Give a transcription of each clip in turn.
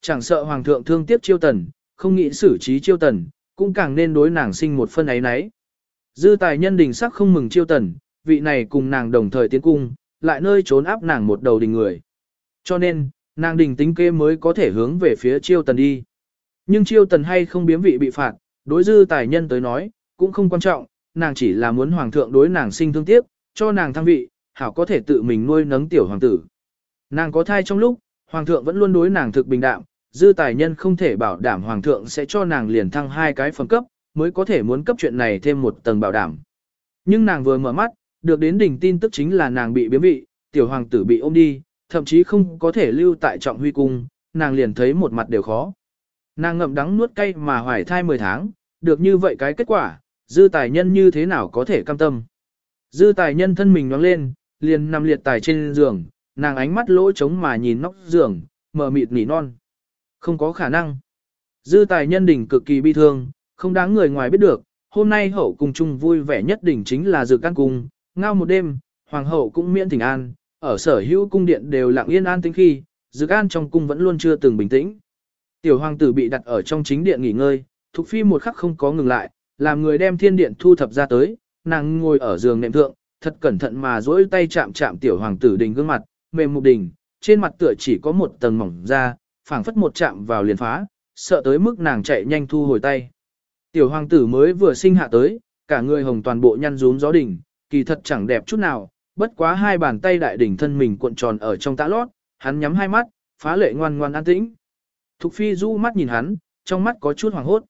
Chẳng sợ hoàng thượng thương tiếc chiêu tần, không nghĩ xử trí chiêu tần, cũng càng nên đối nàng sinh một phân ấy nấy. Dư tài nhân đình sắc không mừng chiêu tần, vị này cùng nàng đồng thời tiến cung, lại nơi trốn áp nàng một đầu đình người. Cho nên, nàng đình tính kê mới có thể hướng về phía chiêu tần đi. Nhưng chiêu tần hay không biếm vị bị phạt, đối dư tài nhân tới nói, cũng không quan trọng, nàng chỉ là muốn hoàng thượng đối nàng sinh thương tiếc, cho nàng thăng vị, hảo có thể tự mình nuôi nấng tiểu hoàng tử. Nàng có thai trong lúc, hoàng thượng vẫn luôn đối nàng thực bình đạm, dư tài nhân không thể bảo đảm hoàng thượng sẽ cho nàng liền thăng hai cái phẩm cấp, mới có thể muốn cấp chuyện này thêm một tầng bảo đảm. Nhưng nàng vừa mở mắt, được đến đỉnh tin tức chính là nàng bị biến vị, tiểu hoàng tử bị ôm đi, thậm chí không có thể lưu tại trọng huy cung, nàng liền thấy một mặt đều khó. Nàng ngậm đắng nuốt cay mà hoài thai 10 tháng, được như vậy cái kết quả, dư tài nhân như thế nào có thể cam tâm. Dư tài nhân thân mình nhoáng lên, liền nằm liệt tài trên giường, nàng ánh mắt lỗ trống mà nhìn nóc giường, mờ mịt nỉ non. Không có khả năng. Dư tài nhân đỉnh cực kỳ bi thương, không đáng người ngoài biết được, hôm nay hậu cung chung vui vẻ nhất đỉnh chính là dự căn cung, ngao một đêm, hoàng hậu cũng miễn thỉnh an, ở sở hữu cung điện đều lặng yên an tĩnh khi, dự an trong cung vẫn luôn chưa từng bình tĩnh. Tiểu hoàng tử bị đặt ở trong chính điện nghỉ ngơi, thuộc Phi một khắc không có ngừng lại, làm người đem thiên điện thu thập ra tới, nàng ngồi ở giường nệm thượng, thật cẩn thận mà duỗi tay chạm chạm tiểu hoàng tử đỉnh gương mặt, mềm mục đỉnh, trên mặt tựa chỉ có một tầng mỏng da, phảng phất một chạm vào liền phá, sợ tới mức nàng chạy nhanh thu hồi tay. Tiểu hoàng tử mới vừa sinh hạ tới, cả người hồng toàn bộ nhăn rúm gió đỉnh, kỳ thật chẳng đẹp chút nào, bất quá hai bàn tay đại đỉnh thân mình cuộn tròn ở trong tã lót, hắn nhắm hai mắt, phá lệ ngoan ngoan an tĩnh. Thục phi du mắt nhìn hắn, trong mắt có chút hoàng hốt.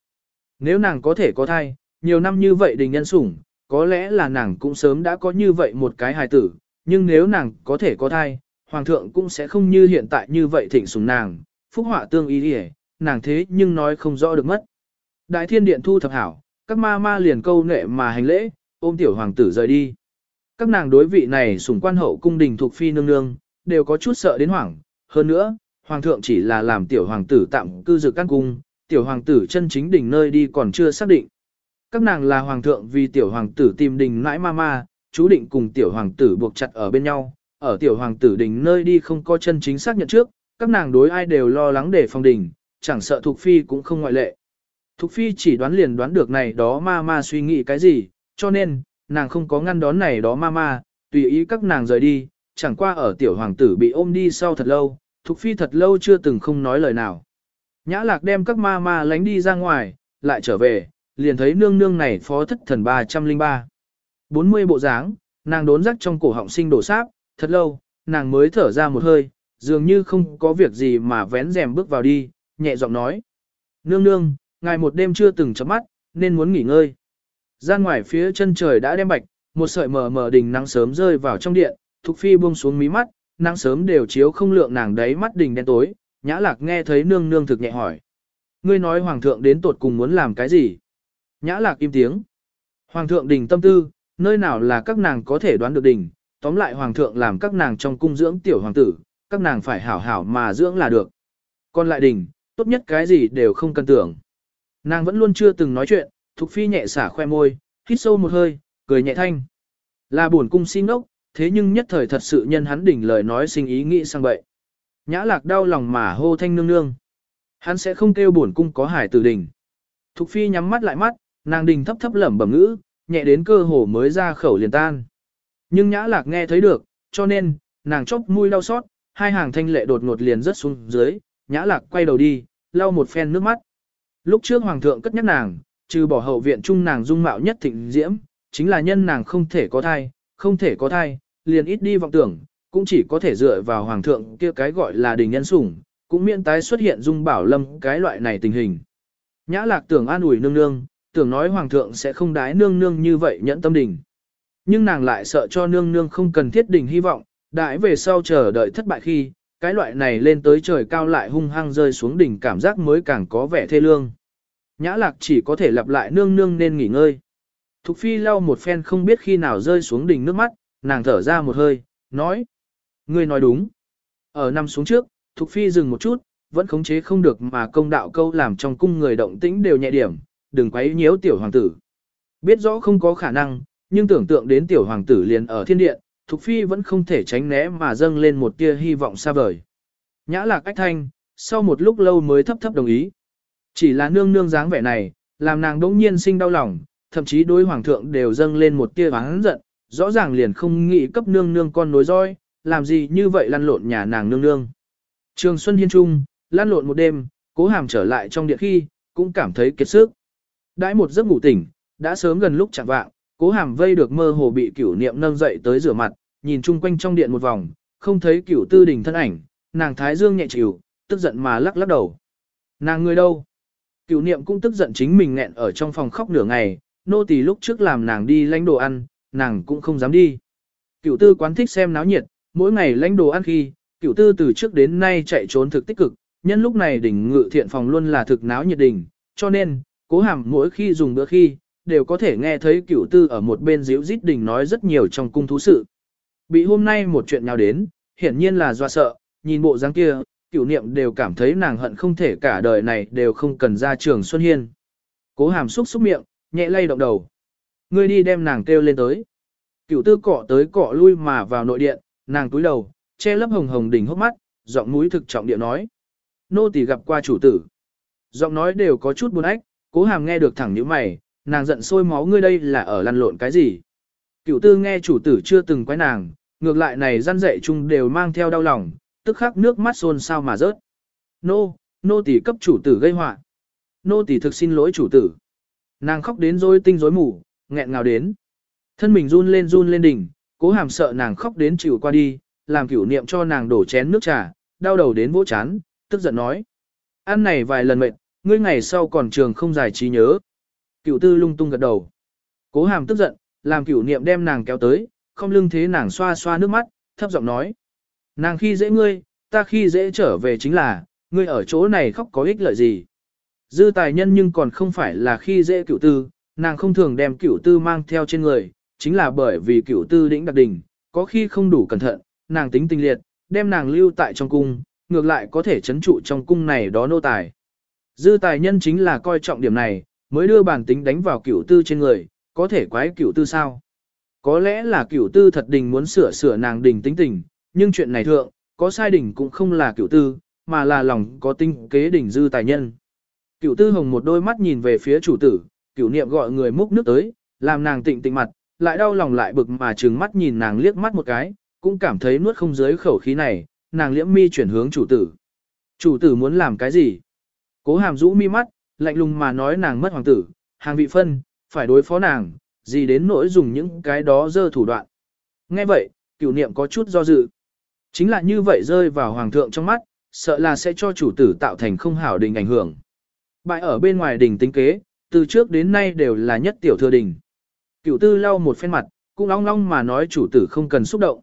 Nếu nàng có thể có thai, nhiều năm như vậy đình nhân sủng, có lẽ là nàng cũng sớm đã có như vậy một cái hài tử, nhưng nếu nàng có thể có thai, hoàng thượng cũng sẽ không như hiện tại như vậy thịnh sủng nàng, phúc họa tương y đi nàng thế nhưng nói không rõ được mất. Đại thiên điện thu thập hảo, các ma ma liền câu nệ mà hành lễ, ôm tiểu hoàng tử rời đi. Các nàng đối vị này sủng quan hậu cung đình thuộc phi nương nương, đều có chút sợ đến hoảng. Hơn nữa, hoàng thượng chỉ là làm tiểu hoàng tử tạm cư dự căn cung, tiểu hoàng tử chân chính đỉnh nơi đi còn chưa xác định. Các nàng là hoàng thượng vì tiểu hoàng tử tìm đình nãi ma ma, chú định cùng tiểu hoàng tử buộc chặt ở bên nhau, ở tiểu hoàng tử đỉnh nơi đi không có chân chính xác nhận trước, các nàng đối ai đều lo lắng để phòng đỉnh, chẳng sợ Thục Phi cũng không ngoại lệ. Thục Phi chỉ đoán liền đoán được này đó ma ma suy nghĩ cái gì, cho nên, nàng không có ngăn đón này đó ma ma, tùy ý các nàng rời đi, chẳng qua ở tiểu hoàng tử bị ôm đi sau thật lâu, Thục Phi thật lâu chưa từng không nói lời nào. Nhã lạc đem các ma ma lánh đi ra ngoài, lại trở về, liền thấy nương nương này phó thất thần 303. 40 bộ dáng, nàng đốn rắc trong cổ họng sinh đổ sáp, thật lâu, nàng mới thở ra một hơi, dường như không có việc gì mà vén rèm bước vào đi, nhẹ giọng nói. Nương nương, ngài một đêm chưa từng chấm mắt, nên muốn nghỉ ngơi. Gian ngoài phía chân trời đã đem bạch, một sợi mờ mờ đỉnh nắng sớm rơi vào trong điện, Thục Phi buông xuống mí mắt, nắng sớm đều chiếu không lượng nàng đấy mắt đỉnh đen tối, Nhã Lạc nghe thấy nương nương thực nhẹ hỏi. Ngươi nói hoàng thượng đến tột cùng muốn làm cái gì? Nhã Lạc im tiếng. Hoàng thượng đình tâm tư, nơi nào là các nàng có thể đoán được đỉnh, tóm lại hoàng thượng làm các nàng trong cung dưỡng tiểu hoàng tử, các nàng phải hảo hảo mà dưỡng là được. Còn lại đình, tốt nhất cái gì đều không cần tưởng. Nàng vẫn luôn chưa từng nói chuyện, Thục Phi nhẹ xả khoe môi, hít sâu một hơi, cười nhẹ thanh. Là buồn cung xin ốc, thế nhưng nhất thời thật sự nhân hắn đỉnh lời nói sinh ý nghĩ sang vậy. Nhã lạc đau lòng mà hô thanh nương nương. Hắn sẽ không kêu buồn cung có hải tử đỉnh. Thục Phi nhắm mắt lại mắt, nàng đình thấp thấp lẩm bẩm ngữ, nhẹ đến cơ hồ mới ra khẩu liền tan. Nhưng nhã lạc nghe thấy được, cho nên, nàng chốc mũi đau xót, hai hàng thanh lệ đột ngột liền rớt xuống dưới, nhã lạc quay đầu đi, lau một phen nước mắt. Lúc trước hoàng thượng cất nhắc nàng, trừ bỏ hậu viện trung nàng dung mạo nhất thịnh diễm, chính là nhân nàng không thể có thai, không thể có thai, liền ít đi vọng tưởng, cũng chỉ có thể dựa vào hoàng thượng kia cái gọi là đình nhân sủng, cũng miễn tái xuất hiện dung bảo lâm cái loại này tình hình. Nhã lạc tưởng an ủi nương nương, tưởng nói hoàng thượng sẽ không đái nương nương như vậy nhẫn tâm đình. Nhưng nàng lại sợ cho nương nương không cần thiết đình hy vọng, đãi về sau chờ đợi thất bại khi, cái loại này lên tới trời cao lại hung hăng rơi xuống đỉnh cảm giác mới càng có vẻ thê lương. Nhã lạc chỉ có thể lặp lại nương nương nên nghỉ ngơi. Thục phi lau một phen không biết khi nào rơi xuống đỉnh nước mắt, nàng thở ra một hơi, nói. Ngươi nói đúng. Ở năm xuống trước, Thục phi dừng một chút, vẫn khống chế không được mà công đạo câu làm trong cung người động tĩnh đều nhẹ điểm, đừng quấy nhiễu tiểu hoàng tử. Biết rõ không có khả năng, nhưng tưởng tượng đến tiểu hoàng tử liền ở thiên điện, Thục Phi vẫn không thể tránh né mà dâng lên một tia hy vọng xa vời. Nhã lạc ách thanh, sau một lúc lâu mới thấp thấp đồng ý. Chỉ là nương nương dáng vẻ này, làm nàng đỗng nhiên sinh đau lòng, thậm chí đối hoàng thượng đều dâng lên một tia oán giận, rõ ràng liền không nghĩ cấp nương nương con nối roi, làm gì như vậy lăn lộn nhà nàng nương nương. Trường Xuân Hiên Trung, lăn lộn một đêm, cố hàm trở lại trong điện khi, cũng cảm thấy kiệt sức. Đãi một giấc ngủ tỉnh, đã sớm gần lúc chẳng vạng, cố hàm vây được mơ hồ bị cửu niệm nâng dậy tới rửa mặt, nhìn chung quanh trong điện một vòng, không thấy cửu tư đình thân ảnh, nàng thái dương nhẹ chịu, tức giận mà lắc lắc đầu. Nàng người đâu? Cửu niệm cũng tức giận chính mình nghẹn ở trong phòng khóc nửa ngày, nô tỳ lúc trước làm nàng đi lãnh đồ ăn, nàng cũng không dám đi. Cửu tư quán thích xem náo nhiệt, mỗi ngày lãnh đồ ăn khi, cửu tư từ trước đến nay chạy trốn thực tích cực, nhân lúc này đỉnh ngự thiện phòng luôn là thực náo nhiệt đỉnh, cho nên, cố hàm mỗi khi dùng bữa khi, đều có thể nghe thấy cửu tư ở một bên díu dít đỉnh nói rất nhiều trong cung thú sự. Bị hôm nay một chuyện nào đến, hiển nhiên là do sợ, nhìn bộ dáng kia, cửu niệm đều cảm thấy nàng hận không thể cả đời này đều không cần ra trường Xuân Hiên. Cố hàm xúc xúc miệng, nhẹ lay động đầu. Ngươi đi đem nàng kêu lên tới. Cửu tư cọ tới cọ lui mà vào nội điện, nàng túi đầu, che lấp hồng hồng đỉnh hốc mắt, giọng mũi thực trọng điệu nói. Nô tỳ gặp qua chủ tử. Giọng nói đều có chút buồn ách, cố hàm nghe được thẳng như mày, nàng giận sôi máu ngươi đây là ở lăn lộn cái gì. Cửu tư nghe chủ tử chưa từng quái nàng, ngược lại này răn dạy chung đều mang theo đau lòng, tức khắc nước mắt xôn sao mà rớt. Nô, nô tỷ cấp chủ tử gây họa. Nô tỷ thực xin lỗi chủ tử. Nàng khóc đến rối tinh rối mù, nghẹn ngào đến. Thân mình run lên run lên đỉnh, cố hàm sợ nàng khóc đến chịu qua đi, làm cửu niệm cho nàng đổ chén nước trà, đau đầu đến vỗ chán, tức giận nói. Ăn này vài lần mệt, ngươi ngày sau còn trường không giải trí nhớ. Cửu tư lung tung gật đầu. Cố hàm tức giận, làm cửu niệm đem nàng kéo tới, không lưng thế nàng xoa xoa nước mắt, thấp giọng nói. Nàng khi dễ ngươi, ta khi dễ trở về chính là, ngươi ở chỗ này khóc có ích lợi gì. Dư tài nhân nhưng còn không phải là khi dễ cửu tư, nàng không thường đem cửu tư mang theo trên người, chính là bởi vì cửu tư đỉnh đặc đỉnh có khi không đủ cẩn thận, nàng tính tinh liệt, đem nàng lưu tại trong cung, ngược lại có thể chấn trụ trong cung này đó nô tài. Dư tài nhân chính là coi trọng điểm này, mới đưa bản tính đánh vào cửu tư trên người, có thể quái cửu tư sao. Có lẽ là cửu tư thật đình muốn sửa sửa nàng đình tính tình, nhưng chuyện này thượng, có sai đình cũng không là cửu tư, mà là lòng có tinh kế đỉnh dư tài nhân. Cửu tư hồng một đôi mắt nhìn về phía chủ tử, cửu niệm gọi người múc nước tới, làm nàng tịnh tịnh mặt, lại đau lòng lại bực mà trừng mắt nhìn nàng liếc mắt một cái, cũng cảm thấy nuốt không dưới khẩu khí này, nàng liễm mi chuyển hướng chủ tử. Chủ tử muốn làm cái gì? Cố hàm rũ mi mắt, lạnh lùng mà nói nàng mất hoàng tử, hàng vị phân, phải đối phó nàng, gì đến nỗi dùng những cái đó dơ thủ đoạn. Nghe vậy, cửu niệm có chút do dự. Chính là như vậy rơi vào hoàng thượng trong mắt, sợ là sẽ cho chủ tử tạo thành không hảo đình ảnh hưởng. Bại ở bên ngoài đình tính kế, từ trước đến nay đều là nhất tiểu thừa đình. Cửu tư lau một phen mặt, cũng long long mà nói chủ tử không cần xúc động.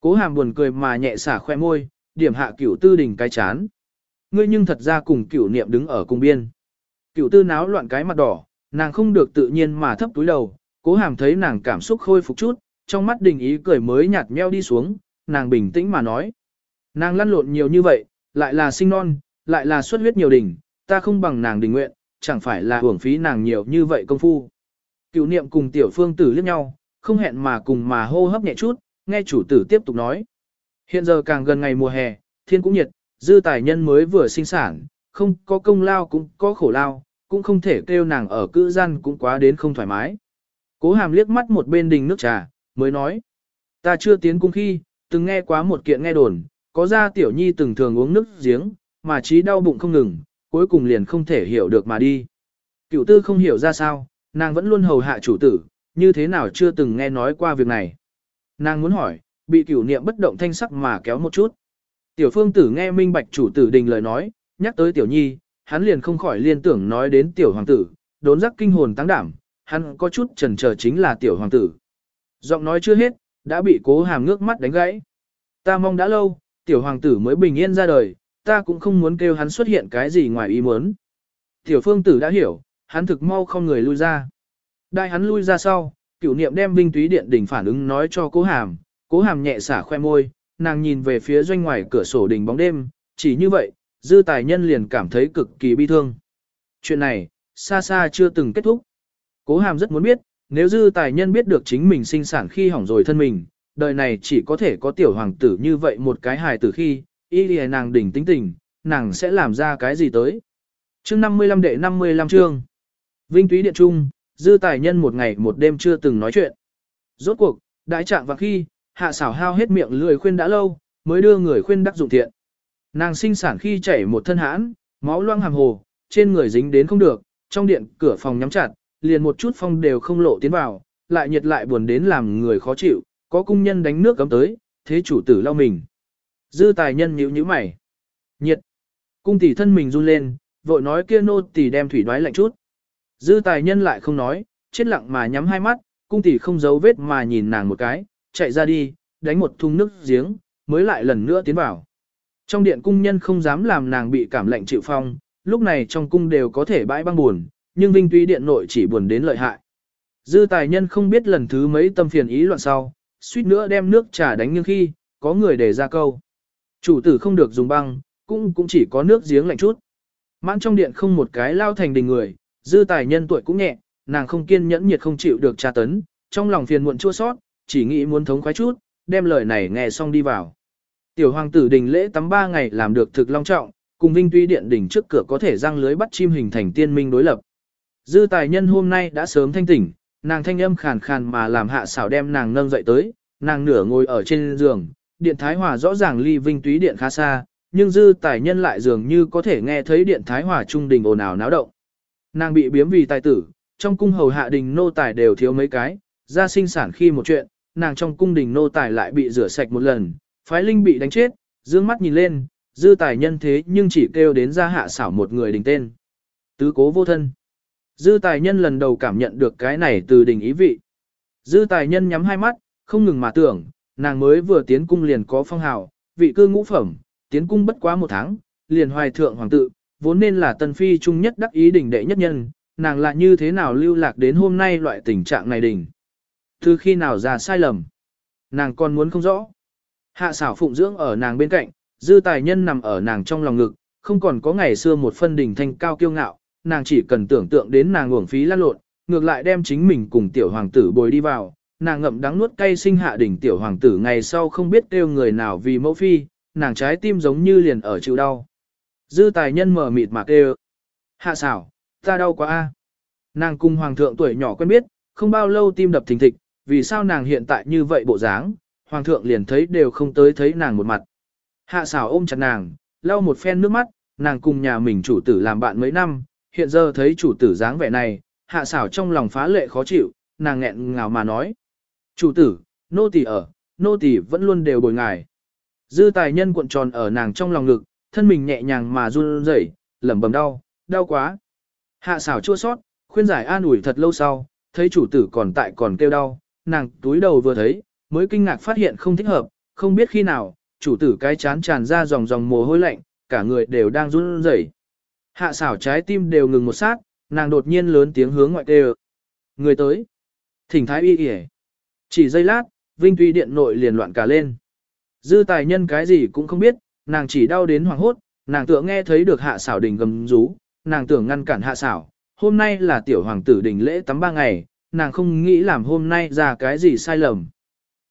Cố hàm buồn cười mà nhẹ xả khoe môi, điểm hạ cửu tư đình cái chán. Ngươi nhưng thật ra cùng cửu niệm đứng ở cung biên. Cửu tư náo loạn cái mặt đỏ, nàng không được tự nhiên mà thấp túi đầu, cố hàm thấy nàng cảm xúc khôi phục chút, trong mắt đình ý cười mới nhạt meo đi xuống, nàng bình tĩnh mà nói. Nàng lăn lộn nhiều như vậy, lại là sinh non, lại là xuất huyết nhiều đỉnh, ta không bằng nàng đình nguyện, chẳng phải là hưởng phí nàng nhiều như vậy công phu. Cựu niệm cùng tiểu phương tử liếc nhau, không hẹn mà cùng mà hô hấp nhẹ chút, nghe chủ tử tiếp tục nói. Hiện giờ càng gần ngày mùa hè, thiên cũng nhiệt, dư tài nhân mới vừa sinh sản, không có công lao cũng có khổ lao, cũng không thể kêu nàng ở cữ gian cũng quá đến không thoải mái. Cố hàm liếc mắt một bên đình nước trà, mới nói. Ta chưa tiến cung khi, từng nghe quá một kiện nghe đồn, có ra tiểu nhi từng thường uống nước giếng, mà trí đau bụng không ngừng, cuối cùng liền không thể hiểu được mà đi. Cựu tư không hiểu ra sao, nàng vẫn luôn hầu hạ chủ tử, như thế nào chưa từng nghe nói qua việc này. Nàng muốn hỏi, bị cửu niệm bất động thanh sắc mà kéo một chút. Tiểu phương tử nghe minh bạch chủ tử đình lời nói, nhắc tới tiểu nhi, hắn liền không khỏi liên tưởng nói đến tiểu hoàng tử, đốn giác kinh hồn tăng đảm, hắn có chút chần chờ chính là tiểu hoàng tử. Giọng nói chưa hết, đã bị cố hàm ngước mắt đánh gãy. Ta mong đã lâu, tiểu hoàng tử mới bình yên ra đời, ta cũng không muốn kêu hắn xuất hiện cái gì ngoài ý muốn. Tiểu phương tử đã hiểu, hắn thực mau không người lui ra. Đại hắn lui ra sau, cửu niệm đem vinh túy điện đỉnh phản ứng nói cho cố hàm, cố hàm nhẹ xả khoe môi, nàng nhìn về phía doanh ngoài cửa sổ đỉnh bóng đêm, chỉ như vậy, dư tài nhân liền cảm thấy cực kỳ bi thương. Chuyện này, xa xa chưa từng kết thúc. Cố hàm rất muốn biết, nếu dư tài nhân biết được chính mình sinh sản khi hỏng rồi thân mình, đời này chỉ có thể có tiểu hoàng tử như vậy một cái hài tử khi, y lìa nàng đỉnh tính tình, nàng sẽ làm ra cái gì tới. Chương 55 đệ 55 chương. Vinh túy điện trung, dư tài nhân một ngày một đêm chưa từng nói chuyện. Rốt cuộc, đại trạng và khi, hạ xảo hao hết miệng lười khuyên đã lâu, mới đưa người khuyên đắc dụng thiện. Nàng sinh sản khi chảy một thân hãn, máu loang hàm hồ, trên người dính đến không được, trong điện cửa phòng nhắm chặt, liền một chút phong đều không lộ tiến vào, lại nhiệt lại buồn đến làm người khó chịu, có cung nhân đánh nước cấm tới, thế chủ tử lau mình. Dư tài nhân nhíu nhíu mày. Nhiệt. Cung tỷ thân mình run lên, vội nói kia nô tỷ đem thủy đoái lạnh chút. Dư tài nhân lại không nói, chết lặng mà nhắm hai mắt, cung tỷ không giấu vết mà nhìn nàng một cái, chạy ra đi, đánh một thùng nước giếng, mới lại lần nữa tiến vào. Trong điện cung nhân không dám làm nàng bị cảm lạnh chịu phong, lúc này trong cung đều có thể bãi băng buồn, nhưng vinh tuy điện nội chỉ buồn đến lợi hại. Dư tài nhân không biết lần thứ mấy tâm phiền ý loạn sau, suýt nữa đem nước trà đánh nhưng khi, có người để ra câu. Chủ tử không được dùng băng, cũng cũng chỉ có nước giếng lạnh chút. Mãn trong điện không một cái lao thành đình người, dư tài nhân tuổi cũng nhẹ, nàng không kiên nhẫn nhiệt không chịu được tra tấn, trong lòng phiền muộn chua sót, chỉ nghĩ muốn thống khoái chút, đem lời này nghe xong đi vào. Tiểu hoàng tử đình lễ tắm ba ngày làm được thực long trọng, cùng vinh tuy điện đỉnh trước cửa có thể răng lưới bắt chim hình thành tiên minh đối lập. Dư tài nhân hôm nay đã sớm thanh tỉnh, nàng thanh âm khàn khàn mà làm hạ xảo đem nàng nâng dậy tới, nàng nửa ngồi ở trên giường, điện thái hòa rõ ràng ly vinh túy điện khá xa, nhưng dư tài nhân lại dường như có thể nghe thấy điện thái hòa trung đình ồn ào náo động. Nàng bị biếm vì tài tử, trong cung hầu hạ đình nô tài đều thiếu mấy cái, ra sinh sản khi một chuyện, nàng trong cung đình nô tài lại bị rửa sạch một lần, phái linh bị đánh chết, dương mắt nhìn lên, dư tài nhân thế nhưng chỉ kêu đến ra hạ xảo một người đình tên. Tứ cố vô thân. Dư tài nhân lần đầu cảm nhận được cái này từ đình ý vị. Dư tài nhân nhắm hai mắt, không ngừng mà tưởng, nàng mới vừa tiến cung liền có phong hào, vị cư ngũ phẩm, tiến cung bất quá một tháng, liền hoài thượng hoàng tự, vốn nên là tân phi trung nhất đắc ý đỉnh đệ nhất nhân, nàng lại như thế nào lưu lạc đến hôm nay loại tình trạng này đỉnh. Từ khi nào ra sai lầm, nàng còn muốn không rõ. Hạ xảo phụng dưỡng ở nàng bên cạnh, dư tài nhân nằm ở nàng trong lòng ngực, không còn có ngày xưa một phân đỉnh thanh cao kiêu ngạo, nàng chỉ cần tưởng tượng đến nàng uổng phí lăn lộn, ngược lại đem chính mình cùng tiểu hoàng tử bồi đi vào, nàng ngậm đắng nuốt cay sinh hạ đỉnh tiểu hoàng tử ngày sau không biết kêu người nào vì mẫu phi, nàng trái tim giống như liền ở chịu đau. Dư tài nhân mở mịt mà kêu. Hạ xảo, ta đau quá a. Nàng cùng hoàng thượng tuổi nhỏ quen biết, không bao lâu tim đập thình thịch, vì sao nàng hiện tại như vậy bộ dáng, hoàng thượng liền thấy đều không tới thấy nàng một mặt. Hạ xảo ôm chặt nàng, lau một phen nước mắt, nàng cùng nhà mình chủ tử làm bạn mấy năm, hiện giờ thấy chủ tử dáng vẻ này, hạ xảo trong lòng phá lệ khó chịu, nàng nghẹn ngào mà nói. Chủ tử, nô tỳ ở, nô tỳ vẫn luôn đều bồi ngài. Dư tài nhân cuộn tròn ở nàng trong lòng ngực, thân mình nhẹ nhàng mà run rẩy, lẩm bẩm đau, đau quá. Hạ xảo chua sót, khuyên giải an ủi thật lâu sau, thấy chủ tử còn tại còn kêu đau, nàng túi đầu vừa thấy, mới kinh ngạc phát hiện không thích hợp, không biết khi nào, chủ tử cái chán tràn ra dòng dòng mồ hôi lạnh, cả người đều đang run rẩy. Hạ xảo trái tim đều ngừng một sát, nàng đột nhiên lớn tiếng hướng ngoại kêu. Người tới. Thỉnh thái y kìa. Chỉ giây lát, Vinh Tuy điện nội liền loạn cả lên. Dư tài nhân cái gì cũng không biết, nàng chỉ đau đến hoàng hốt, nàng tựa nghe thấy được hạ xảo đình gầm rú, nàng tưởng ngăn cản hạ xảo. Hôm nay là tiểu hoàng tử đình lễ tắm ba ngày, nàng không nghĩ làm hôm nay ra cái gì sai lầm.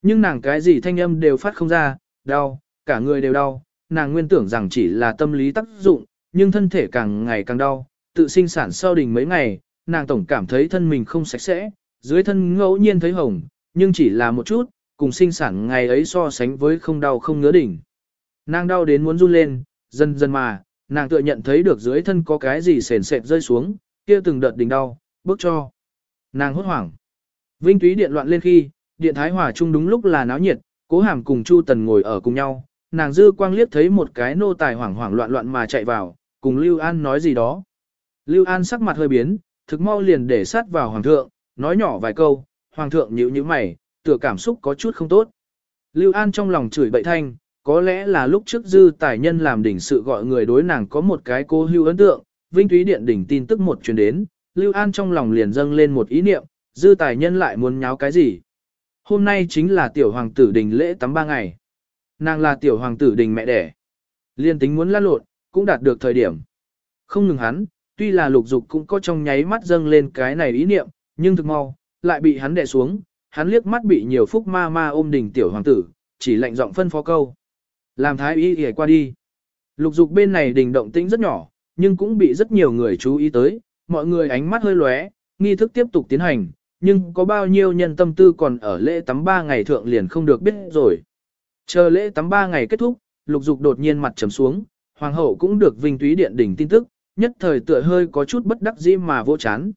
Nhưng nàng cái gì thanh âm đều phát không ra, đau, cả người đều đau, nàng nguyên tưởng rằng chỉ là tâm lý tác dụng, nhưng thân thể càng ngày càng đau, tự sinh sản sau đình mấy ngày, nàng tổng cảm thấy thân mình không sạch sẽ, dưới thân ngẫu nhiên thấy hồng, nhưng chỉ là một chút, cùng sinh sản ngày ấy so sánh với không đau không ngứa đỉnh. Nàng đau đến muốn run lên, dần dần mà, nàng tựa nhận thấy được dưới thân có cái gì sền sệt rơi xuống, kia từng đợt đỉnh đau, bước cho. Nàng hốt hoảng. Vinh túy điện loạn lên khi, điện thái hòa chung đúng lúc là náo nhiệt, cố hàm cùng Chu Tần ngồi ở cùng nhau, nàng dư quang liếc thấy một cái nô tài hoảng hoảng loạn loạn mà chạy vào, cùng Lưu An nói gì đó. Lưu An sắc mặt hơi biến, thực mau liền để sát vào hoàng thượng, nói nhỏ vài câu, hoàng thượng nhíu nhíu mày, tựa cảm xúc có chút không tốt. Lưu An trong lòng chửi bậy thanh, có lẽ là lúc trước dư tài nhân làm đỉnh sự gọi người đối nàng có một cái cô hưu ấn tượng, Vinh Thúy Điện đỉnh tin tức một truyền đến, Lưu An trong lòng liền dâng lên một ý niệm, dư tài nhân lại muốn nháo cái gì. Hôm nay chính là tiểu hoàng tử đình lễ tắm ba ngày. Nàng là tiểu hoàng tử đình mẹ đẻ. Liên tính muốn lăn lộn, cũng đạt được thời điểm. Không ngừng hắn, tuy là lục dục cũng có trong nháy mắt dâng lên cái này ý niệm, nhưng thực mau, lại bị hắn đè xuống, hắn liếc mắt bị nhiều phúc ma ma ôm đỉnh tiểu hoàng tử, chỉ lệnh giọng phân phó câu. Làm thái y ghề qua đi. Lục dục bên này đình động tĩnh rất nhỏ, nhưng cũng bị rất nhiều người chú ý tới, mọi người ánh mắt hơi lóe, nghi thức tiếp tục tiến hành, nhưng có bao nhiêu nhân tâm tư còn ở lễ tắm ba ngày thượng liền không được biết rồi. Chờ lễ tắm ba ngày kết thúc, lục dục đột nhiên mặt trầm xuống, hoàng hậu cũng được Vinh Túy Điện đỉnh tin tức, nhất thời tựa hơi có chút bất đắc dĩ mà vô chán.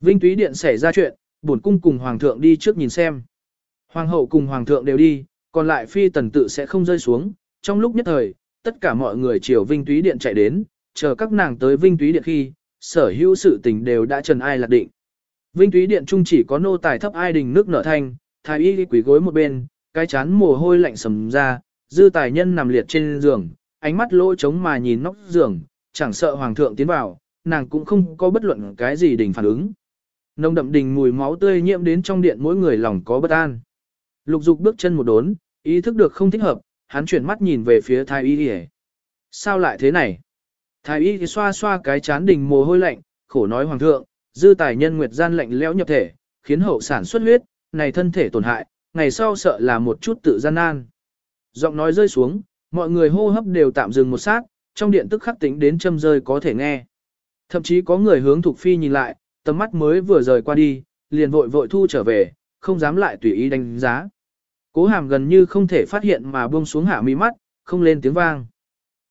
Vinh Túy Điện xảy ra chuyện, bổn cung cùng hoàng thượng đi trước nhìn xem. Hoàng hậu cùng hoàng thượng đều đi, còn lại phi tần tự sẽ không rơi xuống, trong lúc nhất thời, tất cả mọi người chiều Vinh Túy Điện chạy đến, chờ các nàng tới Vinh Túy Điện khi, sở hữu sự tình đều đã trần ai lạc định. Vinh Túy Điện trung chỉ có nô tài thấp ai đình nước nở thanh, thái y quỷ gối một bên, cái chán mồ hôi lạnh sầm ra, dư tài nhân nằm liệt trên giường, ánh mắt lỗ trống mà nhìn nóc giường, chẳng sợ hoàng thượng tiến vào, nàng cũng không có bất luận cái gì đình phản ứng. Nông đậm đình mùi máu tươi nhiễm đến trong điện mỗi người lòng có bất an. Lục dục bước chân một đốn, ý thức được không thích hợp, hắn chuyển mắt nhìn về phía thái y y. Sao lại thế này? Thái y thì xoa xoa cái chán đình mồ hôi lạnh, khổ nói hoàng thượng, dư tài nhân nguyệt gian lạnh lẽo nhập thể, khiến hậu sản xuất huyết, này thân thể tổn hại, ngày sau sợ là một chút tự gian nan. Giọng nói rơi xuống, mọi người hô hấp đều tạm dừng một sát, trong điện tức khắc tính đến châm rơi có thể nghe. Thậm chí có người hướng Thục Phi nhìn lại, tầm mắt mới vừa rời qua đi, liền vội vội thu trở về, không dám lại tùy ý đánh giá. Cố hàm gần như không thể phát hiện mà buông xuống hạ mi mắt, không lên tiếng vang.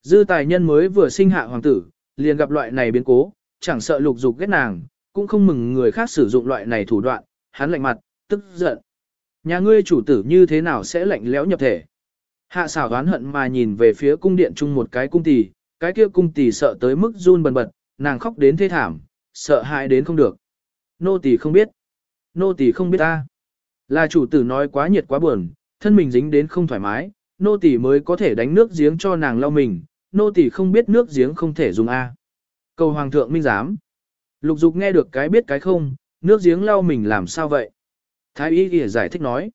Dư tài nhân mới vừa sinh hạ hoàng tử, liền gặp loại này biến cố, chẳng sợ lục dục ghét nàng, cũng không mừng người khác sử dụng loại này thủ đoạn, hắn lạnh mặt, tức giận. Nhà ngươi chủ tử như thế nào sẽ lạnh lẽo nhập thể? Hạ xảo đoán hận mà nhìn về phía cung điện chung một cái cung tỷ, cái kia cung tỷ sợ tới mức run bần bật, nàng khóc đến thê thảm, sợ hãi đến không được. Nô tỷ không biết. Nô tỷ không biết ta. Là chủ tử nói quá nhiệt quá buồn, thân mình dính đến không thoải mái, nô tỷ mới có thể đánh nước giếng cho nàng lau mình, nô tỷ không biết nước giếng không thể dùng A. Cầu hoàng thượng minh giám. Lục dục nghe được cái biết cái không, nước giếng lau mình làm sao vậy? Thái y ghi giải thích nói.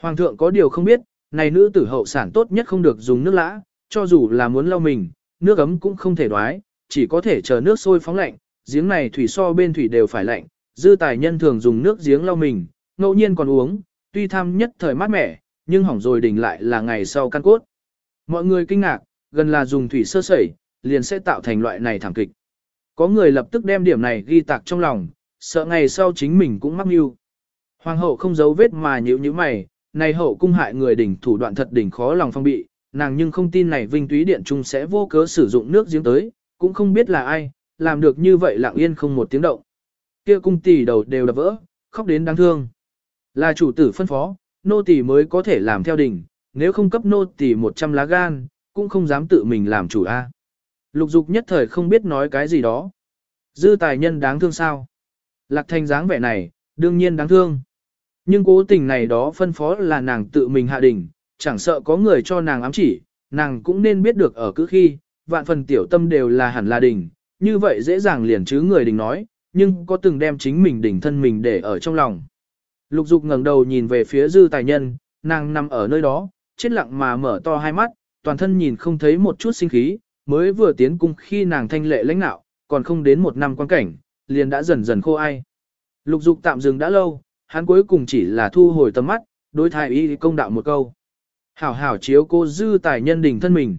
Hoàng thượng có điều không biết, này nữ tử hậu sản tốt nhất không được dùng nước lã, cho dù là muốn lau mình, nước ấm cũng không thể đoái, chỉ có thể chờ nước sôi phóng lạnh, giếng này thủy so bên thủy đều phải lạnh, dư tài nhân thường dùng nước giếng lau mình, ngẫu nhiên còn uống, tuy tham nhất thời mát mẻ, nhưng hỏng rồi đỉnh lại là ngày sau căn cốt. Mọi người kinh ngạc, gần là dùng thủy sơ sẩy, liền sẽ tạo thành loại này thảm kịch. Có người lập tức đem điểm này ghi tạc trong lòng, sợ ngày sau chính mình cũng mắc mưu. Hoàng hậu không giấu vết mà nhíu như mày, này hậu cung hại người đỉnh thủ đoạn thật đỉnh khó lòng phong bị, nàng nhưng không tin này vinh túy điện trung sẽ vô cớ sử dụng nước giếng tới, cũng không biết là ai, làm được như vậy lặng yên không một tiếng động. Kia cung tỷ đầu đều đập vỡ, khóc đến đáng thương. Là chủ tử phân phó, nô tỷ mới có thể làm theo đỉnh, nếu không cấp nô tỷ 100 lá gan, cũng không dám tự mình làm chủ a. Lục dục nhất thời không biết nói cái gì đó. Dư tài nhân đáng thương sao? Lạc thanh dáng vẻ này, đương nhiên đáng thương. Nhưng cố tình này đó phân phó là nàng tự mình hạ đỉnh, chẳng sợ có người cho nàng ám chỉ, nàng cũng nên biết được ở cứ khi, vạn phần tiểu tâm đều là hẳn là đỉnh, như vậy dễ dàng liền chứ người đỉnh nói, nhưng có từng đem chính mình đỉnh thân mình để ở trong lòng. Lục dục ngẩng đầu nhìn về phía dư tài nhân, nàng nằm ở nơi đó, chết lặng mà mở to hai mắt, toàn thân nhìn không thấy một chút sinh khí, mới vừa tiến cung khi nàng thanh lệ lãnh nạo, còn không đến một năm quan cảnh, liền đã dần dần khô ai. Lục dục tạm dừng đã lâu, hắn cuối cùng chỉ là thu hồi tầm mắt, đối thái y công đạo một câu. Hảo hảo chiếu cô dư tài nhân đỉnh thân mình.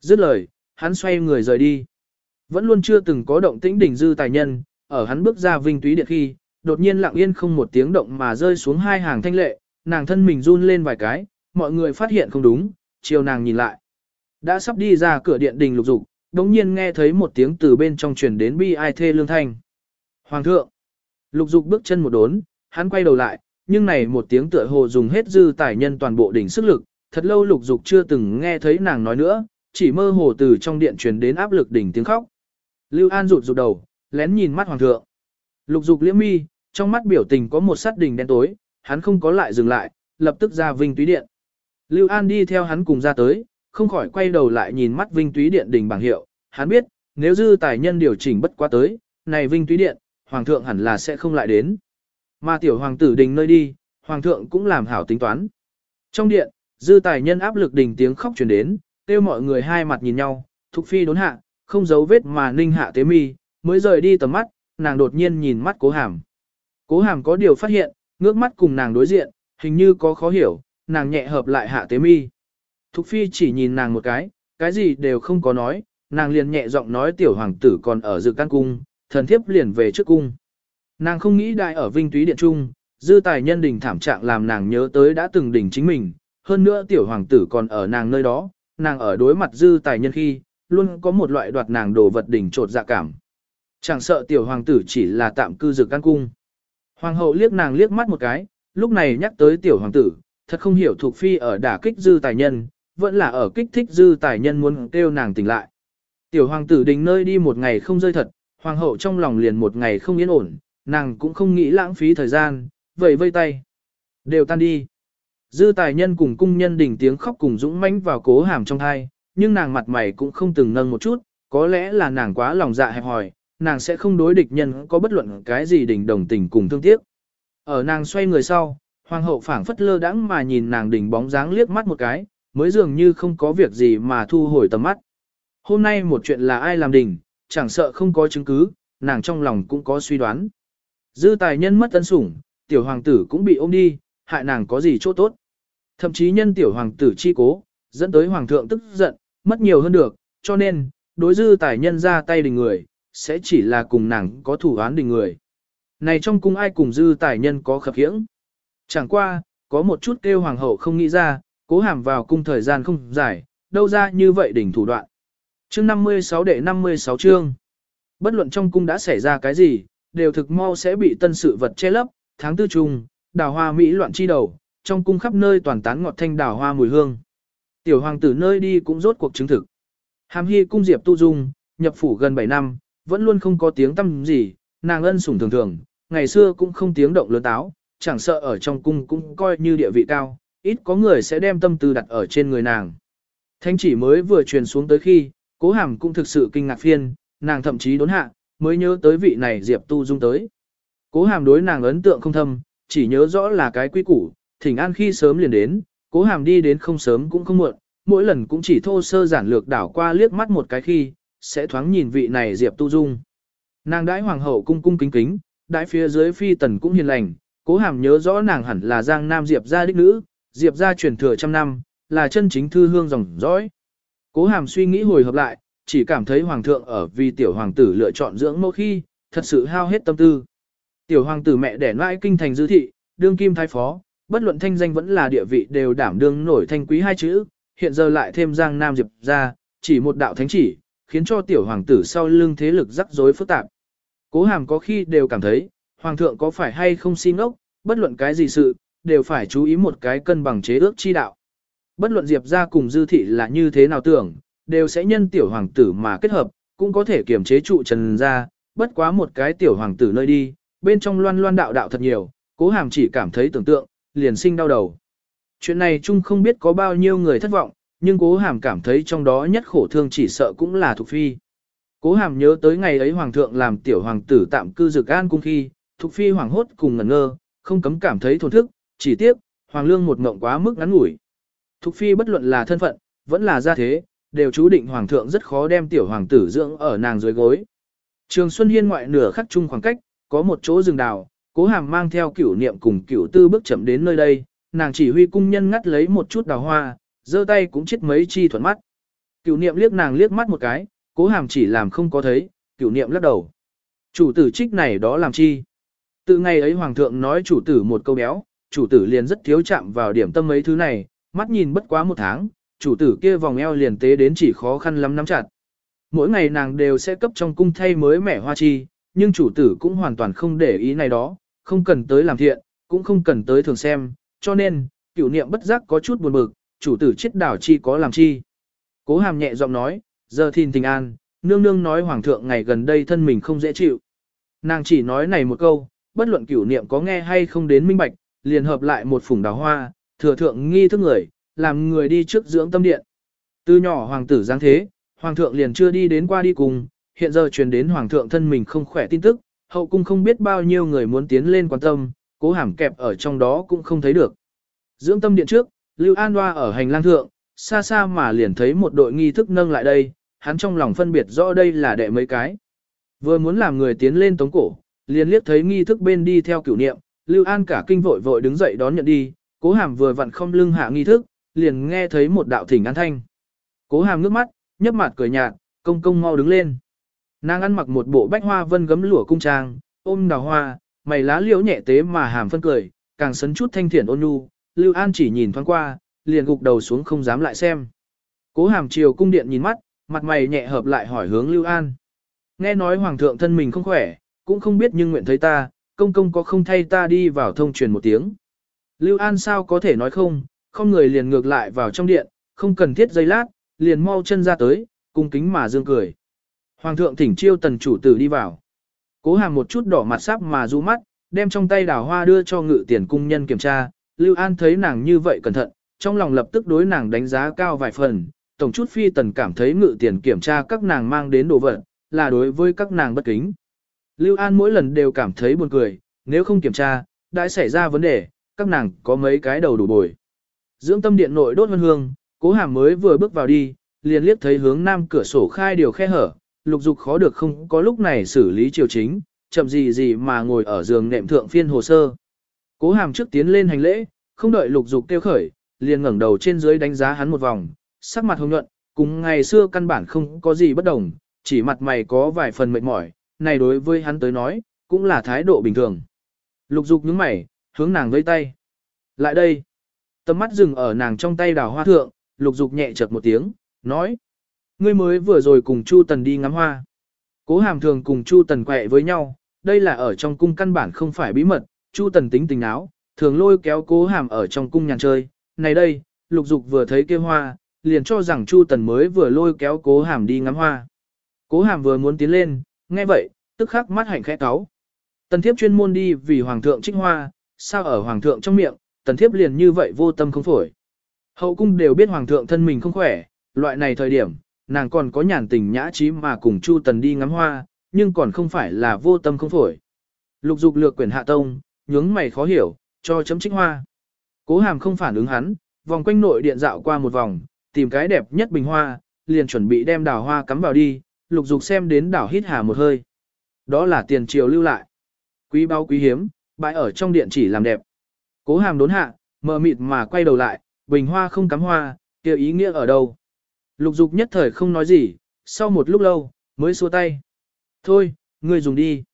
Dứt lời, hắn xoay người rời đi. Vẫn luôn chưa từng có động tĩnh đỉnh dư tài nhân, ở hắn bước ra vinh túy điện khi, đột nhiên lặng yên không một tiếng động mà rơi xuống hai hàng thanh lệ, nàng thân mình run lên vài cái, mọi người phát hiện không đúng, chiều nàng nhìn lại. Đã sắp đi ra cửa điện đình lục dục, đống nhiên nghe thấy một tiếng từ bên trong truyền đến bi ai thê lương thanh. Hoàng thượng! Lục dục bước chân một đốn, hắn quay đầu lại, nhưng này một tiếng tựa hồ dùng hết dư tài nhân toàn bộ đỉnh sức lực, thật lâu lục dục chưa từng nghe thấy nàng nói nữa, chỉ mơ hồ từ trong điện truyền đến áp lực đỉnh tiếng khóc. Lưu An rụt rụt đầu, lén nhìn mắt hoàng thượng. Lục dục liễm mi, trong mắt biểu tình có một sát đỉnh đen tối, hắn không có lại dừng lại, lập tức ra vinh túy điện. Lưu An đi theo hắn cùng ra tới, không khỏi quay đầu lại nhìn mắt vinh túy điện đỉnh bảng hiệu, hắn biết, nếu dư tài nhân điều chỉnh bất quá tới, này vinh túy điện, hoàng thượng hẳn là sẽ không lại đến. Mà tiểu hoàng tử đình nơi đi, hoàng thượng cũng làm hảo tính toán. Trong điện, dư tài nhân áp lực đình tiếng khóc truyền đến, kêu mọi người hai mặt nhìn nhau, thục phi đốn hạ, không giấu vết mà ninh hạ tế mi, mới rời đi tầm mắt, nàng đột nhiên nhìn mắt cố hàm. Cố hàm có điều phát hiện, ngước mắt cùng nàng đối diện, hình như có khó hiểu, nàng nhẹ hợp lại hạ tế mi. Thục phi chỉ nhìn nàng một cái, cái gì đều không có nói, nàng liền nhẹ giọng nói tiểu hoàng tử còn ở dự căn cung, thần thiếp liền về trước cung. Nàng không nghĩ đại ở vinh túy điện trung, dư tài nhân đình thảm trạng làm nàng nhớ tới đã từng đỉnh chính mình, hơn nữa tiểu hoàng tử còn ở nàng nơi đó, nàng ở đối mặt dư tài nhân khi, luôn có một loại đoạt nàng đồ vật đỉnh trột dạ cảm. Chẳng sợ tiểu hoàng tử chỉ là tạm cư dược căn cung. Hoàng hậu liếc nàng liếc mắt một cái, lúc này nhắc tới tiểu hoàng tử, thật không hiểu thuộc phi ở đả kích dư tài nhân, vẫn là ở kích thích dư tài nhân muốn kêu nàng tỉnh lại. Tiểu hoàng tử đình nơi đi một ngày không rơi thật, hoàng hậu trong lòng liền một ngày không yên ổn, nàng cũng không nghĩ lãng phí thời gian, vậy vây tay. Đều tan đi. Dư tài nhân cùng cung nhân đỉnh tiếng khóc cùng dũng mãnh vào cố hàm trong thai, nhưng nàng mặt mày cũng không từng nâng một chút, có lẽ là nàng quá lòng dạ hẹp hòi, nàng sẽ không đối địch nhân có bất luận cái gì đỉnh đồng tình cùng thương tiếc. Ở nàng xoay người sau, hoàng hậu phảng phất lơ đãng mà nhìn nàng đỉnh bóng dáng liếc mắt một cái, mới dường như không có việc gì mà thu hồi tầm mắt. Hôm nay một chuyện là ai làm đỉnh, chẳng sợ không có chứng cứ, nàng trong lòng cũng có suy đoán. Dư tài nhân mất ân sủng, tiểu hoàng tử cũng bị ôm đi, hại nàng có gì chỗ tốt. Thậm chí nhân tiểu hoàng tử chi cố, dẫn tới hoàng thượng tức giận, mất nhiều hơn được, cho nên, đối dư tài nhân ra tay đình người, sẽ chỉ là cùng nàng có thủ án đình người. Này trong cung ai cùng dư tài nhân có khập khiễng. Chẳng qua, có một chút kêu hoàng hậu không nghĩ ra, cố hàm vào cung thời gian không dài, đâu ra như vậy đỉnh thủ đoạn. Chương 56 đệ 56 chương. Bất luận trong cung đã xảy ra cái gì, đều thực mau sẽ bị tân sự vật che lấp, tháng tư trung, đào hoa Mỹ loạn chi đầu, trong cung khắp nơi toàn tán ngọt thanh đào hoa mùi hương. Tiểu hoàng tử nơi đi cũng rốt cuộc chứng thực. Hàm hy cung diệp tu dung, nhập phủ gần 7 năm, vẫn luôn không có tiếng tâm gì, nàng ân sủng thường thường, ngày xưa cũng không tiếng động lớn táo, chẳng sợ ở trong cung cũng coi như địa vị cao, ít có người sẽ đem tâm tư đặt ở trên người nàng. Thanh chỉ mới vừa truyền xuống tới khi, cố hàm cũng thực sự kinh ngạc phiên, nàng thậm chí đốn hạ, mới nhớ tới vị này Diệp Tu Dung tới. Cố hàm đối nàng ấn tượng không thâm, chỉ nhớ rõ là cái quy củ, thỉnh an khi sớm liền đến, cố hàm đi đến không sớm cũng không muộn, mỗi lần cũng chỉ thô sơ giản lược đảo qua liếc mắt một cái khi, sẽ thoáng nhìn vị này Diệp Tu Dung. Nàng đãi hoàng hậu cung cung kính kính, đãi phía dưới phi tần cũng hiền lành, cố hàm nhớ rõ nàng hẳn là giang nam Diệp gia đích nữ, Diệp gia truyền thừa trăm năm, là chân chính thư hương dòng dõi. Cố hàm suy nghĩ hồi hợp lại, chỉ cảm thấy hoàng thượng ở vì tiểu hoàng tử lựa chọn dưỡng mẫu khi, thật sự hao hết tâm tư. Tiểu hoàng tử mẹ đẻ nãi kinh thành dư thị, đương kim thái phó, bất luận thanh danh vẫn là địa vị đều đảm đương nổi thanh quý hai chữ, hiện giờ lại thêm giang nam diệp ra, chỉ một đạo thánh chỉ, khiến cho tiểu hoàng tử sau lưng thế lực rắc rối phức tạp. Cố hàm có khi đều cảm thấy, hoàng thượng có phải hay không xin ngốc, bất luận cái gì sự, đều phải chú ý một cái cân bằng chế ước chi đạo. Bất luận diệp ra cùng dư thị là như thế nào tưởng, đều sẽ nhân tiểu hoàng tử mà kết hợp, cũng có thể kiểm chế trụ trần ra, bất quá một cái tiểu hoàng tử nơi đi, bên trong loan loan đạo đạo thật nhiều, cố hàm chỉ cảm thấy tưởng tượng, liền sinh đau đầu. Chuyện này chung không biết có bao nhiêu người thất vọng, nhưng cố hàm cảm thấy trong đó nhất khổ thương chỉ sợ cũng là Thục Phi. Cố hàm nhớ tới ngày ấy hoàng thượng làm tiểu hoàng tử tạm cư dược an cung khi, Thục Phi hoàng hốt cùng ngẩn ngơ, không cấm cảm thấy thổn thức, chỉ tiếc, hoàng lương một ngộng quá mức ngắn ngủi. Thục Phi bất luận là thân phận, vẫn là gia thế, đều chú định hoàng thượng rất khó đem tiểu hoàng tử dưỡng ở nàng dưới gối. Trường Xuân Hiên ngoại nửa khắc chung khoảng cách, có một chỗ rừng đào, cố hàm mang theo cửu niệm cùng cửu tư bước chậm đến nơi đây, nàng chỉ huy cung nhân ngắt lấy một chút đào hoa, giơ tay cũng chết mấy chi thuận mắt. Cửu niệm liếc nàng liếc mắt một cái, cố hàm chỉ làm không có thấy, cửu niệm lắc đầu. Chủ tử trích này đó làm chi? Từ ngày ấy hoàng thượng nói chủ tử một câu béo, chủ tử liền rất thiếu chạm vào điểm tâm mấy thứ này, mắt nhìn bất quá một tháng, chủ tử kia vòng eo liền tế đến chỉ khó khăn lắm nắm chặt. Mỗi ngày nàng đều sẽ cấp trong cung thay mới mẻ hoa chi, nhưng chủ tử cũng hoàn toàn không để ý này đó, không cần tới làm thiện, cũng không cần tới thường xem, cho nên, cửu niệm bất giác có chút buồn bực, chủ tử chết đảo chi có làm chi. Cố hàm nhẹ giọng nói, giờ thìn tình an, nương nương nói hoàng thượng ngày gần đây thân mình không dễ chịu. Nàng chỉ nói này một câu, bất luận cửu niệm có nghe hay không đến minh bạch, liền hợp lại một phủng đào hoa, thừa thượng nghi thức người, làm người đi trước dưỡng tâm điện. Từ nhỏ hoàng tử giáng thế, hoàng thượng liền chưa đi đến qua đi cùng, hiện giờ truyền đến hoàng thượng thân mình không khỏe tin tức, hậu cung không biết bao nhiêu người muốn tiến lên quan tâm, cố hàm kẹp ở trong đó cũng không thấy được. Dưỡng tâm điện trước, Lưu An Hoa ở hành lang thượng, xa xa mà liền thấy một đội nghi thức nâng lại đây, hắn trong lòng phân biệt rõ đây là đệ mấy cái. Vừa muốn làm người tiến lên tống cổ, liền liếc thấy nghi thức bên đi theo cửu niệm, Lưu An cả kinh vội vội đứng dậy đón nhận đi, cố hàm vừa vặn không lưng hạ nghi thức, liền nghe thấy một đạo thỉnh an thanh. Cố hàm nước mắt, nhấp mặt cười nhạt, công công mau đứng lên. Nàng ăn mặc một bộ bách hoa vân gấm lụa cung trang, ôm đào hoa, mày lá liễu nhẹ tế mà hàm phân cười, càng sấn chút thanh thiện ôn nhu, Lưu An chỉ nhìn thoáng qua, liền gục đầu xuống không dám lại xem. Cố hàm chiều cung điện nhìn mắt, mặt mày nhẹ hợp lại hỏi hướng Lưu An. Nghe nói hoàng thượng thân mình không khỏe, cũng không biết nhưng nguyện thấy ta, công công có không thay ta đi vào thông truyền một tiếng. Lưu An sao có thể nói không, không người liền ngược lại vào trong điện, không cần thiết giây lát, liền mau chân ra tới, cung kính mà dương cười. Hoàng thượng thỉnh chiêu tần chủ tử đi vào. Cố hàm một chút đỏ mặt sắp mà du mắt, đem trong tay đào hoa đưa cho ngự tiền cung nhân kiểm tra. Lưu An thấy nàng như vậy cẩn thận, trong lòng lập tức đối nàng đánh giá cao vài phần. Tổng chút phi tần cảm thấy ngự tiền kiểm tra các nàng mang đến đồ vật, là đối với các nàng bất kính. Lưu An mỗi lần đều cảm thấy buồn cười, nếu không kiểm tra, đã xảy ra vấn đề, các nàng có mấy cái đầu đủ bồi. Dưỡng tâm điện nội đốt vân hương, cố hàm mới vừa bước vào đi, liền liếc thấy hướng nam cửa sổ khai điều khe hở, lục dục khó được không có lúc này xử lý triều chính, chậm gì gì mà ngồi ở giường nệm thượng phiên hồ sơ. Cố hàm trước tiến lên hành lễ, không đợi lục dục kêu khởi, liền ngẩng đầu trên dưới đánh giá hắn một vòng, sắc mặt hồng nhuận, cùng ngày xưa căn bản không có gì bất đồng, chỉ mặt mày có vài phần mệt mỏi, này đối với hắn tới nói, cũng là thái độ bình thường. Lục dục nhướng mày, hướng nàng vây tay. Lại đây. Tầm mắt dừng ở nàng trong tay đào hoa thượng, lục dục nhẹ chợt một tiếng, nói. Ngươi mới vừa rồi cùng Chu Tần đi ngắm hoa. Cố hàm thường cùng Chu Tần quẹ với nhau, đây là ở trong cung căn bản không phải bí mật, Chu Tần tính tình áo, thường lôi kéo cố hàm ở trong cung nhàn chơi. Này đây, lục dục vừa thấy kia hoa, liền cho rằng Chu Tần mới vừa lôi kéo cố hàm đi ngắm hoa. Cố hàm vừa muốn tiến lên, nghe vậy, tức khắc mắt hạnh khẽ cáo. Tần thiếp chuyên môn đi vì hoàng thượng trích hoa, sao ở hoàng thượng trong miệng, tần thiếp liền như vậy vô tâm không phổi. Hậu cung đều biết hoàng thượng thân mình không khỏe, loại này thời điểm, nàng còn có nhàn tình nhã trí mà cùng Chu Tần đi ngắm hoa, nhưng còn không phải là vô tâm không phổi. Lục dục lược quyển hạ tông, nhướng mày khó hiểu, cho chấm trích hoa. Cố hàm không phản ứng hắn, vòng quanh nội điện dạo qua một vòng, tìm cái đẹp nhất bình hoa, liền chuẩn bị đem đào hoa cắm vào đi, lục dục xem đến đảo hít hà một hơi. Đó là tiền triều lưu lại. Quý bao quý hiếm, bãi ở trong điện chỉ làm đẹp. Cố hàm đốn hạ, mờ mịt mà quay đầu lại, bình hoa không cắm hoa, kia ý nghĩa ở đâu. Lục dục nhất thời không nói gì, sau một lúc lâu, mới xua tay. Thôi, ngươi dùng đi.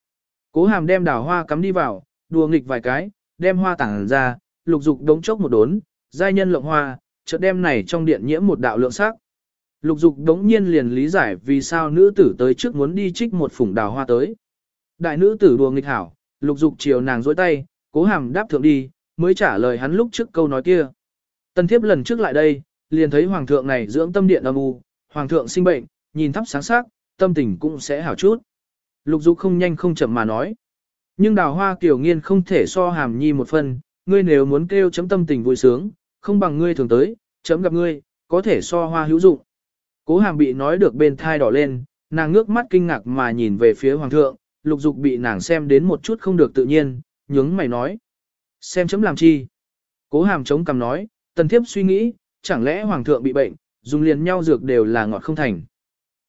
Cố hàm đem đào hoa cắm đi vào, đùa nghịch vài cái, đem hoa tảng ra, lục dục đống chốc một đốn, giai nhân lộng hoa, chợt đem này trong điện nhiễm một đạo lượng sắc. Lục dục đống nhiên liền lý giải vì sao nữ tử tới trước muốn đi trích một phủng đào hoa tới. Đại nữ tử đùa nghịch hảo, lục dục chiều nàng dối tay, cố hàm đáp thượng đi, mới trả lời hắn lúc trước câu nói kia. Tần thiếp lần trước lại đây, liền thấy hoàng thượng này dưỡng tâm điện âm u, hoàng thượng sinh bệnh, nhìn thắp sáng sắc, tâm tình cũng sẽ hảo chút. Lục dục không nhanh không chậm mà nói. Nhưng đào hoa kiểu nghiên không thể so hàm nhi một phần, ngươi nếu muốn kêu chấm tâm tình vui sướng, không bằng ngươi thường tới, chấm gặp ngươi, có thể so hoa hữu dụng. Cố hàm bị nói được bên thai đỏ lên, nàng ngước mắt kinh ngạc mà nhìn về phía hoàng thượng, lục dục bị nàng xem đến một chút không được tự nhiên, nhướng mày nói. Xem chấm làm chi? Cố hàm chống cằm nói, tần thiếp suy nghĩ, chẳng lẽ hoàng thượng bị bệnh, dùng liền nhau dược đều là ngọt không thành.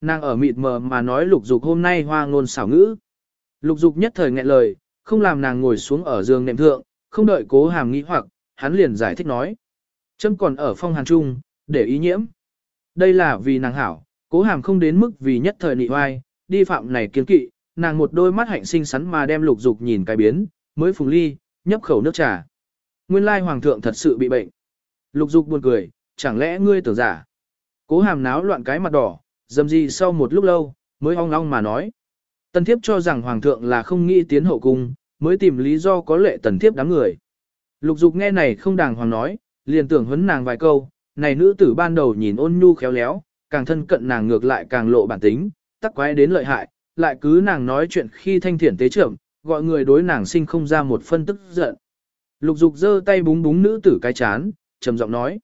Nàng ở mịt mờ mà nói lục dục hôm nay hoa ngôn xảo ngữ. Lục dục nhất thời nghẹn lời, không làm nàng ngồi xuống ở giường nệm thượng, không đợi cố hàm nghĩ hoặc, hắn liền giải thích nói. Chấm còn ở phong hàn trung, để ý nhiễm. Đây là vì nàng hảo, cố hàm không đến mức vì nhất thời nị oai, đi phạm này kiên kỵ, nàng một đôi mắt hạnh sinh sắn mà đem lục dục nhìn cái biến, mới phùng ly, nhấp khẩu nước trà. Nguyên lai hoàng thượng thật sự bị bệnh. Lục dục buồn cười, chẳng lẽ ngươi tưởng giả. Cố hàm náo loạn cái mặt đỏ, dầm gì sau một lúc lâu, mới ong ong mà nói. Tần thiếp cho rằng hoàng thượng là không nghĩ tiến hậu cung, mới tìm lý do có lệ tần thiếp đám người. Lục dục nghe này không đàng hoàng nói, liền tưởng huấn nàng vài câu, này nữ tử ban đầu nhìn ôn nhu khéo léo, càng thân cận nàng ngược lại càng lộ bản tính, tắc quái đến lợi hại, lại cứ nàng nói chuyện khi thanh thiển tế trưởng, gọi người đối nàng sinh không ra một phân tức giận. Lục dục giơ tay búng búng nữ tử cái chán, trầm giọng nói.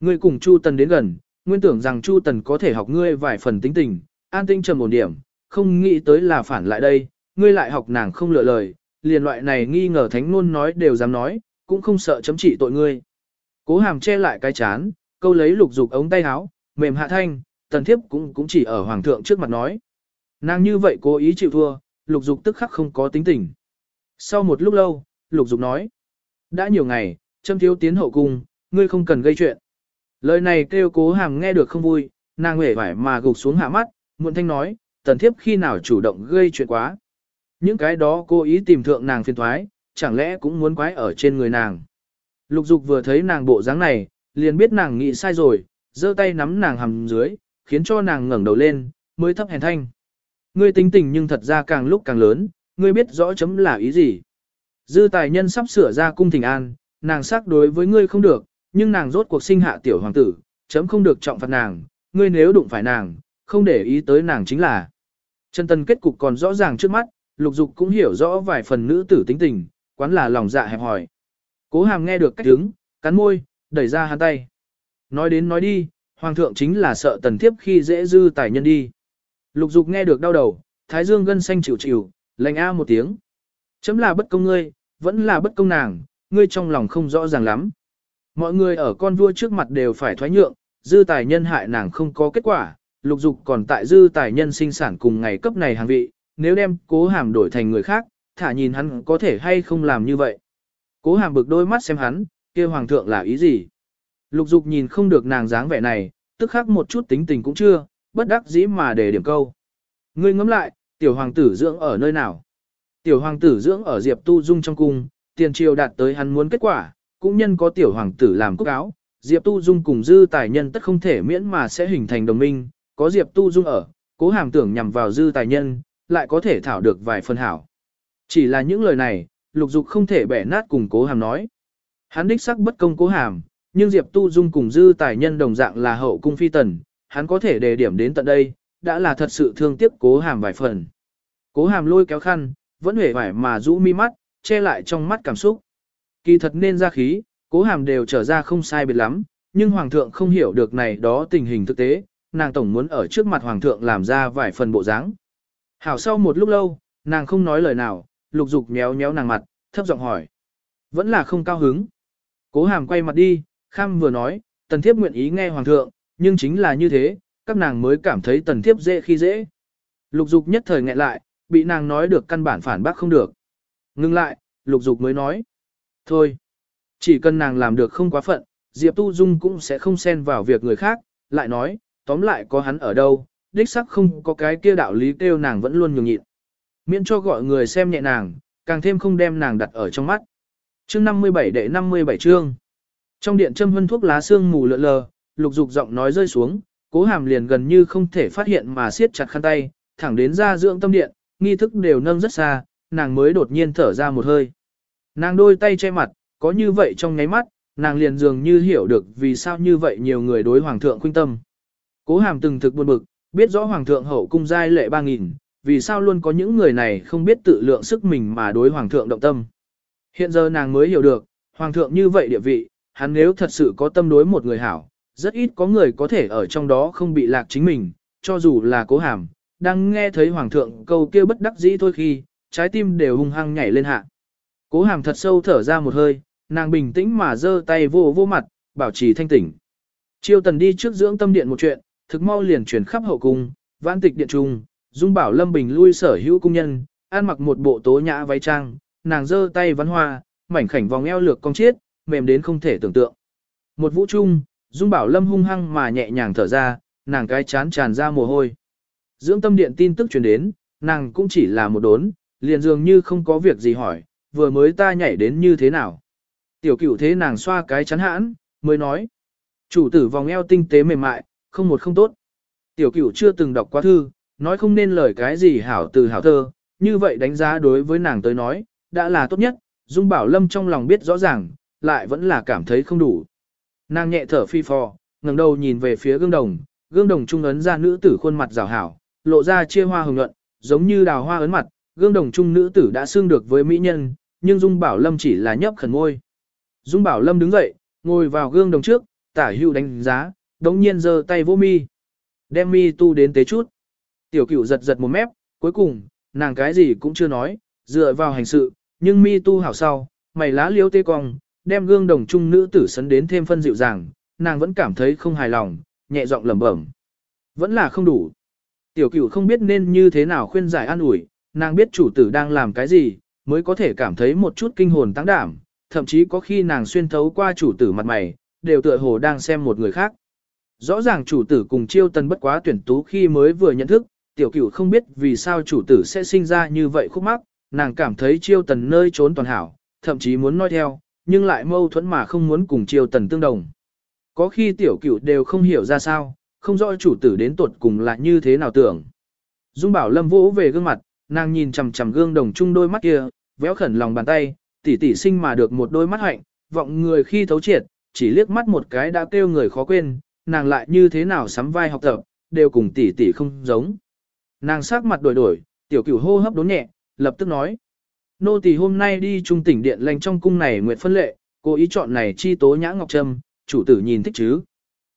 Ngươi cùng Chu Tần đến gần, nguyên tưởng rằng Chu Tần có thể học ngươi vài phần tính tình, an tinh trầm ổn điểm, không nghĩ tới là phản lại đây, ngươi lại học nàng không lựa lời, liền loại này nghi ngờ thánh luôn nói đều dám nói, cũng không sợ chấm trị tội ngươi. Cố hàm che lại cái chán, câu lấy lục dục ống tay áo, mềm hạ thanh, tần thiếp cũng cũng chỉ ở hoàng thượng trước mặt nói. Nàng như vậy cố ý chịu thua, lục dục tức khắc không có tính tình. Sau một lúc lâu, lục dục nói. Đã nhiều ngày, châm thiếu tiến hậu cung, ngươi không cần gây chuyện. Lời này kêu cố hàm nghe được không vui, nàng hề vải mà gục xuống hạ mắt, muộn thanh nói, tần thiếp khi nào chủ động gây chuyện quá. Những cái đó cố ý tìm thượng nàng phiền thoái, chẳng lẽ cũng muốn quái ở trên người nàng. Lục dục vừa thấy nàng bộ dáng này, liền biết nàng nghĩ sai rồi, giơ tay nắm nàng hầm dưới, khiến cho nàng ngẩng đầu lên, mới thấp hèn thanh. Ngươi tính tình nhưng thật ra càng lúc càng lớn, ngươi biết rõ chấm là ý gì. Dư tài nhân sắp sửa ra cung thỉnh an, nàng xác đối với ngươi không được, nhưng nàng rốt cuộc sinh hạ tiểu hoàng tử, chấm không được trọng phạt nàng, ngươi nếu đụng phải nàng, không để ý tới nàng chính là. Chân tân kết cục còn rõ ràng trước mắt, lục dục cũng hiểu rõ vài phần nữ tử tính tình, quán là lòng dạ hẹp hỏi. Cố hàm nghe được cách đứng, cắn môi, đẩy ra hắn tay. Nói đến nói đi, hoàng thượng chính là sợ tần thiếp khi dễ dư tài nhân đi. Lục dục nghe được đau đầu, thái dương gân xanh chịu chịu, lành a một tiếng. Chấm là bất công ngươi, vẫn là bất công nàng, ngươi trong lòng không rõ ràng lắm. Mọi người ở con vua trước mặt đều phải thoái nhượng, dư tài nhân hại nàng không có kết quả, lục dục còn tại dư tài nhân sinh sản cùng ngày cấp này hàng vị, nếu đem cố hàm đổi thành người khác, thả nhìn hắn có thể hay không làm như vậy. Cố hàm bực đôi mắt xem hắn, kia hoàng thượng là ý gì. Lục dục nhìn không được nàng dáng vẻ này, tức khắc một chút tính tình cũng chưa, bất đắc dĩ mà để điểm câu. Ngươi ngẫm lại, tiểu hoàng tử dưỡng ở nơi nào? Tiểu hoàng tử dưỡng ở Diệp Tu Dung trong cung, tiền triều đạt tới hắn muốn kết quả, cũng nhân có tiểu hoàng tử làm cúc áo. Diệp Tu Dung cùng dư tài nhân tất không thể miễn mà sẽ hình thành đồng minh, có Diệp Tu Dung ở, cố hàm tưởng nhằm vào dư tài nhân, lại có thể thảo được vài phần hảo. Chỉ là những lời này, lục dục không thể bẻ nát cùng cố hàm nói. Hắn đích sắc bất công cố hàm, nhưng Diệp Tu Dung cùng dư tài nhân đồng dạng là hậu cung phi tần, hắn có thể đề điểm đến tận đây, đã là thật sự thương tiếc cố hàm vài phần. Cố hàm lôi kéo khăn, vẫn hề vải mà rũ mi mắt, che lại trong mắt cảm xúc. Kỳ thật nên ra khí, cố hàm đều trở ra không sai biệt lắm, nhưng hoàng thượng không hiểu được này đó tình hình thực tế, nàng tổng muốn ở trước mặt hoàng thượng làm ra vài phần bộ dáng. Hảo sau một lúc lâu, nàng không nói lời nào, lục dục méo méo nàng mặt, thấp giọng hỏi. Vẫn là không cao hứng. Cố hàm quay mặt đi, kham vừa nói, tần thiếp nguyện ý nghe hoàng thượng, nhưng chính là như thế, các nàng mới cảm thấy tần thiếp dễ khi dễ. Lục dục nhất thời nghẹn lại, bị nàng nói được căn bản phản bác không được. Ngưng lại, lục dục mới nói. Thôi, chỉ cần nàng làm được không quá phận, Diệp Tu Dung cũng sẽ không xen vào việc người khác, lại nói, tóm lại có hắn ở đâu, đích sắc không có cái kia đạo lý kêu nàng vẫn luôn nhường nhịn. Miễn cho gọi người xem nhẹ nàng, càng thêm không đem nàng đặt ở trong mắt. Chương 57 đệ 57 chương. Trong điện châm hân thuốc lá xương mù lợ lờ, lục dục giọng nói rơi xuống, cố hàm liền gần như không thể phát hiện mà siết chặt khăn tay, thẳng đến ra dưỡng tâm điện, nghi thức đều nâng rất xa, nàng mới đột nhiên thở ra một hơi. Nàng đôi tay che mặt, có như vậy trong nháy mắt, nàng liền dường như hiểu được vì sao như vậy nhiều người đối hoàng thượng khuynh tâm. Cố hàm từng thực buồn bực, biết rõ hoàng thượng hậu cung giai lệ ba nghìn, vì sao luôn có những người này không biết tự lượng sức mình mà đối hoàng thượng động tâm. Hiện giờ nàng mới hiểu được, hoàng thượng như vậy địa vị, hắn nếu thật sự có tâm đối một người hảo, rất ít có người có thể ở trong đó không bị lạc chính mình, cho dù là cố hàm, đang nghe thấy hoàng thượng câu kêu bất đắc dĩ thôi khi, trái tim đều hung hăng nhảy lên hạ. Cố hàm thật sâu thở ra một hơi, nàng bình tĩnh mà giơ tay vô vô mặt, bảo trì thanh tỉnh. Chiêu tần đi trước dưỡng tâm điện một chuyện, thực mau liền chuyển khắp hậu cung, vãn tịch điện trung, dung bảo lâm bình lui sở hữu cung nhân, ăn mặc một bộ tố nhã váy trang, nàng giơ tay văn hoa, mảnh khảnh vòng eo lược cong chiết, mềm đến không thể tưởng tượng. Một vũ trung, dung bảo lâm hung hăng mà nhẹ nhàng thở ra, nàng cái chán tràn ra mồ hôi. Dưỡng tâm điện tin tức truyền đến, nàng cũng chỉ là một đốn, liền dường như không có việc gì hỏi, vừa mới ta nhảy đến như thế nào. Tiểu cửu thế nàng xoa cái chán hãn, mới nói. Chủ tử vòng eo tinh tế mềm mại, không một không tốt. Tiểu cửu chưa từng đọc qua thư, nói không nên lời cái gì hảo từ hảo thơ, như vậy đánh giá đối với nàng tới nói, đã là tốt nhất, Dung Bảo Lâm trong lòng biết rõ ràng, lại vẫn là cảm thấy không đủ. Nàng nhẹ thở phi phò, ngẩng đầu nhìn về phía gương đồng, gương đồng trung ấn ra nữ tử khuôn mặt rào hảo, lộ ra chia hoa hồng nhuận, giống như đào hoa ấn mặt, gương đồng trung nữ tử đã xương được với mỹ nhân, nhưng Dung Bảo Lâm chỉ là nhấp khẩn ngôi. Dung Bảo Lâm đứng dậy, ngồi vào gương đồng trước, tả hưu đánh giá, đống nhiên giơ tay vô mi. Đem mi tu đến tế chút. Tiểu cửu giật giật một mép, cuối cùng, nàng cái gì cũng chưa nói, dựa vào hành sự, nhưng mi tu hảo sau, mày lá liêu tê cong, đem gương đồng trung nữ tử sấn đến thêm phân dịu dàng, nàng vẫn cảm thấy không hài lòng, nhẹ giọng lẩm bẩm. Vẫn là không đủ. Tiểu cửu không biết nên như thế nào khuyên giải an ủi, nàng biết chủ tử đang làm cái gì, mới có thể cảm thấy một chút kinh hồn tăng đảm, thậm chí có khi nàng xuyên thấu qua chủ tử mặt mày, đều tựa hồ đang xem một người khác. Rõ ràng chủ tử cùng chiêu tần bất quá tuyển tú khi mới vừa nhận thức, tiểu cửu không biết vì sao chủ tử sẽ sinh ra như vậy khúc mắc, nàng cảm thấy chiêu tần nơi trốn toàn hảo, thậm chí muốn nói theo, nhưng lại mâu thuẫn mà không muốn cùng triều tần tương đồng. Có khi tiểu cửu đều không hiểu ra sao, không rõ chủ tử đến tuột cùng là như thế nào tưởng. Dung bảo lâm vỗ về gương mặt, nàng nhìn chằm chằm gương đồng chung đôi mắt kia, véo khẩn lòng bàn tay, tỉ tỉ sinh mà được một đôi mắt hạnh, vọng người khi thấu triệt, chỉ liếc mắt một cái đã kêu người khó quên, nàng lại như thế nào sắm vai học tập, đều cùng tỉ tỉ không giống. Nàng sắc mặt đổi đổi, tiểu cửu hô hấp đốn nhẹ, lập tức nói. Nô tỳ hôm nay đi trung tỉnh điện lành trong cung này nguyện phân lệ, cố ý chọn này chi tố nhã ngọc trâm, chủ tử nhìn thích chứ.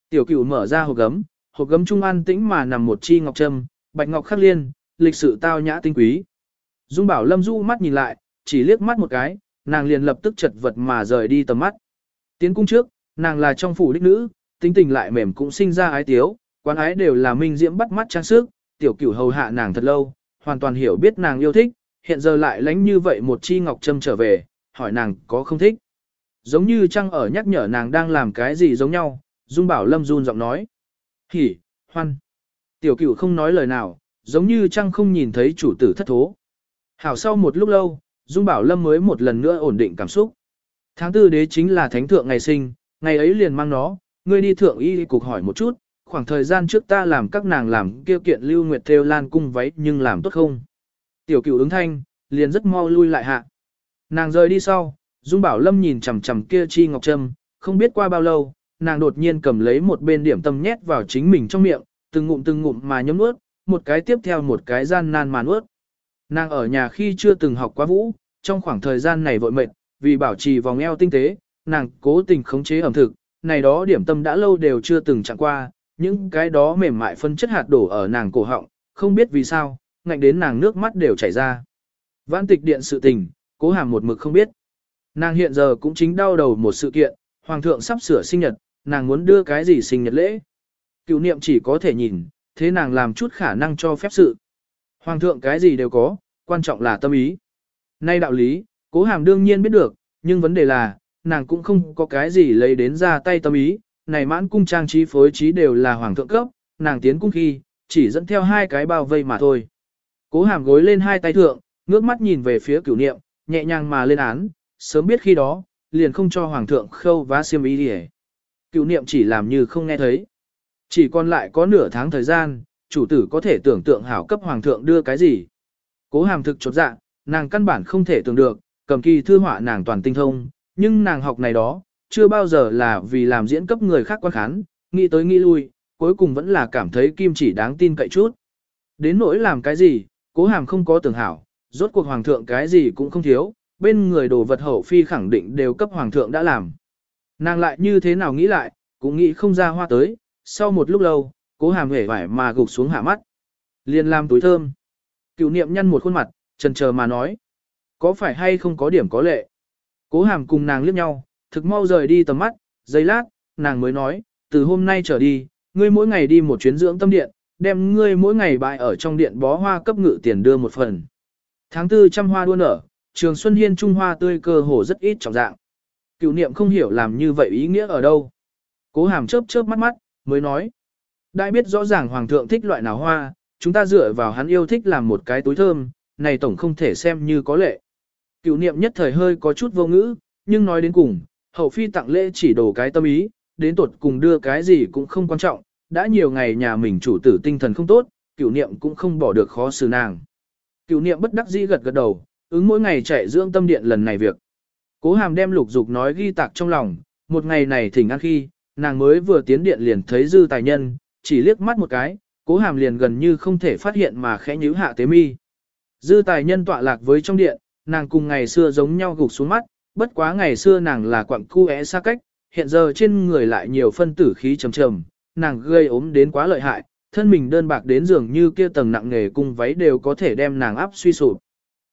Tiểu cửu mở ra hộp gấm, hộp gấm trung an tĩnh mà nằm một chi ngọc trâm, bạch ngọc khắc liên, lịch sự tao nhã tinh quý. Dung bảo lâm du mắt nhìn lại, chỉ liếc mắt một cái, nàng liền lập tức chật vật mà rời đi tầm mắt. Tiến cung trước, nàng là trong phủ đích nữ, tính tình lại mềm cũng sinh ra ái tiếu, quán ái đều là minh diễm bắt mắt trang sức, tiểu cửu hầu hạ nàng thật lâu, hoàn toàn hiểu biết nàng yêu thích, hiện giờ lại lánh như vậy một chi ngọc trâm trở về, hỏi nàng có không thích. Giống như trăng ở nhắc nhở nàng đang làm cái gì giống nhau, Dung Bảo Lâm run giọng nói. Hỉ, hoan. Tiểu cửu không nói lời nào, giống như trăng không nhìn thấy chủ tử thất thố. Hảo sau một lúc lâu, Dung Bảo Lâm mới một lần nữa ổn định cảm xúc. Tháng tư đế chính là thánh thượng ngày sinh, ngày ấy liền mang nó, ngươi đi thượng y cục hỏi một chút, khoảng thời gian trước ta làm các nàng làm kêu kiện lưu nguyệt theo lan cung váy nhưng làm tốt không. Tiểu cửu ứng thanh, liền rất mau lui lại hạ. Nàng rời đi sau, Dung Bảo Lâm nhìn chằm chằm kia chi ngọc trâm, không biết qua bao lâu, nàng đột nhiên cầm lấy một bên điểm tâm nhét vào chính mình trong miệng, từng ngụm từng ngụm mà nhấm nuốt, một cái tiếp theo một cái gian nan mà nuốt. Nàng ở nhà khi chưa từng học quá vũ, trong khoảng thời gian này vội mệt, vì bảo trì vòng eo tinh tế, nàng cố tình khống chế ẩm thực, này đó điểm tâm đã lâu đều chưa từng chạm qua, những cái đó mềm mại phân chất hạt đổ ở nàng cổ họng, không biết vì sao, ngạnh đến nàng nước mắt đều chảy ra. Vãn tịch điện sự tình, cố hàm một mực không biết. Nàng hiện giờ cũng chính đau đầu một sự kiện, hoàng thượng sắp sửa sinh nhật, nàng muốn đưa cái gì sinh nhật lễ. Cựu niệm chỉ có thể nhìn, thế nàng làm chút khả năng cho phép sự. Hoàng thượng cái gì đều có, quan trọng là tâm ý. Nay đạo lý, cố hàm đương nhiên biết được, nhưng vấn đề là, nàng cũng không có cái gì lấy đến ra tay tâm ý, này mãn cung trang trí phối trí đều là hoàng thượng cấp, nàng tiến cung khi, chỉ dẫn theo hai cái bao vây mà thôi. Cố hàm gối lên hai tay thượng, ngước mắt nhìn về phía cửu niệm, nhẹ nhàng mà lên án, sớm biết khi đó, liền không cho hoàng thượng khâu vá xiêm ý đi Cửu niệm chỉ làm như không nghe thấy. Chỉ còn lại có nửa tháng thời gian, chủ tử có thể tưởng tượng hảo cấp hoàng thượng đưa cái gì. Cố hàm thực chột dạ, nàng căn bản không thể tưởng được, cầm kỳ thư họa nàng toàn tinh thông, nhưng nàng học này đó, chưa bao giờ là vì làm diễn cấp người khác quan khán, nghĩ tới nghĩ lui, cuối cùng vẫn là cảm thấy kim chỉ đáng tin cậy chút. Đến nỗi làm cái gì, cố hàm không có tưởng hảo, rốt cuộc hoàng thượng cái gì cũng không thiếu, bên người đồ vật hậu phi khẳng định đều cấp hoàng thượng đã làm. Nàng lại như thế nào nghĩ lại, cũng nghĩ không ra hoa tới, sau một lúc lâu, cố hàm hể vải mà gục xuống hạ mắt. Liền làm túi thơm. Cựu niệm nhăn một khuôn mặt, trần chờ mà nói. Có phải hay không có điểm có lệ? Cố hàm cùng nàng liếc nhau, thực mau rời đi tầm mắt, giây lát, nàng mới nói, từ hôm nay trở đi, ngươi mỗi ngày đi một chuyến dưỡng tâm điện, đem ngươi mỗi ngày bại ở trong điện bó hoa cấp ngự tiền đưa một phần. Tháng tư trăm hoa đua nở, trường Xuân Hiên Trung Hoa tươi cơ hồ rất ít trọng dạng. Cựu niệm không hiểu làm như vậy ý nghĩa ở đâu. Cố hàm chớp chớp mắt mắt, mới nói. Đại biết rõ ràng Hoàng thượng thích loại nào hoa, chúng ta dựa vào hắn yêu thích làm một cái túi thơm, này tổng không thể xem như có lệ. Cựu niệm nhất thời hơi có chút vô ngữ, nhưng nói đến cùng, hậu phi tặng lễ chỉ đổ cái tâm ý, đến tuột cùng đưa cái gì cũng không quan trọng, đã nhiều ngày nhà mình chủ tử tinh thần không tốt, cựu niệm cũng không bỏ được khó xử nàng. Cựu niệm bất đắc dĩ gật gật đầu, ứng mỗi ngày chạy dưỡng tâm điện lần này việc. Cố hàm đem lục dục nói ghi tạc trong lòng, một ngày này thỉnh ăn khi, nàng mới vừa tiến điện liền thấy dư tài nhân, chỉ liếc mắt một cái, cố hàm liền gần như không thể phát hiện mà khẽ nhíu hạ tế mi. Dư tài nhân tọa lạc với trong điện, nàng cùng ngày xưa giống nhau gục xuống mắt, bất quá ngày xưa nàng là quặng cu é xa cách, hiện giờ trên người lại nhiều phân tử khí trầm trầm, nàng gây ốm đến quá lợi hại, thân mình đơn bạc đến dường như kia tầng nặng nghề cung váy đều có thể đem nàng áp suy sụp.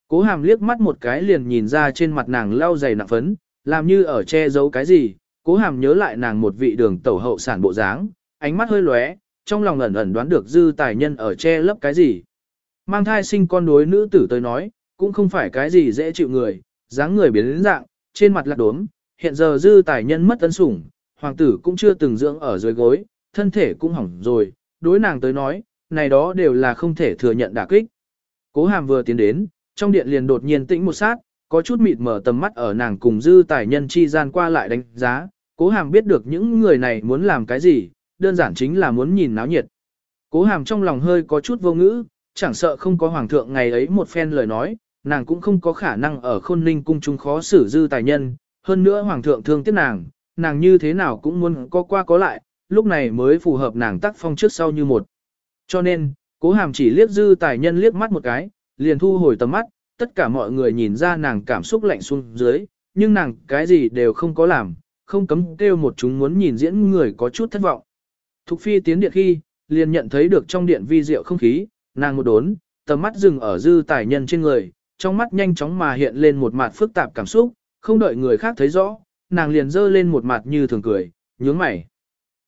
Cố hàm liếc mắt một cái liền nhìn ra trên mặt nàng lau dày nặng phấn, làm như ở che giấu cái gì, cố hàm nhớ lại nàng một vị đường tẩu hậu sản bộ dáng, ánh mắt hơi lóe, trong lòng ẩn ẩn đoán được dư tài nhân ở che lấp cái gì. Mang thai sinh con đối nữ tử tới nói, cũng không phải cái gì dễ chịu người, dáng người biến đến dạng, trên mặt lạc đốm, hiện giờ dư tài nhân mất ân sủng, hoàng tử cũng chưa từng dưỡng ở dưới gối, thân thể cũng hỏng rồi, đối nàng tới nói, này đó đều là không thể thừa nhận đả kích. Cố hàm vừa tiến đến, trong điện liền đột nhiên tĩnh một sát, có chút mịt mở tầm mắt ở nàng cùng dư tài nhân chi gian qua lại đánh giá, cố hàm biết được những người này muốn làm cái gì, đơn giản chính là muốn nhìn náo nhiệt. Cố hàm trong lòng hơi có chút vô ngữ, chẳng sợ không có hoàng thượng ngày ấy một phen lời nói, nàng cũng không có khả năng ở khôn ninh cung chúng khó xử dư tài nhân, hơn nữa hoàng thượng thương tiếc nàng, nàng như thế nào cũng muốn có qua có lại, lúc này mới phù hợp nàng tác phong trước sau như một. Cho nên, cố hàm chỉ liếc dư tài nhân liếc mắt một cái, liền thu hồi tầm mắt, tất cả mọi người nhìn ra nàng cảm xúc lạnh xuống dưới, nhưng nàng cái gì đều không có làm, không cấm kêu một chúng muốn nhìn diễn người có chút thất vọng. Thục phi tiến điện khi, liền nhận thấy được trong điện vi diệu không khí, nàng một đốn, tầm mắt dừng ở dư tài nhân trên người, trong mắt nhanh chóng mà hiện lên một mặt phức tạp cảm xúc, không đợi người khác thấy rõ, nàng liền dơ lên một mặt như thường cười, nhướng mày.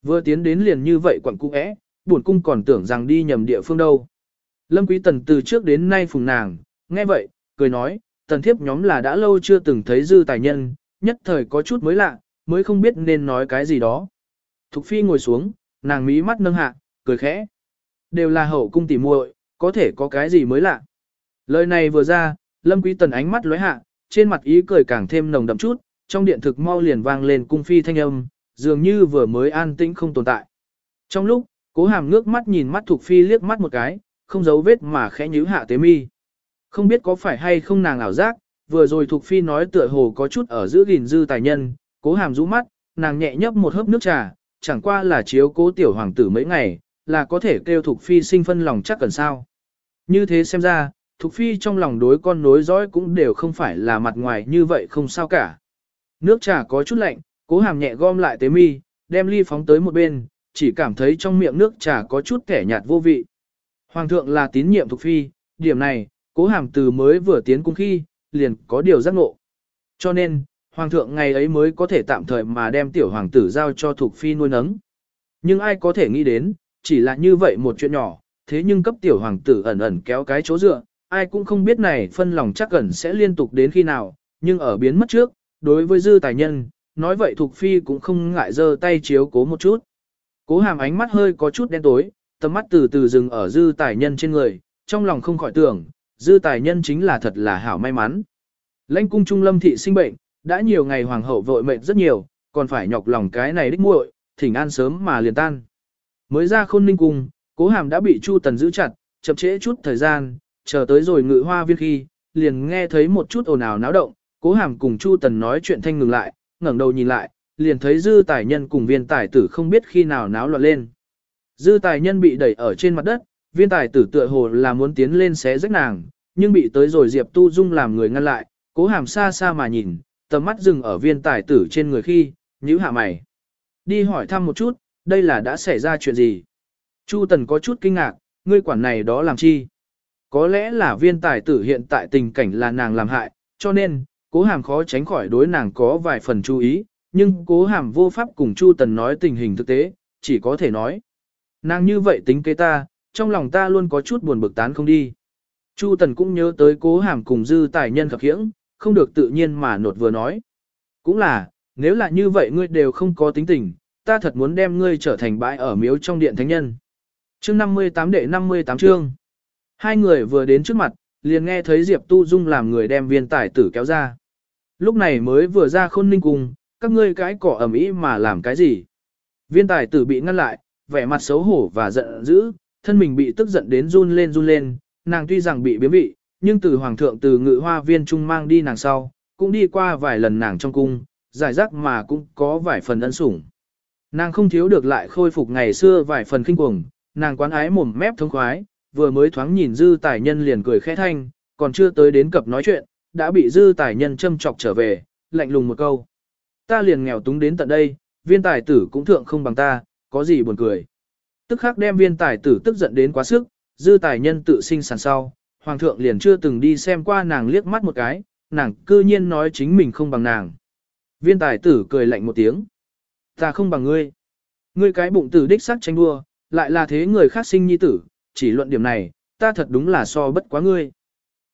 Vừa tiến đến liền như vậy quặng cung ẽ, buồn cung còn tưởng rằng đi nhầm địa phương đâu. Lâm Quý Tần từ trước đến nay phùng nàng, nghe vậy, cười nói, tần thiếp nhóm là đã lâu chưa từng thấy dư tài nhân, nhất thời có chút mới lạ, mới không biết nên nói cái gì đó. Thục phi ngồi xuống, nàng mí mắt nâng hạ, cười khẽ. Đều là hậu cung tỉ muội, có thể có cái gì mới lạ. Lời này vừa ra, Lâm Quý Tần ánh mắt lóe hạ, trên mặt ý cười càng thêm nồng đậm chút, trong điện thực mau liền vang lên cung phi thanh âm, dường như vừa mới an tĩnh không tồn tại. Trong lúc, cố hàm ngước mắt nhìn mắt Thục Phi liếc mắt một cái, không giấu vết mà khẽ nhíu hạ tế mi. Không biết có phải hay không nàng ảo giác, vừa rồi Thục Phi nói tựa hồ có chút ở giữa gìn dư tài nhân, cố hàm rũ mắt, nàng nhẹ nhấp một hớp nước trà, chẳng qua là chiếu cố tiểu hoàng tử mấy ngày, là có thể kêu Thục Phi sinh phân lòng chắc cần sao. Như thế xem ra, Thục Phi trong lòng đối con nối dõi cũng đều không phải là mặt ngoài như vậy không sao cả. Nước trà có chút lạnh, cố hàm nhẹ gom lại tế mi, đem ly phóng tới một bên, chỉ cảm thấy trong miệng nước trà có chút kẻ nhạt vô vị. Hoàng thượng là tín nhiệm Thuộc Phi, điểm này, cố hàm từ mới vừa tiến cung khi, liền có điều giác ngộ. Cho nên, Hoàng thượng ngày ấy mới có thể tạm thời mà đem tiểu hoàng tử giao cho Thuộc Phi nuôi nấng. Nhưng ai có thể nghĩ đến, chỉ là như vậy một chuyện nhỏ, thế nhưng cấp tiểu hoàng tử ẩn ẩn kéo cái chỗ dựa, ai cũng không biết này phân lòng chắc ẩn sẽ liên tục đến khi nào, nhưng ở biến mất trước, đối với dư tài nhân, nói vậy Thục Phi cũng không ngại giơ tay chiếu cố một chút. Cố hàm ánh mắt hơi có chút đen tối, tầm mắt từ từ dừng ở dư tài nhân trên người, trong lòng không khỏi tưởng, dư tài nhân chính là thật là hảo may mắn. Lãnh cung trung lâm thị sinh bệnh, đã nhiều ngày hoàng hậu vội mệt rất nhiều, còn phải nhọc lòng cái này đích muội, thỉnh an sớm mà liền tan. Mới ra khôn ninh cung, cố hàm đã bị Chu Tần giữ chặt, chậm trễ chút thời gian, chờ tới rồi ngự hoa viên khi, liền nghe thấy một chút ồn ào náo động, cố hàm cùng Chu Tần nói chuyện thanh ngừng lại, ngẩng đầu nhìn lại, liền thấy dư tài nhân cùng viên tài tử không biết khi nào náo loạn lên. Dư tài nhân bị đẩy ở trên mặt đất, viên tài tử tựa hồ là muốn tiến lên xé rách nàng, nhưng bị tới rồi Diệp Tu Dung làm người ngăn lại, cố hàm xa xa mà nhìn, tầm mắt dừng ở viên tài tử trên người khi, nhíu hạ mày. Đi hỏi thăm một chút, đây là đã xảy ra chuyện gì? Chu Tần có chút kinh ngạc, ngươi quản này đó làm chi? Có lẽ là viên tài tử hiện tại tình cảnh là nàng làm hại, cho nên, cố hàm khó tránh khỏi đối nàng có vài phần chú ý, nhưng cố hàm vô pháp cùng Chu Tần nói tình hình thực tế, chỉ có thể nói. Nàng như vậy tính kế ta, trong lòng ta luôn có chút buồn bực tán không đi. Chu Tần cũng nhớ tới cố hàm cùng dư tài nhân khập khiễng, không được tự nhiên mà nột vừa nói. Cũng là, nếu là như vậy ngươi đều không có tính tình, ta thật muốn đem ngươi trở thành bãi ở miếu trong điện thánh nhân. Chương 58 đệ 58 chương. Hai người vừa đến trước mặt, liền nghe thấy Diệp Tu Dung làm người đem viên tài tử kéo ra. Lúc này mới vừa ra khôn ninh cùng, các ngươi cái cỏ ẩm ý mà làm cái gì. Viên tài tử bị ngăn lại, vẻ mặt xấu hổ và giận dữ, thân mình bị tức giận đến run lên run lên, nàng tuy rằng bị biến vị, nhưng từ hoàng thượng từ ngự hoa viên trung mang đi nàng sau, cũng đi qua vài lần nàng trong cung, giải rác mà cũng có vài phần ân sủng. Nàng không thiếu được lại khôi phục ngày xưa vài phần kinh cuồng, nàng quán ái mồm mép thông khoái, vừa mới thoáng nhìn dư tài nhân liền cười khẽ thanh, còn chưa tới đến cập nói chuyện, đã bị dư tài nhân châm chọc trở về, lạnh lùng một câu. Ta liền nghèo túng đến tận đây, viên tài tử cũng thượng không bằng ta, có gì buồn cười. Tức khắc đem viên tài tử tức giận đến quá sức, dư tài nhân tự sinh sản sau, hoàng thượng liền chưa từng đi xem qua nàng liếc mắt một cái, nàng cư nhiên nói chính mình không bằng nàng. Viên tài tử cười lạnh một tiếng. Ta không bằng ngươi. Ngươi cái bụng tử đích sắc tranh đua, lại là thế người khác sinh nhi tử, chỉ luận điểm này, ta thật đúng là so bất quá ngươi.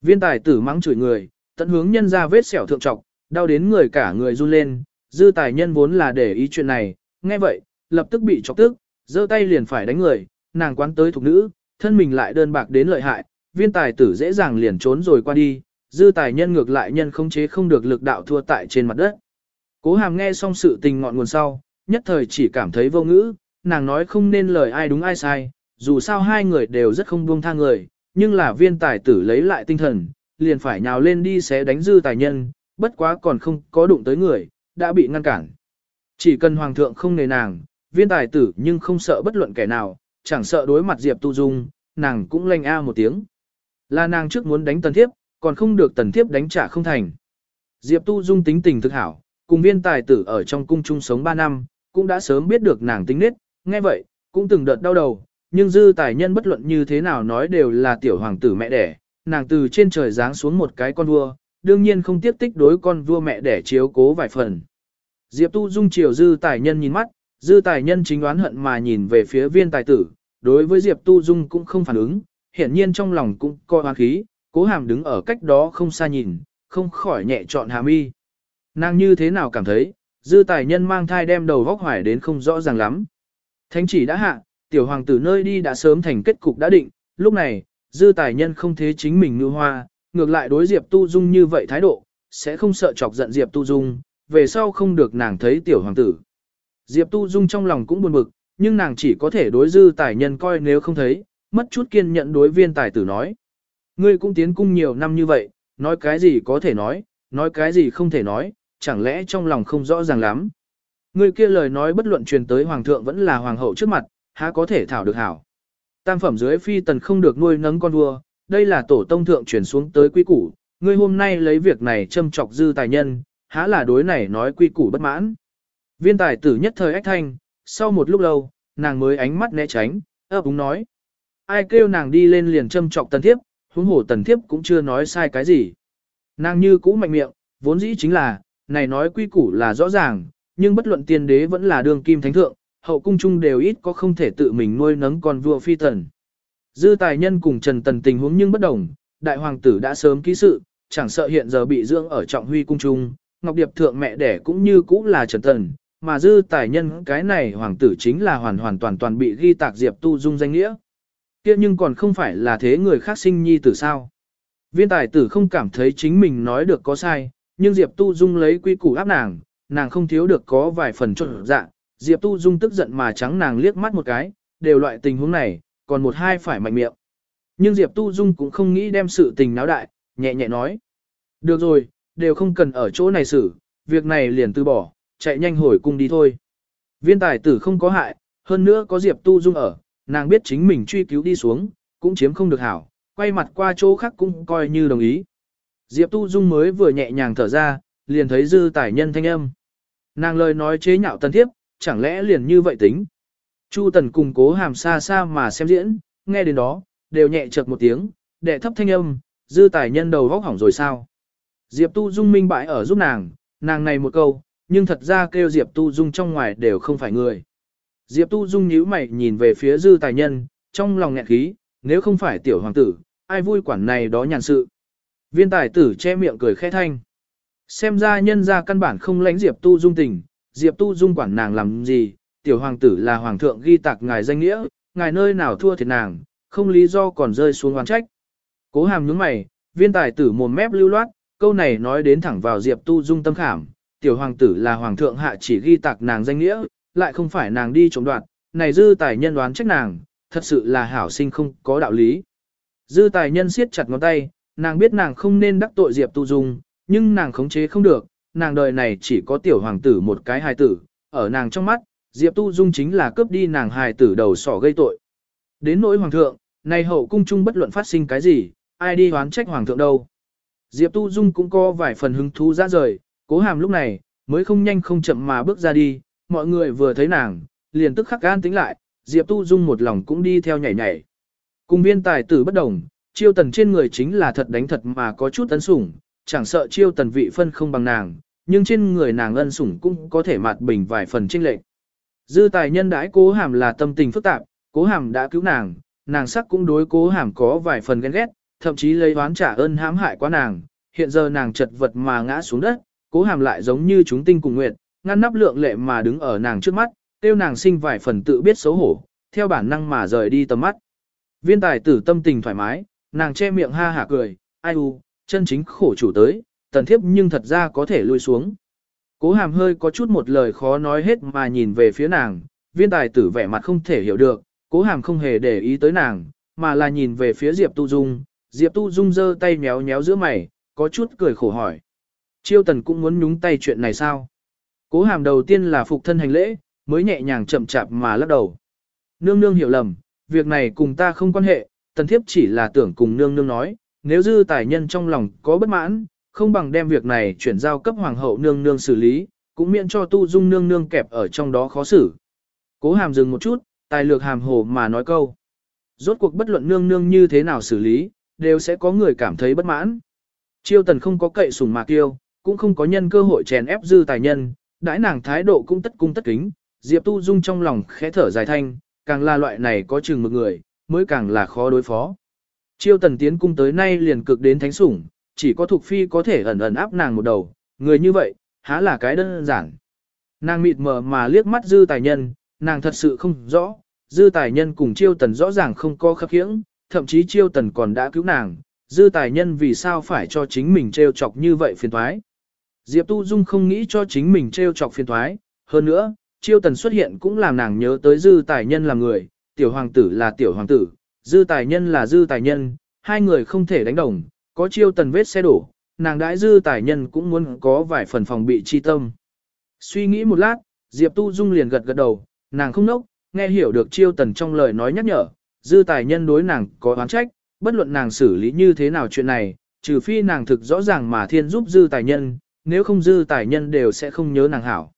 Viên tài tử mắng chửi người, tận hướng nhân ra vết sẹo thượng trọc, đau đến người cả người run lên, dư tài nhân vốn là để ý chuyện này, nghe vậy, lập tức bị chọc tức, giơ tay liền phải đánh người, nàng quán tới thuộc nữ, thân mình lại đơn bạc đến lợi hại, viên tài tử dễ dàng liền trốn rồi qua đi, dư tài nhân ngược lại nhân không chế không được lực đạo thua tại trên mặt đất. Cố hàm nghe xong sự tình ngọn nguồn sau, nhất thời chỉ cảm thấy vô ngữ, nàng nói không nên lời ai đúng ai sai, dù sao hai người đều rất không buông tha người, nhưng là viên tài tử lấy lại tinh thần, liền phải nhào lên đi xé đánh dư tài nhân, bất quá còn không có đụng tới người, đã bị ngăn cản. Chỉ cần hoàng thượng không nề nàng, viên tài tử nhưng không sợ bất luận kẻ nào, chẳng sợ đối mặt Diệp Tu Dung, nàng cũng lanh a một tiếng. Là nàng trước muốn đánh tần thiếp, còn không được tần thiếp đánh trả không thành. Diệp Tu Dung tính tình thực hảo, cùng viên tài tử ở trong cung chung sống 3 năm, cũng đã sớm biết được nàng tính nết, nghe vậy, cũng từng đợt đau đầu, nhưng dư tài nhân bất luận như thế nào nói đều là tiểu hoàng tử mẹ đẻ, nàng từ trên trời giáng xuống một cái con vua, đương nhiên không tiếp tích đối con vua mẹ để chiếu cố vài phần. Diệp Tu Dung chiều dư tài nhân nhìn mắt, dư tài nhân chính đoán hận mà nhìn về phía viên tài tử, đối với Diệp Tu Dung cũng không phản ứng, hiển nhiên trong lòng cũng coi hoa khí, cố hàm đứng ở cách đó không xa nhìn, không khỏi nhẹ chọn hàm y. Nàng như thế nào cảm thấy, dư tài nhân mang thai đem đầu vóc hoài đến không rõ ràng lắm. Thánh chỉ đã hạ, tiểu hoàng tử nơi đi đã sớm thành kết cục đã định, lúc này, dư tài nhân không thế chính mình ngư hoa, ngược lại đối Diệp Tu Dung như vậy thái độ, sẽ không sợ chọc giận Diệp Tu Dung, về sau không được nàng thấy tiểu hoàng tử. Diệp Tu Dung trong lòng cũng buồn bực, nhưng nàng chỉ có thể đối dư tài nhân coi nếu không thấy, mất chút kiên nhận đối viên tài tử nói. Ngươi cũng tiến cung nhiều năm như vậy, nói cái gì có thể nói, nói cái gì không thể nói, chẳng lẽ trong lòng không rõ ràng lắm. Ngươi kia lời nói bất luận truyền tới hoàng thượng vẫn là hoàng hậu trước mặt, há có thể thảo được hảo. Tam phẩm dưới phi tần không được nuôi nấng con vua, đây là tổ tông thượng truyền xuống tới quy củ, ngươi hôm nay lấy việc này châm chọc dư tài nhân, há là đối này nói quy củ bất mãn. Viên tài tử nhất thời ách thanh, sau một lúc lâu, nàng mới ánh mắt né tránh, ấp úng nói. Ai kêu nàng đi lên liền châm chọc tần thiếp, huống hổ tần thiếp cũng chưa nói sai cái gì. Nàng như cũ mạnh miệng, vốn dĩ chính là, này nói quy củ là rõ ràng, nhưng bất luận tiên đế vẫn là đường kim thánh thượng, hậu cung chung đều ít có không thể tự mình nuôi nấng con vua phi tần. Dư tài nhân cùng Trần Tần tình huống nhưng bất đồng, đại hoàng tử đã sớm ký sự, chẳng sợ hiện giờ bị dưỡng ở trọng huy cung trung, Ngọc Điệp thượng mẹ đẻ cũng như cũ là Trần Tần, mà dư tài nhân cái này hoàng tử chính là hoàn hoàn toàn toàn bị ghi tạc Diệp Tu Dung danh nghĩa. kia nhưng còn không phải là thế người khác sinh nhi tử sao. Viên tài tử không cảm thấy chính mình nói được có sai, nhưng Diệp Tu Dung lấy quy củ áp nàng, nàng không thiếu được có vài phần trộn dạ. Diệp Tu Dung tức giận mà trắng nàng liếc mắt một cái, đều loại tình huống này, còn một hai phải mạnh miệng. Nhưng Diệp Tu Dung cũng không nghĩ đem sự tình náo đại, nhẹ nhẹ nói. Được rồi, đều không cần ở chỗ này xử, việc này liền từ bỏ, chạy nhanh hồi cung đi thôi. Viên tài tử không có hại, hơn nữa có Diệp Tu Dung ở, nàng biết chính mình truy cứu đi xuống, cũng chiếm không được hảo, quay mặt qua chỗ khác cũng coi như đồng ý. Diệp Tu Dung mới vừa nhẹ nhàng thở ra, liền thấy dư tài nhân thanh âm. Nàng lời nói chế nhạo tần thiếp, chẳng lẽ liền như vậy tính. Chu tần cùng cố hàm xa xa mà xem diễn, nghe đến đó, đều nhẹ chợt một tiếng, đệ thấp thanh âm, dư tài nhân đầu vóc hỏng rồi sao. Diệp Tu Dung minh bại ở giúp nàng, nàng này một câu, nhưng thật ra kêu Diệp Tu Dung trong ngoài đều không phải người. Diệp Tu Dung nhíu mày nhìn về phía dư tài nhân, trong lòng nghẹn khí, nếu không phải tiểu hoàng tử, ai vui quản này đó nhàn sự. Viên tài tử che miệng cười khẽ thanh. Xem ra nhân ra căn bản không lãnh Diệp Tu Dung tình, Diệp Tu Dung quản nàng làm gì, tiểu hoàng tử là hoàng thượng ghi tạc ngài danh nghĩa, ngài nơi nào thua thiệt nàng, không lý do còn rơi xuống oán trách. Cố hàm nhướng mày, viên tài tử mồm mép lưu loát, câu này nói đến thẳng vào Diệp Tu Dung tâm khảm, tiểu hoàng tử là hoàng thượng hạ chỉ ghi tạc nàng danh nghĩa, lại không phải nàng đi trộm đoạt, này dư tài nhân đoán trách nàng, thật sự là hảo sinh không có đạo lý. Dư tài nhân siết chặt ngón tay, nàng biết nàng không nên đắc tội Diệp Tu Dung, nhưng nàng khống chế không được, nàng đời này chỉ có tiểu hoàng tử một cái hài tử, ở nàng trong mắt, Diệp Tu Dung chính là cướp đi nàng hài tử đầu sỏ gây tội. Đến nỗi hoàng thượng, nay hậu cung chung bất luận phát sinh cái gì, ai đi hoán trách hoàng thượng đâu. Diệp Tu Dung cũng có vài phần hứng thú ra rời, cố hàm lúc này, mới không nhanh không chậm mà bước ra đi, mọi người vừa thấy nàng, liền tức khắc gan tính lại, Diệp Tu Dung một lòng cũng đi theo nhảy nhảy. Cùng viên tài tử bất đồng, chiêu tần trên người chính là thật đánh thật mà có chút tấn sủng, chẳng sợ chiêu tần vị phân không bằng nàng, nhưng trên người nàng ân sủng cũng có thể mạt bình vài phần trinh lệch. Dư tài nhân đãi cố hàm là tâm tình phức tạp, cố hàm đã cứu nàng, nàng sắc cũng đối cố hàm có vài phần ghen ghét, thậm chí lấy oán trả ơn hãm hại quá nàng, hiện giờ nàng chật vật mà ngã xuống đất, cố hàm lại giống như chúng tinh cùng nguyện, ngăn nắp lượng lệ mà đứng ở nàng trước mắt, tiêu nàng sinh vài phần tự biết xấu hổ, theo bản năng mà rời đi tầm mắt. Viên tài tử tâm tình thoải mái, nàng che miệng ha hả cười, ai u, chân chính khổ chủ tới, tần thiếp nhưng thật ra có thể lui xuống. Cố hàm hơi có chút một lời khó nói hết mà nhìn về phía nàng, viên tài tử vẻ mặt không thể hiểu được, cố hàm không hề để ý tới nàng, mà là nhìn về phía Diệp Tu Dung, Diệp Tu Dung giơ tay méo méo giữa mày, có chút cười khổ hỏi. Chiêu tần cũng muốn nhúng tay chuyện này sao? Cố hàm đầu tiên là phục thân hành lễ, mới nhẹ nhàng chậm chạp mà lắc đầu. Nương nương hiểu lầm, việc này cùng ta không quan hệ, tần thiếp chỉ là tưởng cùng nương nương nói, nếu dư tài nhân trong lòng có bất mãn, không bằng đem việc này chuyển giao cấp hoàng hậu nương nương xử lý, cũng miễn cho tu dung nương nương kẹp ở trong đó khó xử. Cố hàm dừng một chút, tài lược hàm hồ mà nói câu. Rốt cuộc bất luận nương nương như thế nào xử lý, đều sẽ có người cảm thấy bất mãn. Chiêu tần không có cậy sùng mạc yêu, cũng không có nhân cơ hội chèn ép dư tài nhân, đãi nàng thái độ cũng tất cung tất kính, Diệp Tu Dung trong lòng khẽ thở dài thanh, càng là loại này có chừng một người, mới càng là khó đối phó. Chiêu tần tiến cung tới nay liền cực đến thánh sủng, chỉ có thuộc phi có thể ẩn ẩn áp nàng một đầu, người như vậy, há là cái đơn giản. Nàng mịt mờ mà liếc mắt dư tài nhân, nàng thật sự không rõ, dư tài nhân cùng chiêu tần rõ ràng không có khắc khiễng, thậm chí chiêu tần còn đã cứu nàng, dư tài nhân vì sao phải cho chính mình trêu chọc như vậy phiền thoái. Diệp Tu Dung không nghĩ cho chính mình trêu chọc phiền thoái, hơn nữa, chiêu tần xuất hiện cũng làm nàng nhớ tới dư tài nhân là người, tiểu hoàng tử là tiểu hoàng tử, dư tài nhân là dư tài nhân, hai người không thể đánh đồng, có chiêu tần vết xe đổ, nàng đãi dư tài nhân cũng muốn có vài phần phòng bị chi tâm. Suy nghĩ một lát, Diệp Tu Dung liền gật gật đầu, nàng không nốc, nghe hiểu được chiêu tần trong lời nói nhắc nhở, dư tài nhân đối nàng có oán trách, bất luận nàng xử lý như thế nào chuyện này, trừ phi nàng thực rõ ràng mà thiên giúp dư tài nhân, nếu không dư tài nhân đều sẽ không nhớ nàng hảo.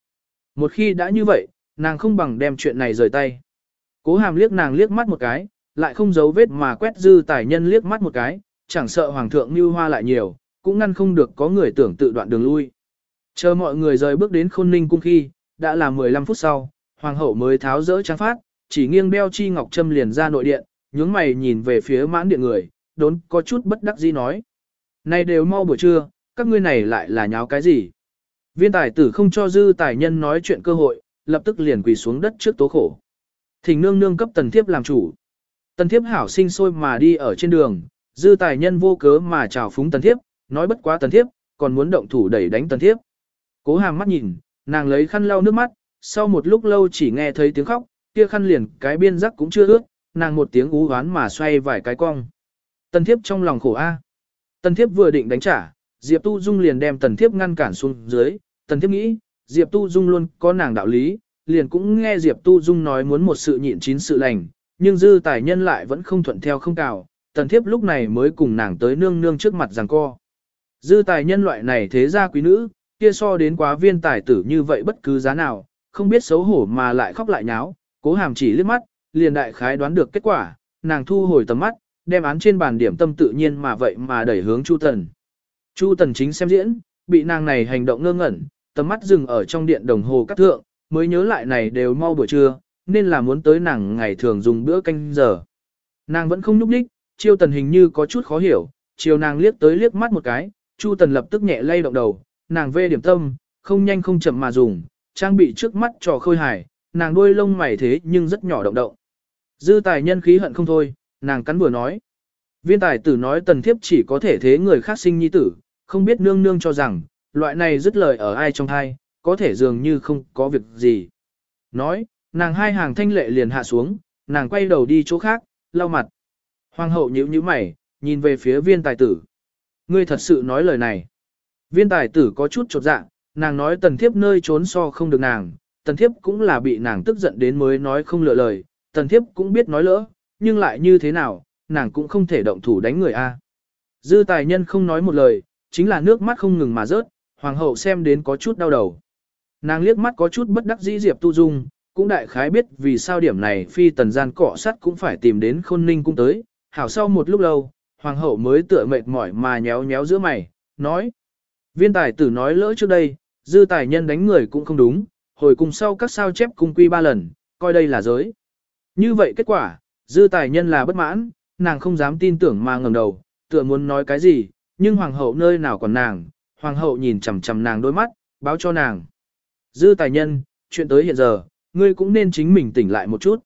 Một khi đã như vậy, nàng không bằng đem chuyện này rời tay. Cố hàm liếc nàng liếc mắt một cái, lại không giấu vết mà quét dư tài nhân liếc mắt một cái, chẳng sợ hoàng thượng như hoa lại nhiều, cũng ngăn không được có người tưởng tự đoạn đường lui. Chờ mọi người rời bước đến khôn ninh cung khi, đã là 15 phút sau, hoàng hậu mới tháo rỡ trang phát, chỉ nghiêng đeo chi ngọc châm liền ra nội điện, nhướng mày nhìn về phía mãn điện người, đốn có chút bất đắc dĩ nói. Này đều mau buổi trưa, các ngươi này lại là nháo cái gì? Viên tài tử không cho dư tài nhân nói chuyện cơ hội, lập tức liền quỳ xuống đất trước tố khổ. Thỉnh nương nương cấp tần thiếp làm chủ. Tần thiếp hảo sinh sôi mà đi ở trên đường, dư tài nhân vô cớ mà chào phúng tần thiếp, nói bất quá tần thiếp, còn muốn động thủ đẩy đánh tần thiếp. Cố hàm mắt nhìn, nàng lấy khăn lau nước mắt, sau một lúc lâu chỉ nghe thấy tiếng khóc, kia khăn liền cái biên rắc cũng chưa ướt, nàng một tiếng ú hoán mà xoay vài cái cong. Tần thiếp trong lòng khổ a. Tần thiếp vừa định đánh trả, Diệp Tu Dung liền đem tần thiếp ngăn cản xuống dưới, tần thiếp nghĩ, Diệp Tu Dung luôn có nàng đạo lý, liền cũng nghe Diệp Tu Dung nói muốn một sự nhịn chín sự lành, nhưng dư tài nhân lại vẫn không thuận theo không cào, tần thiếp lúc này mới cùng nàng tới nương nương trước mặt rằng co. Dư tài nhân loại này thế ra quý nữ, kia so đến quá viên tài tử như vậy bất cứ giá nào, không biết xấu hổ mà lại khóc lại nháo, cố hàm chỉ liếc mắt, liền đại khái đoán được kết quả, nàng thu hồi tầm mắt, đem án trên bàn điểm tâm tự nhiên mà vậy mà đẩy hướng Chu Tần. Chu Tần chính xem diễn, bị nàng này hành động ngơ ngẩn, tầm mắt dừng ở trong điện đồng hồ cắt thượng, mới nhớ lại này đều mau buổi trưa, nên là muốn tới nàng ngày thường dùng bữa canh giờ. Nàng vẫn không nhúc đích, chiêu tần hình như có chút khó hiểu, chiều nàng liếc tới liếc mắt một cái, Chu Tần lập tức nhẹ lay động đầu, nàng vê điểm tâm, không nhanh không chậm mà dùng, trang bị trước mắt trò khôi hài, nàng đuôi lông mày thế nhưng rất nhỏ động động. Dư tài nhân khí hận không thôi, nàng cắn bừa nói. Viên tài tử nói tần thiếp chỉ có thể thế người khác sinh nhi tử, không biết nương nương cho rằng, loại này dứt lời ở ai trong thai, có thể dường như không có việc gì. Nói, nàng hai hàng thanh lệ liền hạ xuống, nàng quay đầu đi chỗ khác, lau mặt. Hoàng hậu nhíu nhíu mày, nhìn về phía viên tài tử. Ngươi thật sự nói lời này. Viên tài tử có chút chột dạ, nàng nói tần thiếp nơi trốn so không được nàng, tần thiếp cũng là bị nàng tức giận đến mới nói không lựa lời, tần thiếp cũng biết nói lỡ, nhưng lại như thế nào, nàng cũng không thể động thủ đánh người a. Dư tài nhân không nói một lời, chính là nước mắt không ngừng mà rớt, hoàng hậu xem đến có chút đau đầu. Nàng liếc mắt có chút bất đắc dĩ Diệp Tu Dung, cũng đại khái biết vì sao điểm này phi tần gian cọ sắt cũng phải tìm đến khôn ninh cung tới, hảo sau một lúc lâu, hoàng hậu mới tựa mệt mỏi mà nhéo nhéo giữa mày, nói. Viên tài tử nói lỡ trước đây, dư tài nhân đánh người cũng không đúng, hồi cùng sau các sao chép cung quy ba lần, coi đây là giới. Như vậy kết quả, dư tài nhân là bất mãn, nàng không dám tin tưởng mà ngẩng đầu, tựa muốn nói cái gì, nhưng hoàng hậu nơi nào còn nàng, hoàng hậu nhìn chằm chằm nàng đôi mắt, báo cho nàng. Dư tài nhân, chuyện tới hiện giờ, ngươi cũng nên chính mình tỉnh lại một chút.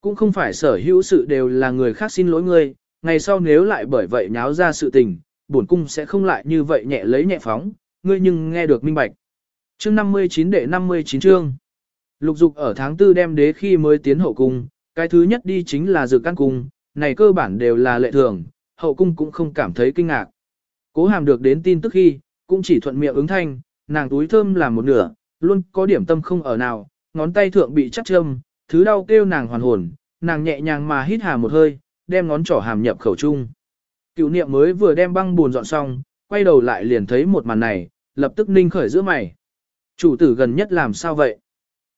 Cũng không phải sở hữu sự đều là người khác xin lỗi ngươi, ngày sau nếu lại bởi vậy nháo ra sự tình, bổn cung sẽ không lại như vậy nhẹ lấy nhẹ phóng, ngươi nhưng nghe được minh bạch. Chương 59 đệ 59 chương. Lục dục ở tháng 4 đem đế khi mới tiến hậu cung, cái thứ nhất đi chính là dược căn cung, này cơ bản đều là lệ thường, hậu cung cũng không cảm thấy kinh ngạc. Cố hàm được đến tin tức khi, cũng chỉ thuận miệng ứng thanh, nàng túi thơm làm một nửa, luôn có điểm tâm không ở nào, ngón tay thượng bị chắc châm, thứ đau kêu nàng hoàn hồn, nàng nhẹ nhàng mà hít hà một hơi, đem ngón trỏ hàm nhập khẩu trung. Cựu niệm mới vừa đem băng buồn dọn xong, quay đầu lại liền thấy một màn này, lập tức ninh khởi giữa mày. Chủ tử gần nhất làm sao vậy?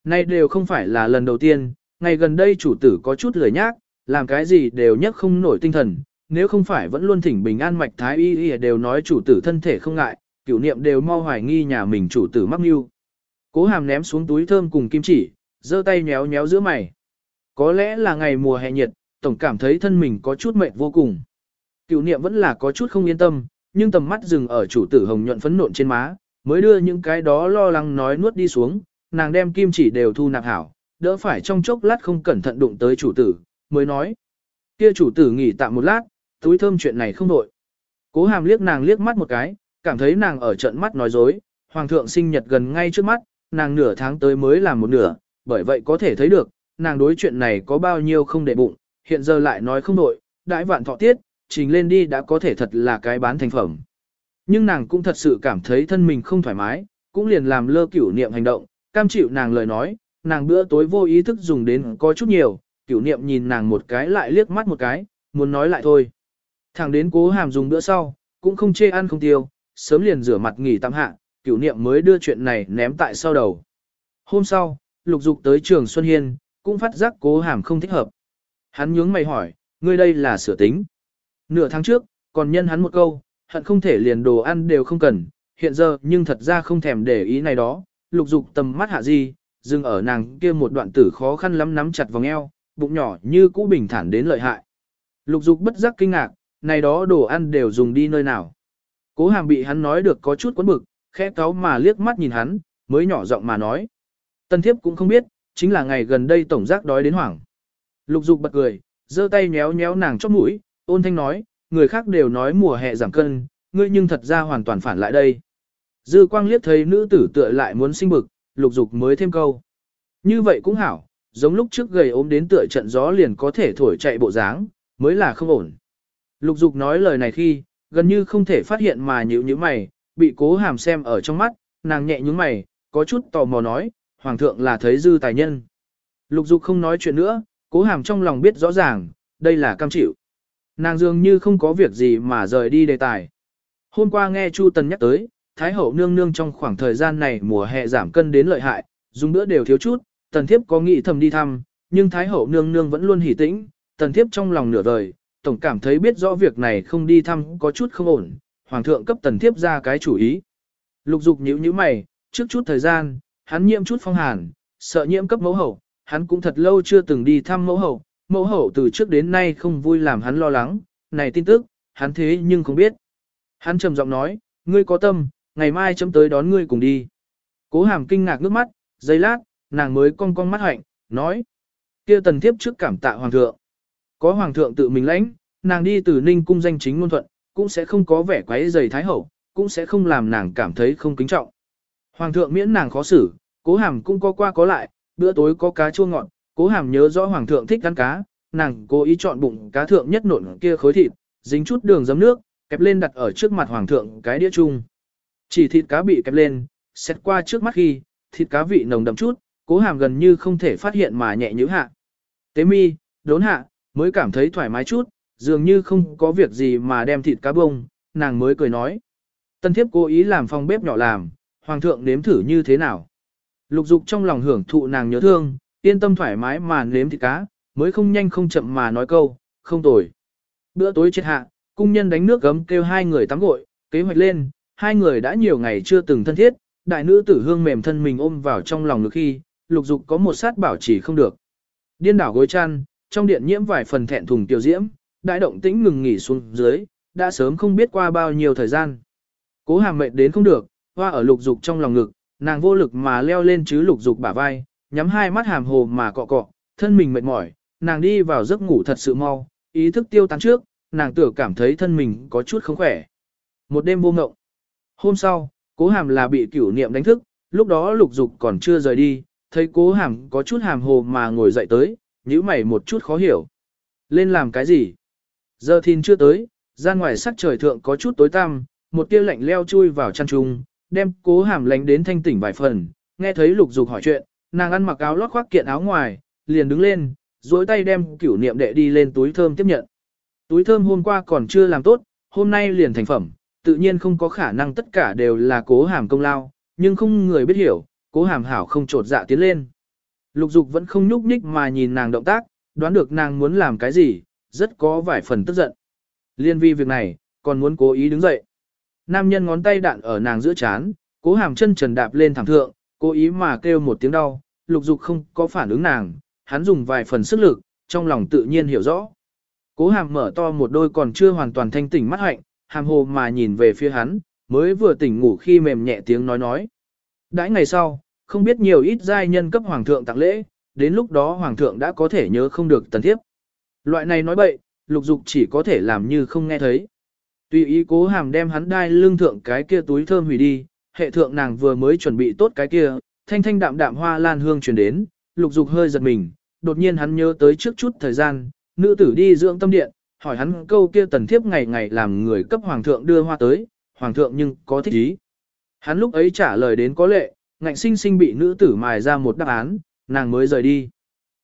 Nay đều không phải là lần đầu tiên, ngày gần đây chủ tử có chút lười nhác, làm cái gì đều nhất không nổi tinh thần, nếu không phải vẫn luôn thỉnh bình an mạch thái y y đều nói chủ tử thân thể không ngại, cựu niệm đều mau hoài nghi nhà mình chủ tử mắc mưu. Cố hàm ném xuống túi thơm cùng kim chỉ, giơ tay nhéo nhéo giữa mày. Có lẽ là ngày mùa hè nhiệt, tổng cảm thấy thân mình có chút mệt vô cùng. Cựu niệm vẫn là có chút không yên tâm, nhưng tầm mắt dừng ở chủ tử hồng nhuận phấn nộn trên má, mới đưa những cái đó lo lắng nói nuốt đi xuống, nàng đem kim chỉ đều thu nạp hảo, đỡ phải trong chốc lát không cẩn thận đụng tới chủ tử, mới nói. Kia chủ tử nghỉ tạm một lát, túi thơm chuyện này không đổi. Cố hàm liếc nàng liếc mắt một cái, cảm thấy nàng ở trận mắt nói dối, hoàng thượng sinh nhật gần ngay trước mắt, nàng nửa tháng tới mới làm một nửa, bởi vậy có thể thấy được, nàng đối chuyện này có bao nhiêu không để bụng, hiện giờ lại nói không đổi, đãi vạn thọ tiết, trình lên đi đã có thể thật là cái bán thành phẩm. Nhưng nàng cũng thật sự cảm thấy thân mình không thoải mái, cũng liền làm lơ cửu niệm hành động, cam chịu nàng lời nói, nàng bữa tối vô ý thức dùng đến có chút nhiều, cửu niệm nhìn nàng một cái lại liếc mắt một cái, muốn nói lại thôi. thằng đến cố hàm dùng bữa sau, cũng không chê ăn không tiêu, sớm liền rửa mặt nghỉ tạm hạ, cửu niệm mới đưa chuyện này ném tại sau đầu. Hôm sau, lục dục tới trường Xuân Hiên, cũng phát giác cố hàm không thích hợp. Hắn nhướng mày hỏi, ngươi đây là sửa tính. Nửa tháng trước, còn nhân hắn một câu, hận không thể liền đồ ăn đều không cần, hiện giờ nhưng thật ra không thèm để ý này đó, lục dục tầm mắt hạ gì, dừng ở nàng kia một đoạn tử khó khăn lắm nắm chặt vòng eo, bụng nhỏ như cũ bình thản đến lợi hại. Lục dục bất giác kinh ngạc, này đó đồ ăn đều dùng đi nơi nào. Cố hàm bị hắn nói được có chút quấn bực, khẽ cáo mà liếc mắt nhìn hắn, mới nhỏ giọng mà nói. Tân thiếp cũng không biết, chính là ngày gần đây tổng giác đói đến hoảng. Lục dục bật cười, giơ tay nhéo nhéo nàng chóp mũi, ôn thanh nói, người khác đều nói mùa hè giảm cân, ngươi nhưng thật ra hoàn toàn phản lại đây. Dư quang liếc thấy nữ tử tựa lại muốn sinh bực, lục dục mới thêm câu. Như vậy cũng hảo, giống lúc trước gầy ốm đến tựa trận gió liền có thể thổi chạy bộ dáng, mới là không ổn. Lục dục nói lời này khi, gần như không thể phát hiện mà nhữ như mày, bị cố hàm xem ở trong mắt, nàng nhẹ nhúng mày, có chút tò mò nói, hoàng thượng là thấy dư tài nhân. Lục dục không nói chuyện nữa, cố hàm trong lòng biết rõ ràng, đây là cam chịu. Nàng dường như không có việc gì mà rời đi đề tài. Hôm qua nghe Chu Tần nhắc tới, Thái hậu nương nương trong khoảng thời gian này mùa hè giảm cân đến lợi hại, dùng bữa đều thiếu chút, tần thiếp có nghĩ thầm đi thăm, nhưng Thái hậu nương nương vẫn luôn hỉ tĩnh, tần thiếp trong lòng nửa đời, tổng cảm thấy biết rõ việc này không đi thăm có chút không ổn, hoàng thượng cấp tần thiếp ra cái chủ ý. Lục dục nhíu nhíu mày, trước chút thời gian, hắn nhiễm chút phong hàn, sợ nhiễm cấp mẫu hậu, hắn cũng thật lâu chưa từng đi thăm mẫu hậu, mẫu hậu từ trước đến nay không vui làm hắn lo lắng, này tin tức, hắn thế nhưng không biết. Hắn trầm giọng nói, ngươi có tâm, ngày mai chấm tới đón ngươi cùng đi. Cố hàm kinh ngạc nước mắt, giây lát, nàng mới cong cong mắt hạnh, nói. kia tần thiếp trước cảm tạ hoàng thượng. Có hoàng thượng tự mình lãnh, nàng đi từ ninh cung danh chính ngôn thuận, cũng sẽ không có vẻ quấy dày thái hậu, cũng sẽ không làm nàng cảm thấy không kính trọng. Hoàng thượng miễn nàng khó xử, cố hàm cũng có qua có lại, bữa tối có cá chua ngọt, cố hàm nhớ rõ hoàng thượng thích ăn cá, nàng cố ý chọn bụng cá thượng nhất nộn kia khối thịt, dính chút đường giấm nước, kẹp lên đặt ở trước mặt hoàng thượng cái đĩa chung. Chỉ thịt cá bị kẹp lên, xét qua trước mắt khi, thịt cá vị nồng đậm chút, cố hàm gần như không thể phát hiện mà nhẹ nhữ hạ. Tế mi, đốn hạ, mới cảm thấy thoải mái chút, dường như không có việc gì mà đem thịt cá bông, nàng mới cười nói. Tân thiếp cố ý làm phòng bếp nhỏ làm, hoàng thượng nếm thử như thế nào. Lục dục trong lòng hưởng thụ nàng nhớ thương, yên tâm thoải mái mà nếm thịt cá, mới không nhanh không chậm mà nói câu, không tồi. Bữa tối chết hạ, cung nhân đánh nước gấm kêu hai người tắm gội, kế hoạch lên, hai người đã nhiều ngày chưa từng thân thiết, đại nữ tử hương mềm thân mình ôm vào trong lòng lực khi, lục dục có một sát bảo chỉ không được. Điên đảo gối chăn, trong điện nhiễm vài phần thẹn thùng tiểu diễm, đại động tĩnh ngừng nghỉ xuống dưới, đã sớm không biết qua bao nhiêu thời gian. Cố hàm mệt đến không được, hoa ở lục dục trong lòng ngực, nàng vô lực mà leo lên chứ lục dục bả vai, nhắm hai mắt hàm hồ mà cọ cọ, thân mình mệt mỏi, nàng đi vào giấc ngủ thật sự mau, ý thức tiêu tán trước, nàng tưởng cảm thấy thân mình có chút không khỏe. Một đêm vô ngộng. Hôm sau, cố hàm là bị cửu niệm đánh thức, lúc đó lục dục còn chưa rời đi, thấy cố hàm có chút hàm hồ mà ngồi dậy tới, nhíu mày một chút khó hiểu. Lên làm cái gì? Giờ thìn chưa tới, ra ngoài sắc trời thượng có chút tối tăm, một tia lạnh leo chui vào chăn trung, đem cố hàm lánh đến thanh tỉnh vài phần, nghe thấy lục dục hỏi chuyện, nàng ăn mặc áo lót khoác kiện áo ngoài, liền đứng lên, duỗi tay đem cửu niệm đệ đi lên túi thơm tiếp nhận. Túi thơm hôm qua còn chưa làm tốt, hôm nay liền thành phẩm, tự nhiên không có khả năng tất cả đều là cố hàm công lao, nhưng không người biết hiểu, cố hàm hảo không trột dạ tiến lên. Lục dục vẫn không nhúc nhích mà nhìn nàng động tác, đoán được nàng muốn làm cái gì, rất có vài phần tức giận. Liên vi việc này, còn muốn cố ý đứng dậy. Nam nhân ngón tay đạn ở nàng giữa chán, cố hàm chân trần đạp lên thẳng thượng, cố ý mà kêu một tiếng đau, lục dục không có phản ứng nàng, hắn dùng vài phần sức lực, trong lòng tự nhiên hiểu rõ. Cố hàm mở to một đôi còn chưa hoàn toàn thanh tỉnh mắt hạnh, hàm hồ mà nhìn về phía hắn, mới vừa tỉnh ngủ khi mềm nhẹ tiếng nói nói. Đãi ngày sau, không biết nhiều ít giai nhân cấp hoàng thượng tặng lễ, đến lúc đó hoàng thượng đã có thể nhớ không được tần thiếp. Loại này nói bậy, lục dục chỉ có thể làm như không nghe thấy. Tùy ý cố hàm đem hắn đai lưng thượng cái kia túi thơm hủy đi, hệ thượng nàng vừa mới chuẩn bị tốt cái kia, thanh thanh đạm đạm hoa lan hương truyền đến, lục dục hơi giật mình, đột nhiên hắn nhớ tới trước chút thời gian, nữ tử đi dưỡng tâm điện, hỏi hắn câu kia tần thiếp ngày ngày làm người cấp hoàng thượng đưa hoa tới, hoàng thượng nhưng có thích ý. Hắn lúc ấy trả lời đến có lệ, ngạnh sinh sinh bị nữ tử mài ra một đáp án, nàng mới rời đi.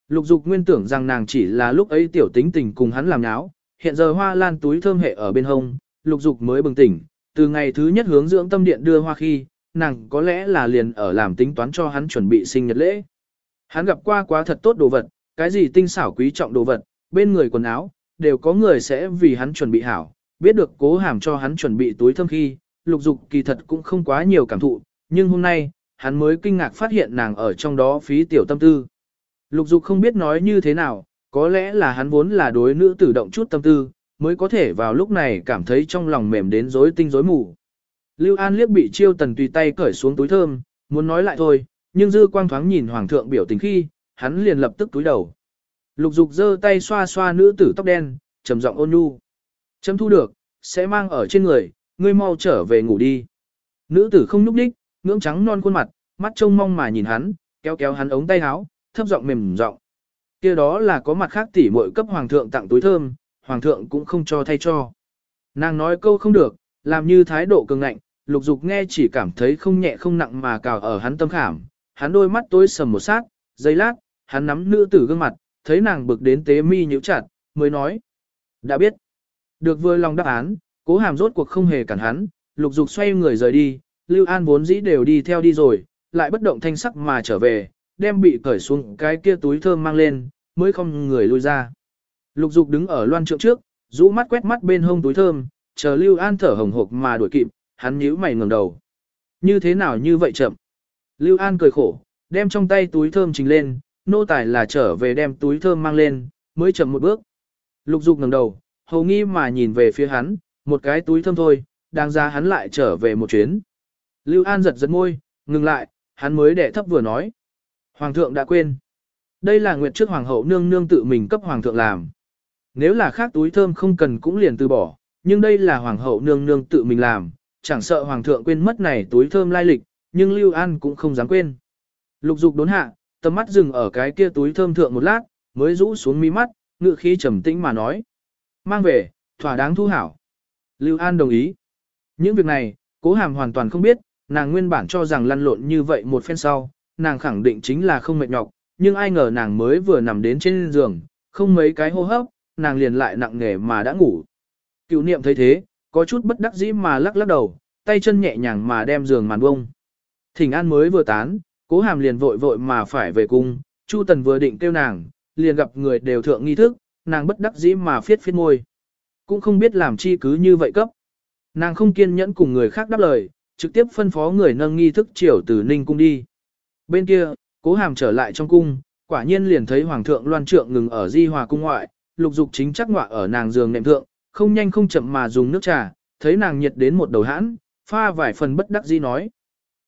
Lục dục nguyên tưởng rằng nàng chỉ là lúc ấy tiểu tính tình cùng hắn làm nháo, hiện giờ hoa lan túi thơm hệ ở bên hông, lục dục mới bừng tỉnh, từ ngày thứ nhất hướng dưỡng tâm điện đưa hoa khi, nàng có lẽ là liền ở làm tính toán cho hắn chuẩn bị sinh nhật lễ. Hắn gặp qua quá thật tốt đồ vật, cái gì tinh xảo quý trọng đồ vật, bên người quần áo, đều có người sẽ vì hắn chuẩn bị hảo, biết được cố hàm cho hắn chuẩn bị túi thơm khi, lục dục kỳ thật cũng không quá nhiều cảm thụ, nhưng hôm nay, hắn mới kinh ngạc phát hiện nàng ở trong đó phí tiểu tâm tư. Lục dục không biết nói như thế nào, có lẽ là hắn vốn là đối nữ tử động chút tâm tư, mới có thể vào lúc này cảm thấy trong lòng mềm đến rối tinh rối mù. Lưu An liếc bị chiêu tần tùy tay cởi xuống túi thơm, muốn nói lại thôi, nhưng dư quang thoáng nhìn hoàng thượng biểu tình khi, hắn liền lập tức túi đầu. Lục dục giơ tay xoa xoa nữ tử tóc đen, trầm giọng ôn nhu. Chấm thu được, sẽ mang ở trên người, ngươi mau trở về ngủ đi. Nữ tử không núp đích, ngưỡng trắng non khuôn mặt, mắt trông mong mà nhìn hắn, kéo kéo hắn ống tay áo, thấp giọng mềm giọng. Kia đó là có mặt khác tỷ muội cấp hoàng thượng tặng túi thơm, hoàng thượng cũng không cho thay cho. Nàng nói câu không được, làm như thái độ cường ngạnh, lục dục nghe chỉ cảm thấy không nhẹ không nặng mà cào ở hắn tâm khảm, hắn đôi mắt tối sầm một sát, giây lát, hắn nắm nữ tử gương mặt, thấy nàng bực đến tế mi nhíu chặt, mới nói. Đã biết. Được vừa lòng đáp án, cố hàm rốt cuộc không hề cản hắn, lục dục xoay người rời đi, Lưu An vốn dĩ đều đi theo đi rồi, lại bất động thanh sắc mà trở về, đem bị cởi xuống cái kia túi thơm mang lên, mới không người lui ra. Lục dục đứng ở loan trượng trước, rũ mắt quét mắt bên hông túi thơm, chờ Lưu An thở hồng hộc mà đuổi kịp, hắn nhíu mày ngẩng đầu. Như thế nào như vậy chậm? Lưu An cười khổ, đem trong tay túi thơm trình lên, nô tài là trở về đem túi thơm mang lên, mới chậm một bước. Lục dục ngẩng đầu, hầu nghi mà nhìn về phía hắn, một cái túi thơm thôi, đang ra hắn lại trở về một chuyến. Lưu An giật giật môi, ngừng lại, hắn mới đẻ thấp vừa nói. Hoàng thượng đã quên. Đây là nguyệt trước hoàng hậu nương nương tự mình cấp hoàng thượng làm. Nếu là khác túi thơm không cần cũng liền từ bỏ, nhưng đây là hoàng hậu nương nương tự mình làm, chẳng sợ hoàng thượng quên mất này túi thơm lai lịch, nhưng Lưu An cũng không dám quên. Lục dục đốn hạ, tầm mắt dừng ở cái kia túi thơm thượng một lát, mới rũ xuống mi mắt, ngự khí trầm tĩnh mà nói. Mang về, thỏa đáng thu hảo. Lưu An đồng ý. Những việc này, cố hàm hoàn toàn không biết, nàng nguyên bản cho rằng lăn lộn như vậy một phen sau, nàng khẳng định chính là không mệt nhọc, nhưng ai ngờ nàng mới vừa nằm đến trên giường, không mấy cái hô hấp, nàng liền lại nặng nghề mà đã ngủ. Cựu niệm thấy thế, có chút bất đắc dĩ mà lắc lắc đầu, tay chân nhẹ nhàng mà đem giường màn bông. Thỉnh an mới vừa tán, cố hàm liền vội vội mà phải về cung, Chu Tần vừa định kêu nàng, liền gặp người đều thượng nghi thức, nàng bất đắc dĩ mà phiết phiết môi. Cũng không biết làm chi cứ như vậy cấp. Nàng không kiên nhẫn cùng người khác đáp lời, trực tiếp phân phó người nâng nghi thức triều từ Ninh cung đi. Bên kia, cố hàm trở lại trong cung, quả nhiên liền thấy Hoàng thượng loan trượng ngừng ở di hòa cung ngoại, lục dục chính chắc ngọa ở nàng giường nệm thượng, không nhanh không chậm mà dùng nước trà, thấy nàng nhiệt đến một đầu hãn, pha vài phần bất đắc dĩ nói.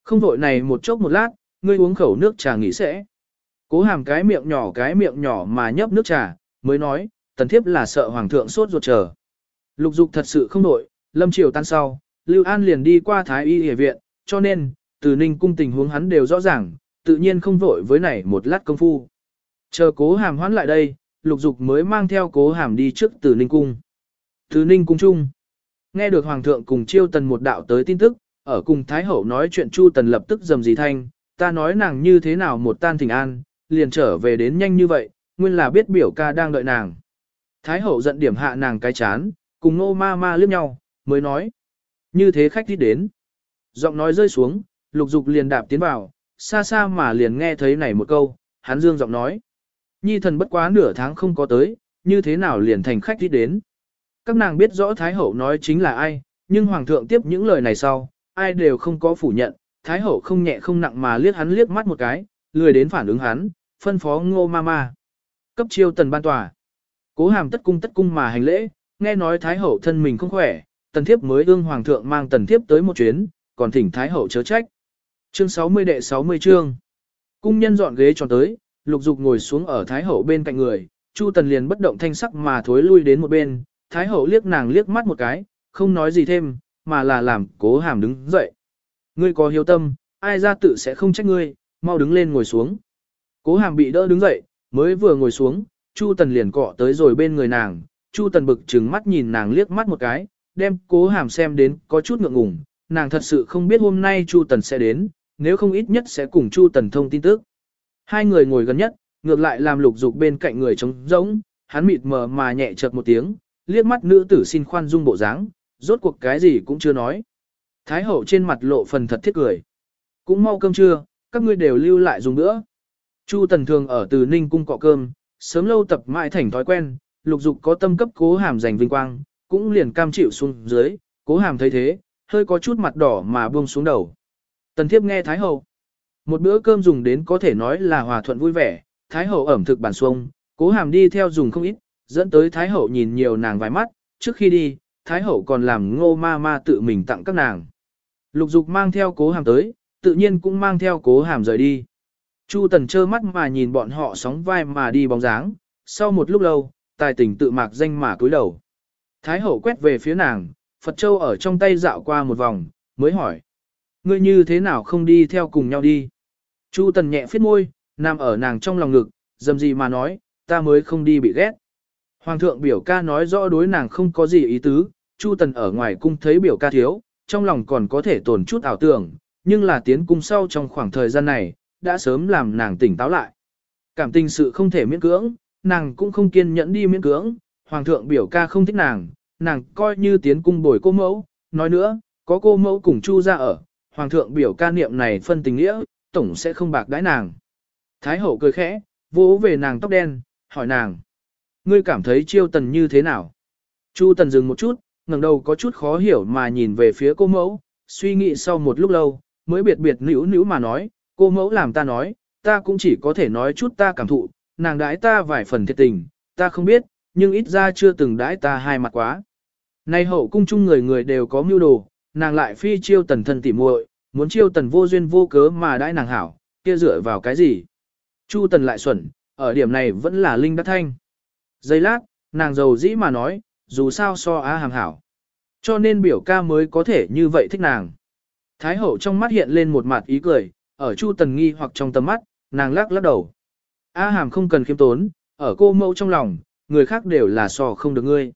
Không vội này một chốc một lát, ngươi uống khẩu nước trà nghỉ sẽ. Cố hàm cái miệng nhỏ cái miệng nhỏ mà nhấp nước trà, mới nói, tần thiếp là sợ hoàng thượng sốt ruột chờ. Lục dục thật sự không đổi, lâm triều tan sau, Lưu An liền đi qua Thái Y Y viện, cho nên, từ ninh cung tình huống hắn đều rõ ràng, tự nhiên không vội với này một lát công phu. Chờ cố hàm hoãn lại đây, lục dục mới mang theo cố hàm đi trước từ ninh cung. Từ ninh cung chung, nghe được hoàng thượng cùng chiêu tần một đạo tới tin tức, ở cùng Thái Hậu nói chuyện Chu Tần lập tức dầm dì thanh, ta nói nàng như thế nào một tan thỉnh an, liền trở về đến nhanh như vậy, nguyên là biết biểu ca đang đợi nàng. Thái Hậu giận điểm hạ nàng cái chán, cùng nô ma ma liếc nhau, mới nói. Như thế khách đi đến. Giọng nói rơi xuống, lục dục liền đạp tiến vào, xa xa mà liền nghe thấy này một câu, hắn dương giọng nói. Nhi thần bất quá nửa tháng không có tới, như thế nào liền thành khách đi đến. Các nàng biết rõ Thái Hậu nói chính là ai, nhưng Hoàng thượng tiếp những lời này sau, ai đều không có phủ nhận, Thái Hậu không nhẹ không nặng mà liếc hắn liếc mắt một cái, lười đến phản ứng hắn, phân phó ngô ma ma. Cấp chiêu tần ban tòa. Cố hàm tất cung tất cung mà hành lễ, nghe nói Thái Hậu thân mình không khỏe, tần thiếp mới ương Hoàng thượng mang tần thiếp tới một chuyến, còn thỉnh Thái Hậu chớ trách. Chương 60 đệ 60 chương. Cung nhân dọn ghế tròn tới, lục dục ngồi xuống ở Thái Hậu bên cạnh người, Chu Tần liền bất động thanh sắc mà thối lui đến một bên, Thái Hậu liếc nàng liếc mắt một cái, không nói gì thêm, mà là làm cố hàm đứng dậy. Ngươi có hiếu tâm, ai ra tự sẽ không trách ngươi, mau đứng lên ngồi xuống. Cố hàm bị đỡ đứng dậy, mới vừa ngồi xuống, Chu Tần liền cọ tới rồi bên người nàng, Chu Tần bực trừng mắt nhìn nàng liếc mắt một cái, đem cố hàm xem đến có chút ngượng ngùng, nàng thật sự không biết hôm nay Chu Tần sẽ đến, nếu không ít nhất sẽ cùng Chu Tần thông tin tức. Hai người ngồi gần nhất, ngược lại làm lục dục bên cạnh người trống rỗng, hắn mịt mờ mà nhẹ chợt một tiếng, liếc mắt nữ tử xin khoan dung bộ dáng, rốt cuộc cái gì cũng chưa nói. Thái hậu trên mặt lộ phần thật thiết cười. Cũng mau cơm trưa, các ngươi đều lưu lại dùng nữa. Chu Tần thường ở từ Ninh cung cọ cơm, sớm lâu tập mãi thành thói quen, lục dục có tâm cấp cố hàm giành vinh quang, cũng liền cam chịu xuống dưới, cố hàm thấy thế, hơi có chút mặt đỏ mà buông xuống đầu. Tần thiếp nghe Thái hậu. Một bữa cơm dùng đến có thể nói là hòa thuận vui vẻ, Thái hậu ẩm thực bản xuông, cố hàm đi theo dùng không ít, dẫn tới Thái hậu nhìn nhiều nàng vài mắt, trước khi đi, Thái hậu còn làm ngô ma ma tự mình tặng các nàng. Lục dục mang theo cố hàm tới, tự nhiên cũng mang theo cố hàm rời đi. Chu tần trơ mắt mà nhìn bọn họ sóng vai mà đi bóng dáng, sau một lúc lâu, tài tình tự mạc danh mà cúi đầu. Thái hậu quét về phía nàng, Phật Châu ở trong tay dạo qua một vòng, mới hỏi. Ngươi như thế nào không đi theo cùng nhau đi? Chu tần nhẹ phết môi, nằm ở nàng trong lòng ngực, dầm gì mà nói, ta mới không đi bị ghét. Hoàng thượng biểu ca nói rõ đối nàng không có gì ý tứ, Chu Tần ở ngoài cung thấy biểu ca thiếu, trong lòng còn có thể tồn chút ảo tưởng, nhưng là tiến cung sau trong khoảng thời gian này, đã sớm làm nàng tỉnh táo lại. Cảm tình sự không thể miễn cưỡng, nàng cũng không kiên nhẫn đi miễn cưỡng, hoàng thượng biểu ca không thích nàng, nàng coi như tiến cung bồi cô mẫu, nói nữa, có cô mẫu cùng Chu ra ở, hoàng thượng biểu ca niệm này phân tình nghĩa, tổng sẽ không bạc đãi nàng. Thái hậu cười khẽ, vỗ về nàng tóc đen, hỏi nàng, ngươi cảm thấy chiêu tần như thế nào? Chu tần dừng một chút, ngẩng đầu có chút khó hiểu mà nhìn về phía cô mẫu, suy nghĩ sau một lúc lâu, mới biệt biệt nữ nữ mà nói, cô mẫu làm ta nói, ta cũng chỉ có thể nói chút ta cảm thụ, nàng đãi ta vài phần thiệt tình, ta không biết, nhưng ít ra chưa từng đãi ta hai mặt quá. Nay hậu cung chung người người đều có mưu đồ, nàng lại phi chiêu tần thân tỉ muội, muốn chiêu tần vô duyên vô cớ mà đãi nàng hảo, kia dựa vào cái gì? Chu tần lại xuẩn, ở điểm này vẫn là linh đắc thanh. Giây lát, nàng giàu dĩ mà nói, dù sao so á hàng hảo. Cho nên biểu ca mới có thể như vậy thích nàng. Thái hậu trong mắt hiện lên một mặt ý cười, ở Chu Tần nghi hoặc trong tầm mắt, nàng lắc lắc đầu. A hàm không cần khiêm tốn, ở cô mẫu trong lòng, người khác đều là so không được ngươi.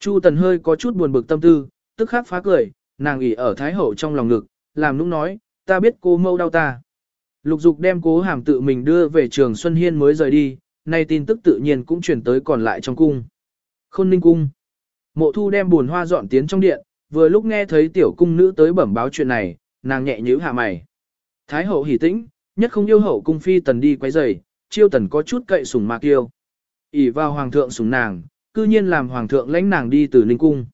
Chu Tần hơi có chút buồn bực tâm tư, tức khắc phá cười, nàng ỉ ở Thái hậu trong lòng ngực, làm nũng nói, ta biết cô mâu đau ta. Lục dục đem cố hàm tự mình đưa về trường Xuân Hiên mới rời đi, nay tin tức tự nhiên cũng truyền tới còn lại trong cung. Khôn ninh cung. Mộ thu đem buồn hoa dọn tiến trong điện, vừa lúc nghe thấy tiểu cung nữ tới bẩm báo chuyện này, nàng nhẹ nhíu hạ mày. Thái hậu hỉ tĩnh, nhất không yêu hậu cung phi tần đi quấy rầy, chiêu tần có chút cậy sủng mạc yêu. ỉ vào hoàng thượng sủng nàng, cư nhiên làm hoàng thượng lãnh nàng đi từ ninh cung.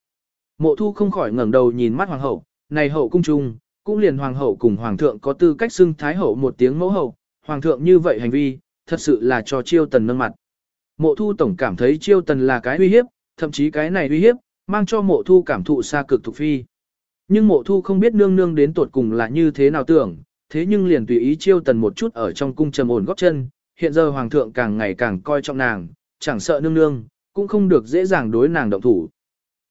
Mộ thu không khỏi ngẩng đầu nhìn mắt hoàng hậu, này hậu cung trung, cũng liền hoàng hậu cùng hoàng thượng có tư cách xưng thái hậu một tiếng mẫu hậu, hoàng thượng như vậy hành vi, thật sự là cho chiêu tần nâng mặt. Mộ thu tổng cảm thấy chiêu tần là cái uy hiếp, thậm chí cái này uy hiếp, mang cho mộ thu cảm thụ xa cực thuộc phi. Nhưng mộ thu không biết nương nương đến tột cùng là như thế nào tưởng, thế nhưng liền tùy ý chiêu tần một chút ở trong cung trầm ổn góp chân, hiện giờ hoàng thượng càng ngày càng coi trọng nàng, chẳng sợ nương nương, cũng không được dễ dàng đối nàng động thủ.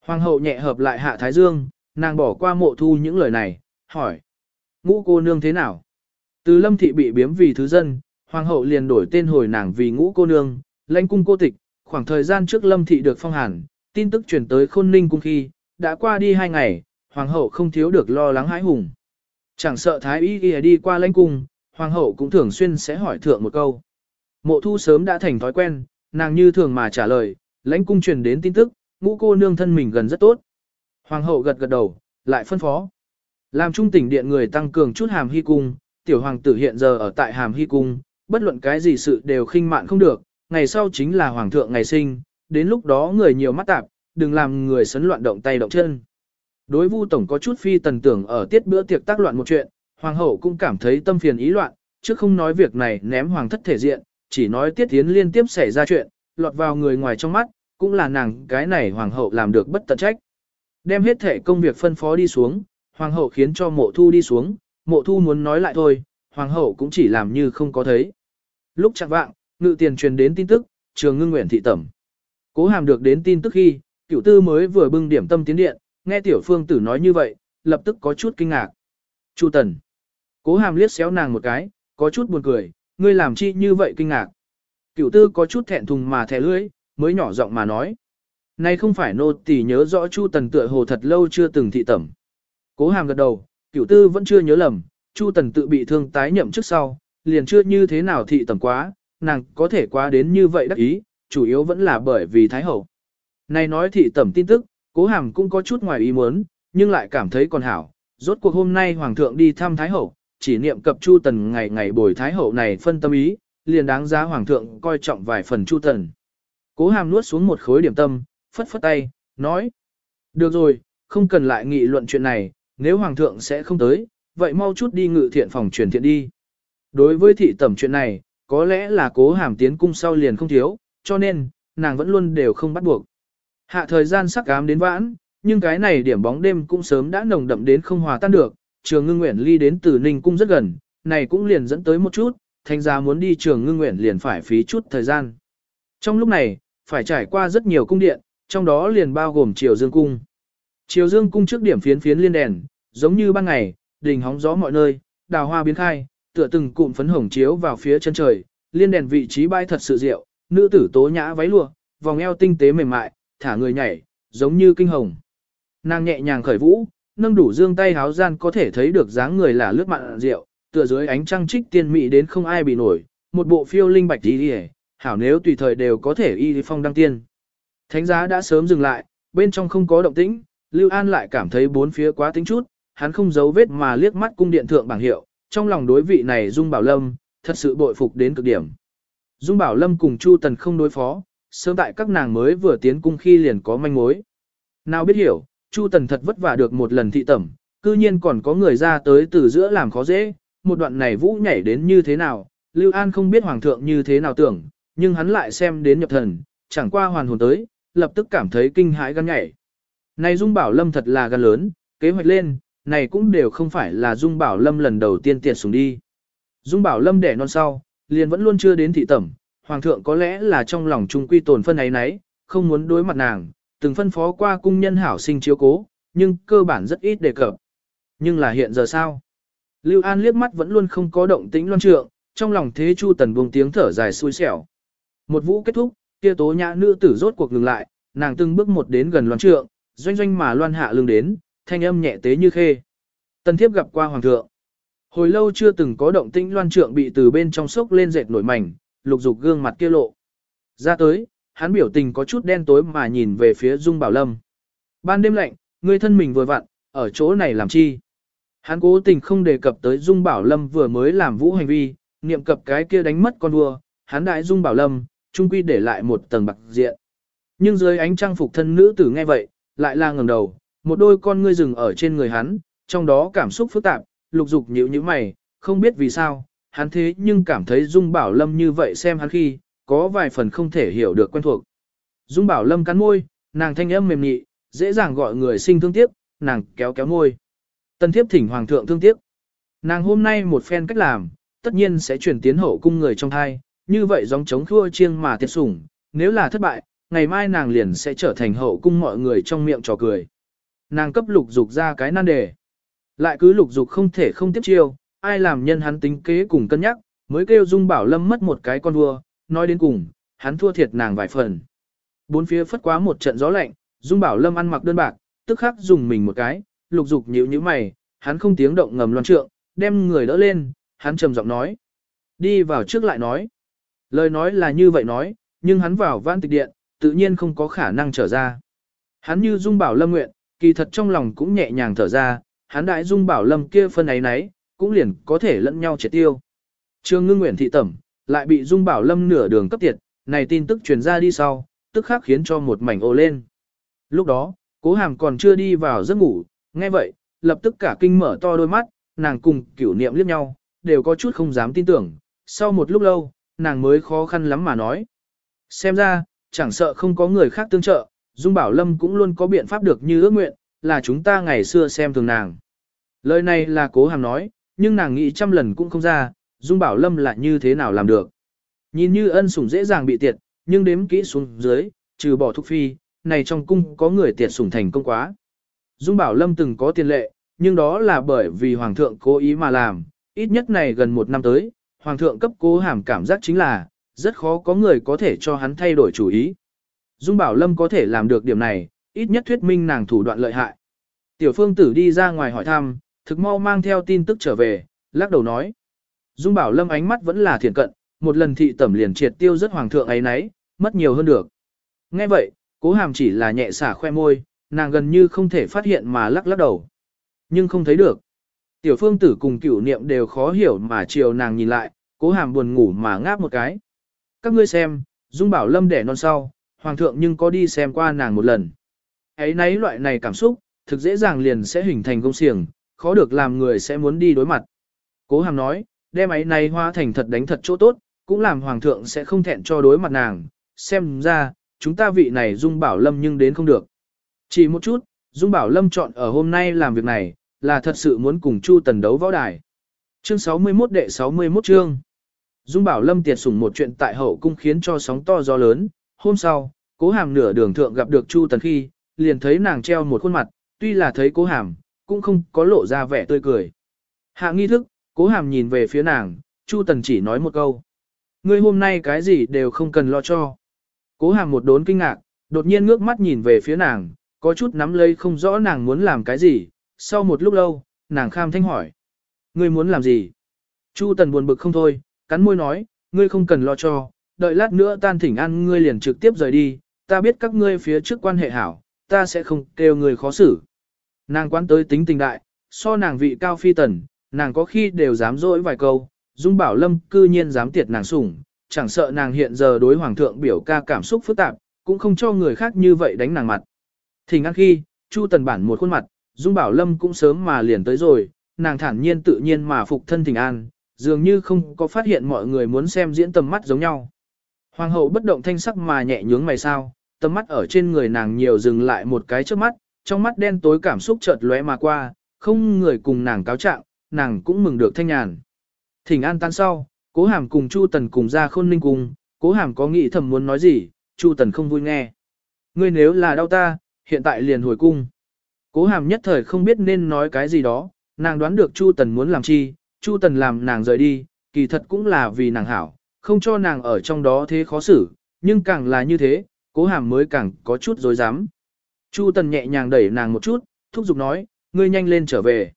Hoàng hậu nhẹ hợp lại hạ thái dương, nàng bỏ qua mộ thu những lời này, hỏi. Ngũ cô nương thế nào? Từ lâm thị bị biếm vì thứ dân, hoàng hậu liền đổi tên hồi nàng vì ngũ cô nương, lãnh cung cô tịch, khoảng thời gian trước lâm thị được phong hàn, tin tức truyền tới khôn ninh cung khi, đã qua đi hai ngày, hoàng hậu không thiếu được lo lắng hãi hùng. Chẳng sợ thái y ghi đi qua lãnh cung, hoàng hậu cũng thường xuyên sẽ hỏi thượng một câu. Mộ thu sớm đã thành thói quen, nàng như thường mà trả lời, lãnh cung truyền đến tin tức, ngũ cô nương thân mình gần rất tốt. Hoàng hậu gật gật đầu, lại phân phó. Làm trung tỉnh điện người tăng cường chút hàm hy cung, tiểu hoàng tử hiện giờ ở tại hàm hy cung, bất luận cái gì sự đều khinh mạn không được, ngày sau chính là hoàng thượng ngày sinh, đến lúc đó người nhiều mắt tạp, đừng làm người sấn loạn động tay động chân. Đối Vu tổng có chút phi tần tưởng ở tiết bữa tiệc tác loạn một chuyện, hoàng hậu cũng cảm thấy tâm phiền ý loạn, chứ không nói việc này ném hoàng thất thể diện, chỉ nói tiết tiến liên tiếp xảy ra chuyện, lọt vào người ngoài trong mắt, cũng là nàng cái này hoàng hậu làm được bất tận trách. Đem hết thể công việc phân phó đi xuống, hoàng hậu khiến cho mộ thu đi xuống, mộ thu muốn nói lại thôi, hoàng hậu cũng chỉ làm như không có thấy. Lúc chẳng vạng, ngự tiền truyền đến tin tức, trường ngưng nguyện thị tẩm. Cố hàm được đến tin tức khi, cựu tư mới vừa bưng điểm tâm tiến điện, nghe tiểu phương tử nói như vậy, lập tức có chút kinh ngạc. Chu tần. Cố hàm liếc xéo nàng một cái, có chút buồn cười, ngươi làm chi như vậy kinh ngạc. Cựu tư có chút thẹn thùng mà thẻ lưỡi, mới nhỏ giọng mà nói. Này không phải nô tỳ nhớ rõ Chu Tần tựa hồ thật lâu chưa từng thị tẩm. Cố hàm gật đầu, cửu tư vẫn chưa nhớ lầm, Chu Tần tự bị thương tái nhậm trước sau, liền chưa như thế nào thị tẩm quá, nàng có thể quá đến như vậy đắc ý, chủ yếu vẫn là bởi vì Thái Hậu. Này nói thị tẩm tin tức, cố hàm cũng có chút ngoài ý muốn, nhưng lại cảm thấy còn hảo. Rốt cuộc hôm nay Hoàng thượng đi thăm Thái Hậu, chỉ niệm cập Chu Tần ngày ngày bồi Thái Hậu này phân tâm ý, liền đáng giá Hoàng thượng coi trọng vài phần Chu Tần. Cố hàm nuốt xuống một khối điểm tâm, phất phất tay, nói. Được rồi, không cần lại nghị luận chuyện này, nếu Hoàng thượng sẽ không tới, vậy mau chút đi ngự thiện phòng truyền thiện đi. Đối với thị tẩm chuyện này, có lẽ là cố hàm tiến cung sau liền không thiếu, cho nên, nàng vẫn luôn đều không bắt buộc. Hạ thời gian sắc ám đến vãn, nhưng cái này điểm bóng đêm cũng sớm đã nồng đậm đến không hòa tan được, trường ngưng nguyện ly đến từ Ninh Cung rất gần, này cũng liền dẫn tới một chút, thành gia muốn đi trường ngưng nguyện liền phải phí chút thời gian. Trong lúc này, phải trải qua rất nhiều cung điện, trong đó liền bao gồm Triều Dương Cung. Chiều Dương Cung trước điểm phiến phiến liên đèn, giống như ban ngày, đình hóng gió mọi nơi, đào hoa biến khai, tựa từng cụm phấn hồng chiếu vào phía chân trời, liên đèn vị trí bay thật sự diệu, nữ tử tố nhã váy lụa, vòng eo tinh tế mềm mại, thả người nhảy, giống như kinh hồng. Nàng nhẹ nhàng khởi vũ, nâng đủ dương tay háo gian có thể thấy được dáng người là lướt mặn rượu, tựa dưới ánh trăng trích tiên mỹ đến không ai bị nổi, một bộ phiêu linh bạch đi đi hảo nếu tùy thời đều có thể y phong đăng tiên. Thánh giá đã sớm dừng lại, bên trong không có động tĩnh, Lưu An lại cảm thấy bốn phía quá tính chút, hắn không giấu vết mà liếc mắt cung điện thượng bảng hiệu, trong lòng đối vị này Dung Bảo Lâm, thật sự bội phục đến cực điểm. Dung Bảo Lâm cùng Chu Tần không đối phó, sớm tại các nàng mới vừa tiến cung khi liền có manh mối. Nào biết hiểu, Chu Tần thật vất vả được một lần thị tẩm, cư nhiên còn có người ra tới từ giữa làm khó dễ, một đoạn này vũ nhảy đến như thế nào, Lưu An không biết Hoàng thượng như thế nào tưởng, nhưng hắn lại xem đến nhập thần, chẳng qua hoàn hồn tới, lập tức cảm thấy kinh hãi gan nhảy. Này Dung Bảo Lâm thật là gan lớn, kế hoạch lên, này cũng đều không phải là Dung Bảo Lâm lần đầu tiên tiệt xuống đi. Dung Bảo Lâm đẻ non sau, liền vẫn luôn chưa đến thị tẩm, Hoàng thượng có lẽ là trong lòng trung quy tồn phân ấy nấy, không muốn đối mặt nàng, từng phân phó qua cung nhân hảo sinh chiếu cố, nhưng cơ bản rất ít đề cập. Nhưng là hiện giờ sao? Lưu An liếc mắt vẫn luôn không có động tĩnh loan trượng, trong lòng thế Chu Tần buông tiếng thở dài xui xẻo. Một vũ kết thúc, kia tố nhã nữ tử rốt cuộc ngừng lại, nàng từng bước một đến gần loan trượng, doanh doanh mà loan hạ lưng đến, thanh âm nhẹ tế như khê. Tần thiếp gặp qua hoàng thượng. Hồi lâu chưa từng có động tĩnh loan trượng bị từ bên trong sốc lên dệt nổi mảnh, lục dục gương mặt kia lộ. Ra tới, hắn biểu tình có chút đen tối mà nhìn về phía Dung Bảo Lâm. Ban đêm lạnh, người thân mình vừa vặn, ở chỗ này làm chi? Hắn cố tình không đề cập tới Dung Bảo Lâm vừa mới làm vũ hành vi, niệm cập cái kia đánh mất con vua, hắn đại Dung Bảo Lâm, trung quy để lại một tầng bạc diện. Nhưng dưới ánh trang phục thân nữ tử nghe vậy, lại là ngẩng đầu, một đôi con ngươi rừng ở trên người hắn, trong đó cảm xúc phức tạp, lục dục nhíu nhíu mày, không biết vì sao, hắn thế nhưng cảm thấy Dung Bảo Lâm như vậy xem hắn khi, có vài phần không thể hiểu được quen thuộc. Dung Bảo Lâm cắn môi, nàng thanh âm mềm nhị, dễ dàng gọi người sinh thương tiếc, nàng kéo kéo môi. Tân thiếp thỉnh hoàng thượng thương tiếc. Nàng hôm nay một phen cách làm, tất nhiên sẽ chuyển tiến hậu cung người trong thai, như vậy giống chống khua chiêng mà tiệt sủng, nếu là thất bại, ngày mai nàng liền sẽ trở thành hậu cung mọi người trong miệng trò cười. Nàng cấp lục dục ra cái nan đề. Lại cứ lục dục không thể không tiếp chiêu, ai làm nhân hắn tính kế cùng cân nhắc, mới kêu Dung Bảo Lâm mất một cái con vua, nói đến cùng, hắn thua thiệt nàng vài phần. Bốn phía phất quá một trận gió lạnh, Dung Bảo Lâm ăn mặc đơn bạc, tức khắc dùng mình một cái, lục dục nhíu nhíu mày, hắn không tiếng động ngầm loan trượng, đem người đỡ lên, hắn trầm giọng nói. Đi vào trước lại nói. Lời nói là như vậy nói, nhưng hắn vào van tịch điện, tự nhiên không có khả năng trở ra. Hắn như Dung Bảo Lâm nguyện, kỳ thật trong lòng cũng nhẹ nhàng thở ra, hắn đại Dung Bảo Lâm kia phân ấy nấy, cũng liền có thể lẫn nhau triệt tiêu. Trương ngưng Nguyễn thị tẩm, lại bị Dung Bảo Lâm nửa đường cấp tiệt, này tin tức truyền ra đi sau, tức khắc khiến cho một mảnh ô lên. Lúc đó, cố hàm còn chưa đi vào giấc ngủ, nghe vậy, lập tức cả kinh mở to đôi mắt, nàng cùng cửu niệm liếc nhau, đều có chút không dám tin tưởng. Sau một lúc lâu, nàng mới khó khăn lắm mà nói. Xem ra, chẳng sợ không có người khác tương trợ, Dung Bảo Lâm cũng luôn có biện pháp được như ước nguyện, là chúng ta ngày xưa xem thường nàng. Lời này là cố hàm nói, nhưng nàng nghĩ trăm lần cũng không ra, Dung Bảo Lâm là như thế nào làm được. Nhìn như ân sủng dễ dàng bị tiệt, nhưng đếm kỹ xuống dưới, trừ bỏ thúc phi, này trong cung có người tiệt sủng thành công quá. Dung Bảo Lâm từng có tiền lệ, nhưng đó là bởi vì Hoàng thượng cố ý mà làm, ít nhất này gần một năm tới, Hoàng thượng cấp cố hàm cảm giác chính là, rất khó có người có thể cho hắn thay đổi chủ ý. Dung Bảo Lâm có thể làm được điểm này, ít nhất thuyết minh nàng thủ đoạn lợi hại. Tiểu phương tử đi ra ngoài hỏi thăm, thực mau mang theo tin tức trở về, lắc đầu nói. Dung Bảo Lâm ánh mắt vẫn là thiện cận, một lần thị tẩm liền triệt tiêu rất hoàng thượng ấy nấy, mất nhiều hơn được. Nghe vậy, cố hàm chỉ là nhẹ xả khoe môi, nàng gần như không thể phát hiện mà lắc lắc đầu. Nhưng không thấy được. Tiểu phương tử cùng cửu niệm đều khó hiểu mà chiều nàng nhìn lại, cố hàm buồn ngủ mà ngáp một cái. Các ngươi xem, Dung Bảo Lâm đẻ non sau, hoàng thượng nhưng có đi xem qua nàng một lần. Ấy nấy loại này cảm xúc, thực dễ dàng liền sẽ hình thành công xiềng, khó được làm người sẽ muốn đi đối mặt. Cố hàm nói, đem ấy này hoa thành thật đánh thật chỗ tốt, cũng làm hoàng thượng sẽ không thẹn cho đối mặt nàng, xem ra, chúng ta vị này Dung Bảo Lâm nhưng đến không được. Chỉ một chút, Dung Bảo Lâm chọn ở hôm nay làm việc này, là thật sự muốn cùng Chu Tần đấu võ đài. Chương 61 đệ 61 chương. Dung Bảo Lâm tiệt sủng một chuyện tại hậu cung khiến cho sóng to gió lớn, hôm sau, cố hàm nửa đường thượng gặp được Chu Tần khi, liền thấy nàng treo một khuôn mặt, tuy là thấy cố hàm, cũng không có lộ ra vẻ tươi cười. Hạ nghi thức, cố hàm nhìn về phía nàng, Chu Tần chỉ nói một câu. Ngươi hôm nay cái gì đều không cần lo cho. Cố hàm một đốn kinh ngạc, đột nhiên ngước mắt nhìn về phía nàng, có chút nắm lấy không rõ nàng muốn làm cái gì, sau một lúc lâu, nàng kham thanh hỏi. Ngươi muốn làm gì? Chu Tần buồn bực không thôi, cắn môi nói, ngươi không cần lo cho, đợi lát nữa tan thỉnh ăn ngươi liền trực tiếp rời đi, ta biết các ngươi phía trước quan hệ hảo, ta sẽ không kêu người khó xử. Nàng quán tới tính tình đại, so nàng vị cao phi tần, nàng có khi đều dám dỗi vài câu, Dung Bảo Lâm cư nhiên dám tiệt nàng sủng, chẳng sợ nàng hiện giờ đối hoàng thượng biểu ca cảm xúc phức tạp, cũng không cho người khác như vậy đánh nàng mặt. Thỉnh ăn khi, Chu Tần bản một khuôn mặt, Dung Bảo Lâm cũng sớm mà liền tới rồi, nàng thản nhiên tự nhiên mà phục thân thỉnh an, dường như không có phát hiện mọi người muốn xem diễn tầm mắt giống nhau. Hoàng hậu bất động thanh sắc mà nhẹ nhướng mày sao, tầm mắt ở trên người nàng nhiều dừng lại một cái trước mắt, trong mắt đen tối cảm xúc chợt lóe mà qua, không người cùng nàng cáo trạng, nàng cũng mừng được thanh nhàn. Thỉnh an tan sau, cố hàm cùng Chu Tần cùng ra khôn ninh cùng, cố hàm có nghĩ thầm muốn nói gì, Chu Tần không vui nghe. Ngươi nếu là đau ta, hiện tại liền hồi cung. Cố hàm nhất thời không biết nên nói cái gì đó, nàng đoán được Chu Tần muốn làm chi, Chu Tần làm nàng rời đi, kỳ thật cũng là vì nàng hảo, không cho nàng ở trong đó thế khó xử, nhưng càng là như thế, cố hàm mới càng có chút dối dám. Chu Tần nhẹ nhàng đẩy nàng một chút, thúc giục nói, ngươi nhanh lên trở về.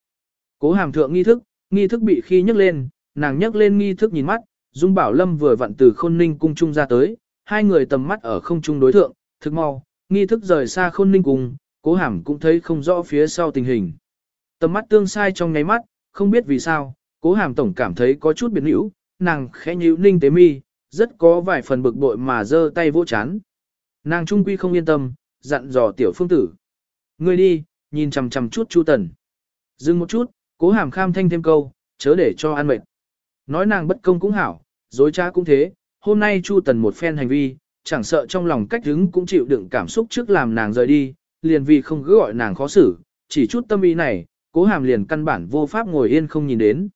Cố hàm thượng nghi thức, nghi thức bị khi nhấc lên, nàng nhấc lên nghi thức nhìn mắt, Dung Bảo Lâm vừa vặn từ khôn ninh cung trung ra tới, hai người tầm mắt ở không trung đối thượng, thực mau, nghi thức rời xa khôn ninh cung, cố hàm cũng thấy không rõ phía sau tình hình. Tầm mắt tương sai trong nháy mắt, không biết vì sao, cố hàm tổng cảm thấy có chút biến hữu, nàng khẽ nhíu ninh tế mi, rất có vài phần bực bội mà giơ tay vỗ chán. Nàng trung quy không yên tâm, dặn dò tiểu phương tử. Ngươi đi, nhìn chằm chằm chút chu tần. Dừng một chút, cố hàm kham thanh thêm câu, chớ để cho ăn mệt. Nói nàng bất công cũng hảo, dối trá cũng thế, hôm nay chu tần một phen hành vi, chẳng sợ trong lòng cách hứng cũng chịu đựng cảm xúc trước làm nàng rời đi, liền vì không cứ gọi nàng khó xử, chỉ chút tâm ý này, cố hàm liền căn bản vô pháp ngồi yên không nhìn đến.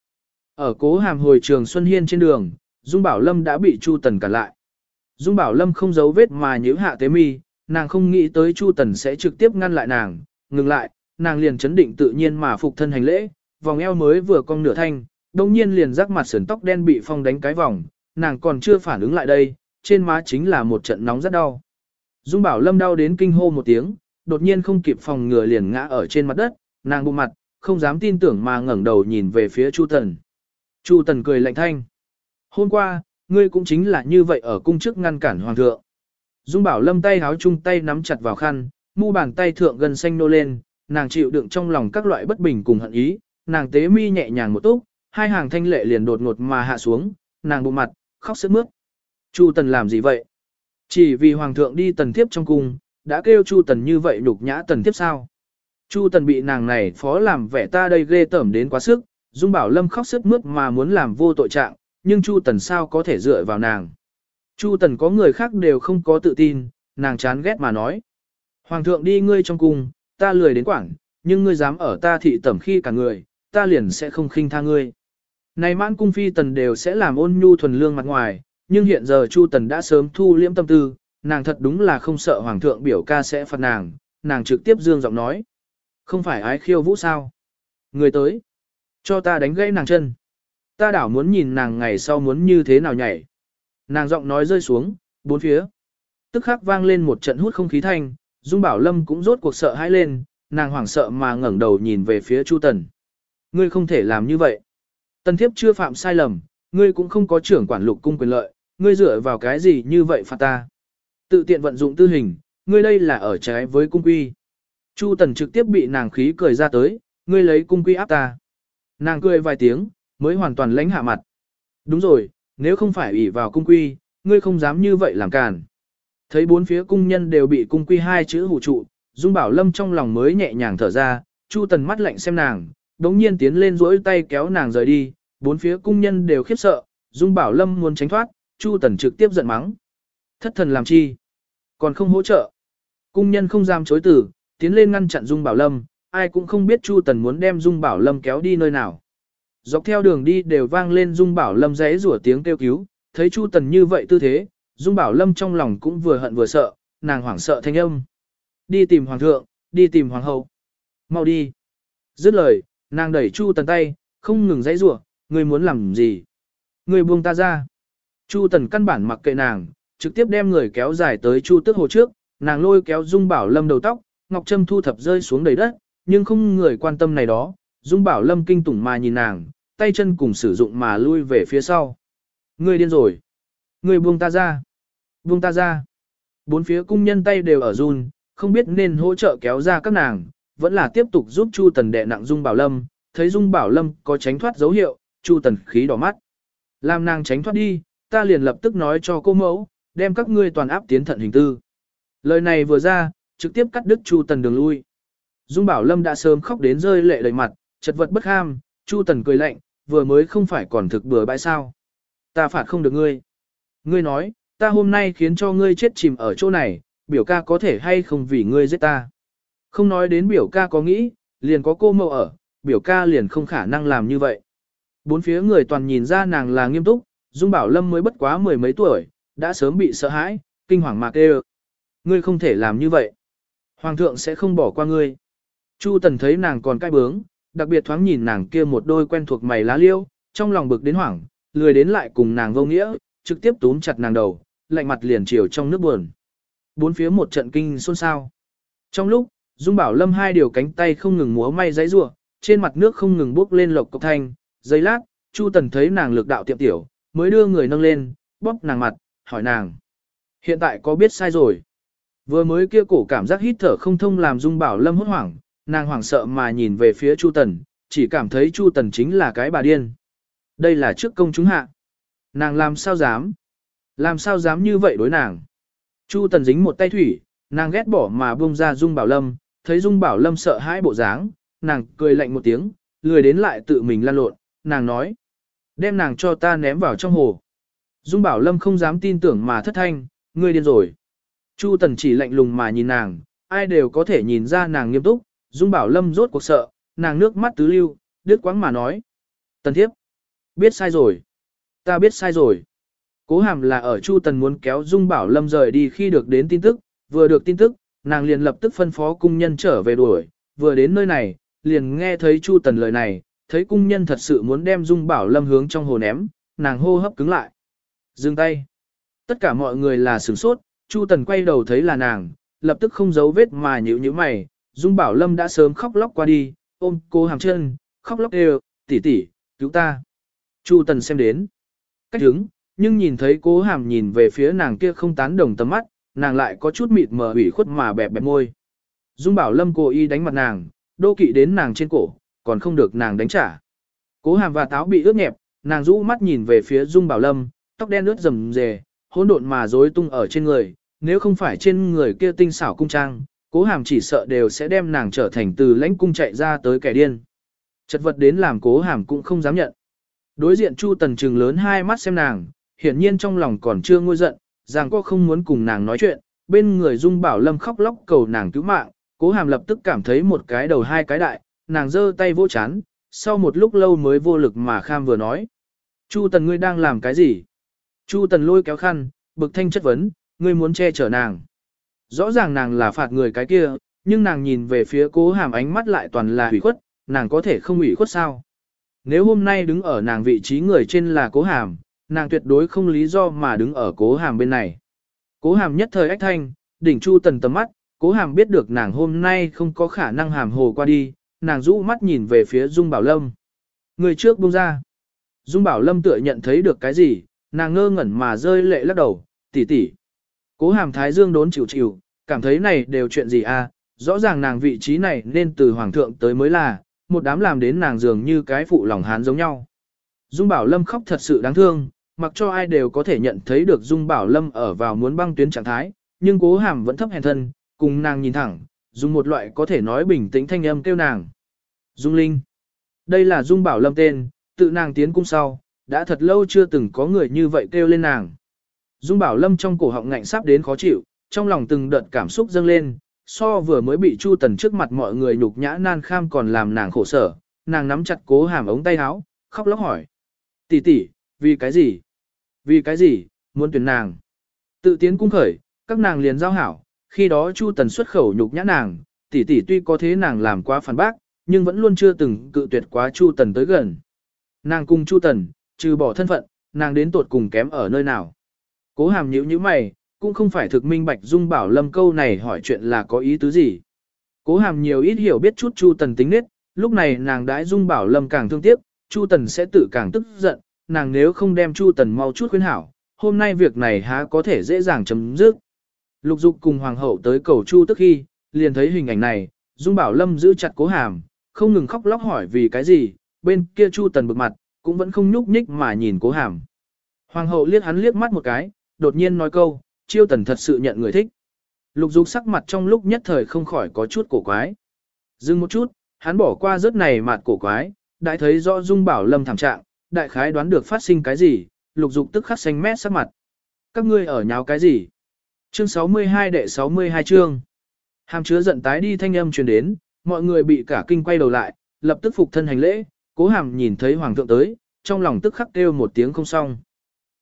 Ở cố hàm hồi trường Xuân Hiên trên đường, Dung Bảo Lâm đã bị Chu Tần cản lại. Dung Bảo Lâm không giấu vết mà nhíu hạ tế mi, nàng không nghĩ tới Chu Tần sẽ trực tiếp ngăn lại nàng, ngừng lại, nàng liền chấn định tự nhiên mà phục thân hành lễ, vòng eo mới vừa cong nửa thanh, đồng nhiên liền rắc mặt sườn tóc đen bị phong đánh cái vòng, nàng còn chưa phản ứng lại đây, trên má chính là một trận nóng rất đau. Dung Bảo Lâm đau đến kinh hô một tiếng, đột nhiên không kịp phòng ngừa liền ngã ở trên mặt đất, nàng bụng mặt, không dám tin tưởng mà ngẩng đầu nhìn về phía Chu Tần. Chu Tần cười lạnh thanh. Hôm qua, ngươi cũng chính là như vậy ở cung trước ngăn cản hoàng thượng. Dung Bảo Lâm tay háo chung tay nắm chặt vào khăn, mu bàn tay thượng gần xanh nô lên, nàng chịu đựng trong lòng các loại bất bình cùng hận ý, nàng tế mi nhẹ nhàng một túc, hai hàng thanh lệ liền đột ngột mà hạ xuống, nàng bụng mặt, khóc sướt mướt. Chu Tần làm gì vậy? Chỉ vì hoàng thượng đi tần thiếp trong cung, đã kêu Chu Tần như vậy nhục nhã tần thiếp sao? Chu Tần bị nàng này phó làm vẻ ta đây ghê tởm đến quá sức, Dung Bảo Lâm khóc sướt mướt mà muốn làm vô tội trạng, nhưng Chu Tần sao có thể dựa vào nàng. Chu Tần có người khác đều không có tự tin, nàng chán ghét mà nói. Hoàng thượng đi ngươi trong cung, ta lười đến quảng, nhưng ngươi dám ở ta thị tẩm khi cả người, ta liền sẽ không khinh tha ngươi. Này mãn cung phi tần đều sẽ làm ôn nhu thuần lương mặt ngoài, nhưng hiện giờ Chu Tần đã sớm thu liễm tâm tư, nàng thật đúng là không sợ hoàng thượng biểu ca sẽ phạt nàng, nàng trực tiếp dương giọng nói. Không phải ái khiêu vũ sao? Người tới. Cho ta đánh gãy nàng chân. Ta đảo muốn nhìn nàng ngày sau muốn như thế nào nhảy. Nàng giọng nói rơi xuống, bốn phía. Tức khắc vang lên một trận hút không khí thanh, Dung Bảo Lâm cũng rốt cuộc sợ hãi lên, nàng hoảng sợ mà ngẩng đầu nhìn về phía Chu Tần. Ngươi không thể làm như vậy. Tần thiếp chưa phạm sai lầm, ngươi cũng không có trưởng quản lục cung quyền lợi, ngươi dựa vào cái gì như vậy phạt ta. Tự tiện vận dụng tư hình, ngươi đây là ở trái với cung quy. Chu Tần trực tiếp bị nàng khí cười ra tới, ngươi lấy cung quy áp ta. Nàng cười vài tiếng, mới hoàn toàn lãnh hạ mặt. Đúng rồi, nếu không phải ủy vào cung quy, ngươi không dám như vậy làm càn. Thấy bốn phía cung nhân đều bị cung quy hai chữ hụ trụ, Dung Bảo Lâm trong lòng mới nhẹ nhàng thở ra, Chu Tần mắt lạnh xem nàng, đống nhiên tiến lên duỗi tay kéo nàng rời đi, bốn phía cung nhân đều khiếp sợ, Dung Bảo Lâm muốn tránh thoát, Chu Tần trực tiếp giận mắng. Thất thần làm chi? Còn không hỗ trợ. Cung nhân không dám chối từ, tiến lên ngăn chặn Dung Bảo Lâm, ai cũng không biết Chu Tần muốn đem Dung Bảo Lâm kéo đi nơi nào. Dọc theo đường đi đều vang lên Dung Bảo Lâm rẽ rủa tiếng kêu cứu, thấy Chu Tần như vậy tư thế, Dung Bảo Lâm trong lòng cũng vừa hận vừa sợ, nàng hoảng sợ thanh âm. Đi tìm Hoàng thượng, đi tìm Hoàng hậu. Mau đi. Dứt lời, nàng đẩy Chu Tần tay, không ngừng dãy rủa, ngươi muốn làm gì? Ngươi buông ta ra. Chu Tần căn bản mặc kệ nàng, trực tiếp đem người kéo dài tới Chu Tước Hồ trước, nàng lôi kéo Dung Bảo Lâm đầu tóc, Ngọc Trâm thu thập rơi xuống đầy đất, nhưng không người quan tâm này đó, Dung Bảo Lâm kinh tủng mà nhìn nàng, tay chân cùng sử dụng mà lui về phía sau. Ngươi điên rồi. Ngươi buông ta ra. Buông ta ra. Bốn phía cung nhân tay đều ở run, không biết nên hỗ trợ kéo ra các nàng, vẫn là tiếp tục giúp Chu Tần đè nặng Dung Bảo Lâm, thấy Dung Bảo Lâm có tránh thoát dấu hiệu, Chu Tần khí đỏ mắt. Làm nàng tránh thoát đi, ta liền lập tức nói cho cô mẫu, đem các ngươi toàn áp tiến thận hình tư. Lời này vừa ra, trực tiếp cắt đứt Chu Tần đường lui. Dung Bảo Lâm đã sớm khóc đến rơi lệ đầy mặt, chật vật bất ham, Chu Tần cười lạnh, vừa mới không phải còn thực bừa bãi sao. Ta phạt không được ngươi. Ngươi nói, ta hôm nay khiến cho ngươi chết chìm ở chỗ này, biểu ca có thể hay không vì ngươi giết ta. Không nói đến biểu ca có nghĩ, liền có cô mẫu ở, biểu ca liền không khả năng làm như vậy. Bốn phía người toàn nhìn ra nàng là nghiêm túc, Dung Bảo Lâm mới bất quá mười mấy tuổi, đã sớm bị sợ hãi, kinh hoàng mạc đê Ngươi không thể làm như vậy. Hoàng thượng sẽ không bỏ qua ngươi. Chu Tần thấy nàng còn cai bướng, đặc biệt thoáng nhìn nàng kia một đôi quen thuộc mày lá liêu, trong lòng bực đến hoảng, lười đến lại cùng nàng vô nghĩa, trực tiếp túm chặt nàng đầu, lạnh mặt liền chiều trong nước buồn. Bốn phía một trận kinh xôn xao. Trong lúc, Dung Bảo Lâm hai điều cánh tay không ngừng múa may giấy rủa, trên mặt nước không ngừng bốc lên lộc cộc thanh, giây lát, Chu Tần thấy nàng lực đạo tiệm tiểu, mới đưa người nâng lên, bóp nàng mặt, hỏi nàng. Hiện tại có biết sai rồi. Vừa mới kia cổ cảm giác hít thở không thông làm Dung Bảo Lâm hốt hoảng, nàng hoảng sợ mà nhìn về phía Chu Tần, chỉ cảm thấy Chu Tần chính là cái bà điên. Đây là trước công chúng hạ. Nàng làm sao dám? Làm sao dám như vậy đối nàng? Chu Tần dính một tay thủy, nàng ghét bỏ mà buông ra Dung Bảo Lâm, thấy Dung Bảo Lâm sợ hãi bộ dáng, nàng cười lạnh một tiếng, lười đến lại tự mình lan lộn, nàng nói. Đem nàng cho ta ném vào trong hồ. Dung Bảo Lâm không dám tin tưởng mà thất thanh, ngươi điên rồi. Chu Tần chỉ lạnh lùng mà nhìn nàng, ai đều có thể nhìn ra nàng nghiêm túc, Dung Bảo Lâm rốt cuộc sợ, nàng nước mắt tứ lưu, đứt quãng mà nói. Tần thiếp, biết sai rồi. Ta biết sai rồi. Cố hàm là ở Chu Tần muốn kéo Dung Bảo Lâm rời đi khi được đến tin tức, vừa được tin tức, nàng liền lập tức phân phó cung nhân trở về đuổi, vừa đến nơi này, liền nghe thấy Chu Tần lời này, thấy cung nhân thật sự muốn đem Dung Bảo Lâm hướng trong hồ ném, nàng hô hấp cứng lại. Dừng tay. Tất cả mọi người là sửng sốt, Chu Tần quay đầu thấy là nàng, lập tức không giấu vết mà nhíu nhíu mày, Dung Bảo Lâm đã sớm khóc lóc qua đi, ôm cô hàm chân, khóc lóc đều, tỷ tỷ, cứu ta. Chu Tần xem đến. Cách đứng, nhưng nhìn thấy cố hàm nhìn về phía nàng kia không tán đồng tầm mắt, nàng lại có chút mịt mờ ủy khuất mà bẹp bẹp môi. Dung Bảo Lâm cố ý đánh mặt nàng, đô kỵ đến nàng trên cổ, còn không được nàng đánh trả. Cố hàm và táo bị ướt nhẹp, nàng rũ mắt nhìn về phía Dung Bảo Lâm, tóc đen ướt rầm rề, hỗn độn mà rối tung ở trên người, nếu không phải trên người kia tinh xảo cung trang, cố hàm chỉ sợ đều sẽ đem nàng trở thành từ lãnh cung chạy ra tới kẻ điên. Chật vật đến làm cố hàm cũng không dám nhận. Đối diện Chu Tần trừng lớn hai mắt xem nàng, hiển nhiên trong lòng còn chưa nguôi giận, rằng có không muốn cùng nàng nói chuyện, bên người Dung Bảo Lâm khóc lóc cầu nàng cứu mạng, cố hàm lập tức cảm thấy một cái đầu hai cái đại, nàng giơ tay vỗ chán, sau một lúc lâu mới vô lực mà kham vừa nói. Chu Tần ngươi đang làm cái gì? Chu Tần lôi kéo khăn, bực thanh chất vấn, ngươi muốn che chở nàng. Rõ ràng nàng là phạt người cái kia, nhưng nàng nhìn về phía cố hàm ánh mắt lại toàn là hủy khuất, nàng có thể không hủy khuất sao? Nếu hôm nay đứng ở nàng vị trí người trên là cố hàm, nàng tuyệt đối không lý do mà đứng ở cố hàm bên này. Cố hàm nhất thời ách thanh, đỉnh chu tần tầm mắt, cố hàm biết được nàng hôm nay không có khả năng hàm hồ qua đi, nàng rũ mắt nhìn về phía Dung Bảo Lâm. Người trước buông ra. Dung Bảo Lâm tựa nhận thấy được cái gì, nàng ngơ ngẩn mà rơi lệ lắc đầu, tỷ tỷ. Cố hàm thái dương đốn chịu chịu, cảm thấy này đều chuyện gì à, rõ ràng nàng vị trí này nên từ hoàng thượng tới mới là, một đám làm đến nàng dường như cái phụ lòng hán giống nhau. Dung Bảo Lâm khóc thật sự đáng thương, mặc cho ai đều có thể nhận thấy được Dung Bảo Lâm ở vào muốn băng tuyến trạng thái, nhưng cố hàm vẫn thấp hèn thân, cùng nàng nhìn thẳng, dùng một loại có thể nói bình tĩnh thanh âm kêu nàng. Dung Linh. Đây là Dung Bảo Lâm tên, tự nàng tiến cung sau, đã thật lâu chưa từng có người như vậy kêu lên nàng. Dung Bảo Lâm trong cổ họng ngạnh sắp đến khó chịu, trong lòng từng đợt cảm xúc dâng lên, so vừa mới bị Chu Tần trước mặt mọi người nhục nhã nan kham còn làm nàng khổ sở, nàng nắm chặt cố hàm ống tay áo, khóc lóc hỏi. Tỷ tỷ, vì cái gì? Vì cái gì, muốn tuyển nàng? Tự tiến cung khởi, các nàng liền giao hảo, khi đó Chu Tần xuất khẩu nhục nhã nàng, tỷ tỷ tuy có thế nàng làm quá phản bác, nhưng vẫn luôn chưa từng cự tuyệt quá Chu Tần tới gần. Nàng cùng Chu Tần, trừ bỏ thân phận, nàng đến tột cùng kém ở nơi nào? Cố hàm nhữ như mày, cũng không phải thực minh bạch Dung Bảo Lâm câu này hỏi chuyện là có ý tứ gì. Cố hàm nhiều ít hiểu biết chút Chu Tần tính nết, lúc này nàng đãi Dung Bảo Lâm càng thương tiếc, Chu Tần sẽ tự càng tức giận, nàng nếu không đem Chu Tần mau chút khuyên hảo, hôm nay việc này há có thể dễ dàng chấm dứt. Lục Dục cùng hoàng hậu tới cầu Chu tức khi, liền thấy hình ảnh này, Dung Bảo Lâm giữ chặt Cố Hàm, không ngừng khóc lóc hỏi vì cái gì, bên kia Chu Tần bực mặt, cũng vẫn không nhúc nhích mà nhìn Cố Hàm. Hoàng hậu liếc hắn liếc mắt một cái, đột nhiên nói câu, chiêu tần thật sự nhận người thích. Lục dục sắc mặt trong lúc nhất thời không khỏi có chút cổ quái. Dừng một chút, hắn bỏ qua rớt này mặt cổ quái, đại thấy rõ dung bảo lâm thảm trạng, đại khái đoán được phát sinh cái gì, lục dục tức khắc xanh mét sắc mặt. Các ngươi ở nháo cái gì? Chương 62 đệ 62 chương. Hàm chứa giận tái đi thanh âm truyền đến, mọi người bị cả kinh quay đầu lại, lập tức phục thân hành lễ, cố hàm nhìn thấy hoàng thượng tới, trong lòng tức khắc kêu một tiếng không xong.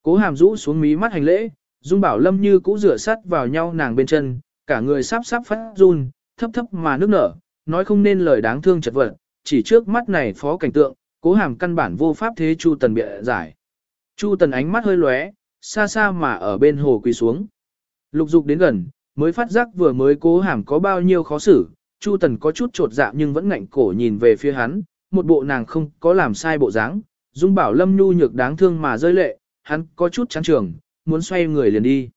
Cố hàm rũ xuống mí mắt hành lễ, Dung Bảo Lâm như cũ rửa sắt vào nhau nàng bên chân, cả người sắp sắp phát run, thấp thấp mà nước nở, nói không nên lời đáng thương chật vật, chỉ trước mắt này phó cảnh tượng, cố hàm căn bản vô pháp thế Chu Tần bịa giải. Chu Tần ánh mắt hơi lóe, xa xa mà ở bên hồ quỳ xuống. Lục dục đến gần, mới phát giác vừa mới cố hàm có bao nhiêu khó xử, Chu Tần có chút trột dạ nhưng vẫn ngạnh cổ nhìn về phía hắn, một bộ nàng không có làm sai bộ dáng. Dung Bảo Lâm nhu nhược đáng thương mà rơi lệ, hắn có chút chán trường, muốn xoay người liền đi.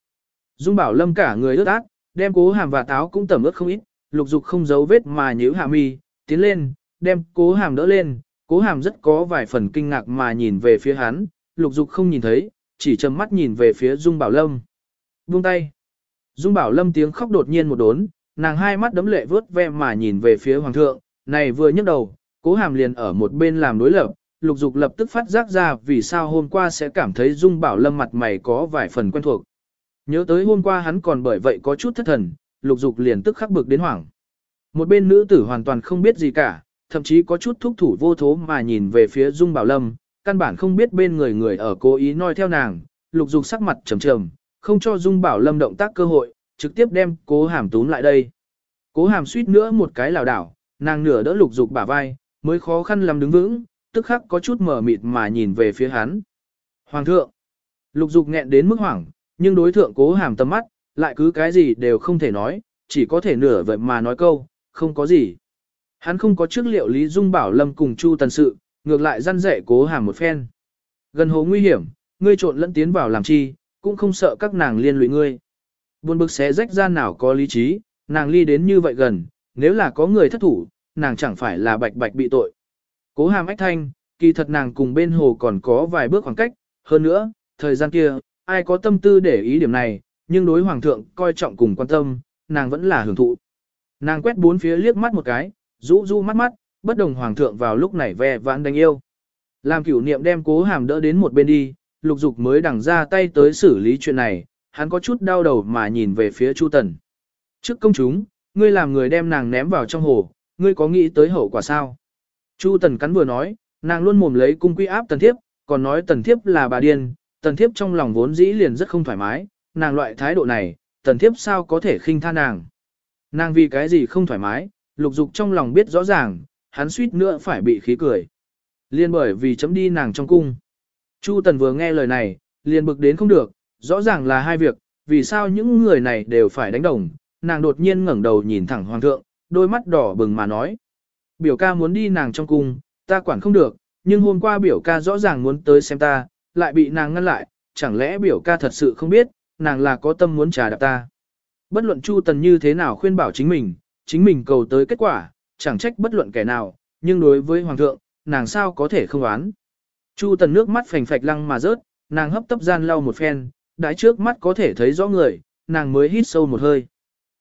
Dung Bảo Lâm cả người ướt át, đem cố hàm và táo cũng tẩm ướt không ít, lục dục không giấu vết mà nhíu hạ mi, tiến lên, đem cố hàm đỡ lên, cố hàm rất có vài phần kinh ngạc mà nhìn về phía hắn, lục dục không nhìn thấy, chỉ chầm mắt nhìn về phía Dung Bảo Lâm. Buông tay. Dung Bảo Lâm tiếng khóc đột nhiên một đốn, nàng hai mắt đấm lệ vớt ve mà nhìn về phía Hoàng thượng, này vừa nhấc đầu, cố hàm liền ở một bên làm đối lập, lục dục lập tức phát giác ra vì sao hôm qua sẽ cảm thấy Dung Bảo Lâm mặt mày có vài phần quen thuộc. Nhớ tới hôm qua hắn còn bởi vậy có chút thất thần, lục dục liền tức khắc bực đến hoảng. Một bên nữ tử hoàn toàn không biết gì cả, thậm chí có chút thúc thủ vô thố mà nhìn về phía Dung Bảo Lâm, căn bản không biết bên người người ở cố ý nói theo nàng, lục dục sắc mặt trầm trầm, không cho Dung Bảo Lâm động tác cơ hội, trực tiếp đem cố hàm túm lại đây. Cố hàm suýt nữa một cái lảo đảo, nàng nửa đỡ lục dục bả vai, mới khó khăn lắm đứng vững, tức khắc có chút mở mịt mà nhìn về phía hắn. Hoàng thượng, lục dục nghẹn đến mức hoảng, nhưng đối thượng cố hàm tầm mắt, lại cứ cái gì đều không thể nói, chỉ có thể nửa vậy mà nói câu, không có gì. Hắn không có trước liệu Lý Dung Bảo Lâm cùng Chu Tần sự, ngược lại răn rẻ cố hàm một phen. Gần hồ nguy hiểm, ngươi trộn lẫn tiến vào làm chi, cũng không sợ các nàng liên lụy ngươi. Buồn bực xé rách ra nào có lý trí, nàng ly đến như vậy gần, nếu là có người thất thủ, nàng chẳng phải là bạch bạch bị tội. Cố hàm ách thanh, kỳ thật nàng cùng bên hồ còn có vài bước khoảng cách, hơn nữa, thời gian kia, ai có tâm tư để ý điểm này, nhưng đối hoàng thượng coi trọng cùng quan tâm, nàng vẫn là hưởng thụ. Nàng quét bốn phía liếc mắt một cái, rũ rũ mắt mắt, bất đồng hoàng thượng vào lúc này ve vãn đánh yêu. Làm cửu niệm đem cố hàm đỡ đến một bên đi, lục dục mới đằng ra tay tới xử lý chuyện này, hắn có chút đau đầu mà nhìn về phía Chu Tần. Trước công chúng, ngươi làm người đem nàng ném vào trong hồ, ngươi có nghĩ tới hậu quả sao? Chu Tần cắn vừa nói, nàng luôn mồm lấy cung quy áp tần thiếp, còn nói tần thiếp là bà điên, tần thiếp trong lòng vốn dĩ liền rất không thoải mái, nàng loại thái độ này, tần thiếp sao có thể khinh tha nàng. Nàng vì cái gì không thoải mái, lục dục trong lòng biết rõ ràng, hắn suýt nữa phải bị khí cười. Liên bởi vì chấm đi nàng trong cung. Chu Tần vừa nghe lời này, liền bực đến không được, rõ ràng là hai việc, vì sao những người này đều phải đánh đồng. Nàng đột nhiên ngẩng đầu nhìn thẳng hoàng thượng, đôi mắt đỏ bừng mà nói. Biểu ca muốn đi nàng trong cung, ta quản không được, nhưng hôm qua biểu ca rõ ràng muốn tới xem ta, lại bị nàng ngăn lại, chẳng lẽ biểu ca thật sự không biết, nàng là có tâm muốn trà đạp ta. Bất luận Chu Tần như thế nào khuyên bảo chính mình, chính mình cầu tới kết quả, chẳng trách bất luận kẻ nào, nhưng đối với Hoàng thượng, nàng sao có thể không oán. Chu Tần nước mắt phành phạch lăng mà rớt, nàng hấp tấp gian lau một phen, đái trước mắt có thể thấy rõ người, nàng mới hít sâu một hơi.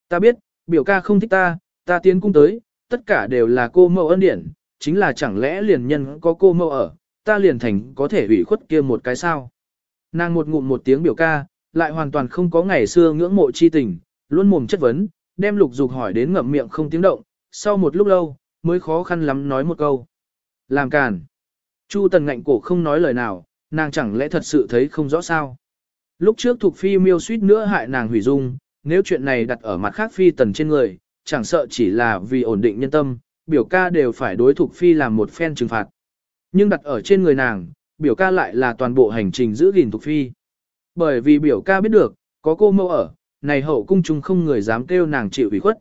Ta biết, biểu ca không thích ta, ta tiến cung tới, tất cả đều là cô mẫu ân điển, chính là chẳng lẽ liền nhân có cô mẫu ở, ta liền thành có thể ủy khuất kia một cái sao. Nàng một ngụm một tiếng biểu ca, lại hoàn toàn không có ngày xưa ngưỡng mộ chi tình, luôn mồm chất vấn, đem lục dục hỏi đến ngậm miệng không tiếng động, sau một lúc lâu, mới khó khăn lắm nói một câu. Làm càn. Chu tần ngạnh cổ không nói lời nào, nàng chẳng lẽ thật sự thấy không rõ sao. Lúc trước thuộc phi miêu suýt nữa hại nàng hủy dung, nếu chuyện này đặt ở mặt khác phi tần trên người, chẳng sợ chỉ là vì ổn định nhân tâm, biểu ca đều phải đối thuộc phi làm một phen trừng phạt. Nhưng đặt ở trên người nàng, biểu ca lại là toàn bộ hành trình giữ gìn thuộc phi. Bởi vì biểu ca biết được, có cô mâu ở, này hậu cung chung không người dám kêu nàng chịu ủy khuất.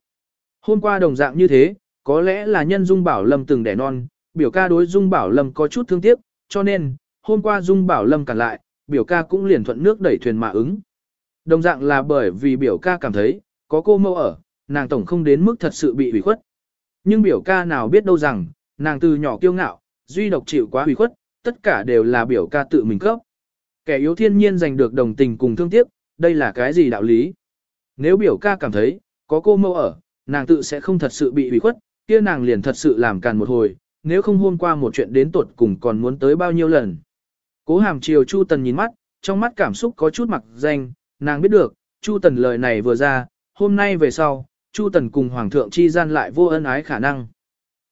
Hôm qua đồng dạng như thế, có lẽ là nhân Dung Bảo Lâm từng đẻ non, biểu ca đối Dung Bảo Lâm có chút thương tiếc, cho nên, hôm qua Dung Bảo Lâm cản lại, biểu ca cũng liền thuận nước đẩy thuyền mà ứng. Đồng dạng là bởi vì biểu ca cảm thấy, có cô mâu ở, nàng tổng không đến mức thật sự bị ủy khuất. Nhưng biểu ca nào biết đâu rằng, nàng từ nhỏ kiêu ngạo, duy độc chịu quá ủy khuất, tất cả đều là biểu ca tự mình cấp. Kẻ yếu thiên nhiên giành được đồng tình cùng thương tiếc, đây là cái gì đạo lý? Nếu biểu ca cảm thấy, có cô mâu ở, nàng tự sẽ không thật sự bị ủy khuất, kia nàng liền thật sự làm càn một hồi, nếu không hôm qua một chuyện đến tuột cùng còn muốn tới bao nhiêu lần. Cố hàm chiều Chu Tần nhìn mắt, trong mắt cảm xúc có chút mặc danh, nàng biết được, Chu Tần lời này vừa ra, hôm nay về sau, Chu Tần cùng Hoàng thượng chi gian lại vô ân ái khả năng.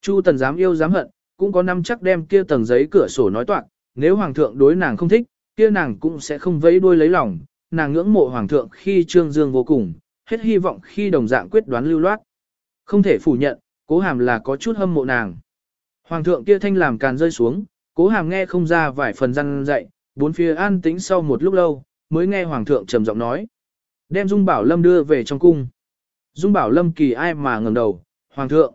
Chu Tần dám yêu dám hận, cũng có năm chắc đem kia tầng giấy cửa sổ nói toạc, nếu Hoàng thượng đối nàng không thích, kia nàng cũng sẽ không vẫy đuôi lấy lòng, nàng ngưỡng mộ Hoàng thượng khi trương dương vô cùng, hết hy vọng khi đồng dạng quyết đoán lưu loát. Không thể phủ nhận, cố hàm là có chút hâm mộ nàng. Hoàng thượng kia thanh làm càn rơi xuống, cố hàm nghe không ra vài phần răng dạy, bốn phía an tĩnh sau một lúc lâu, mới nghe Hoàng thượng trầm giọng nói. Đem Dung Bảo Lâm đưa về trong cung. Dung Bảo Lâm kỳ ai mà ngẩng đầu, Hoàng thượng.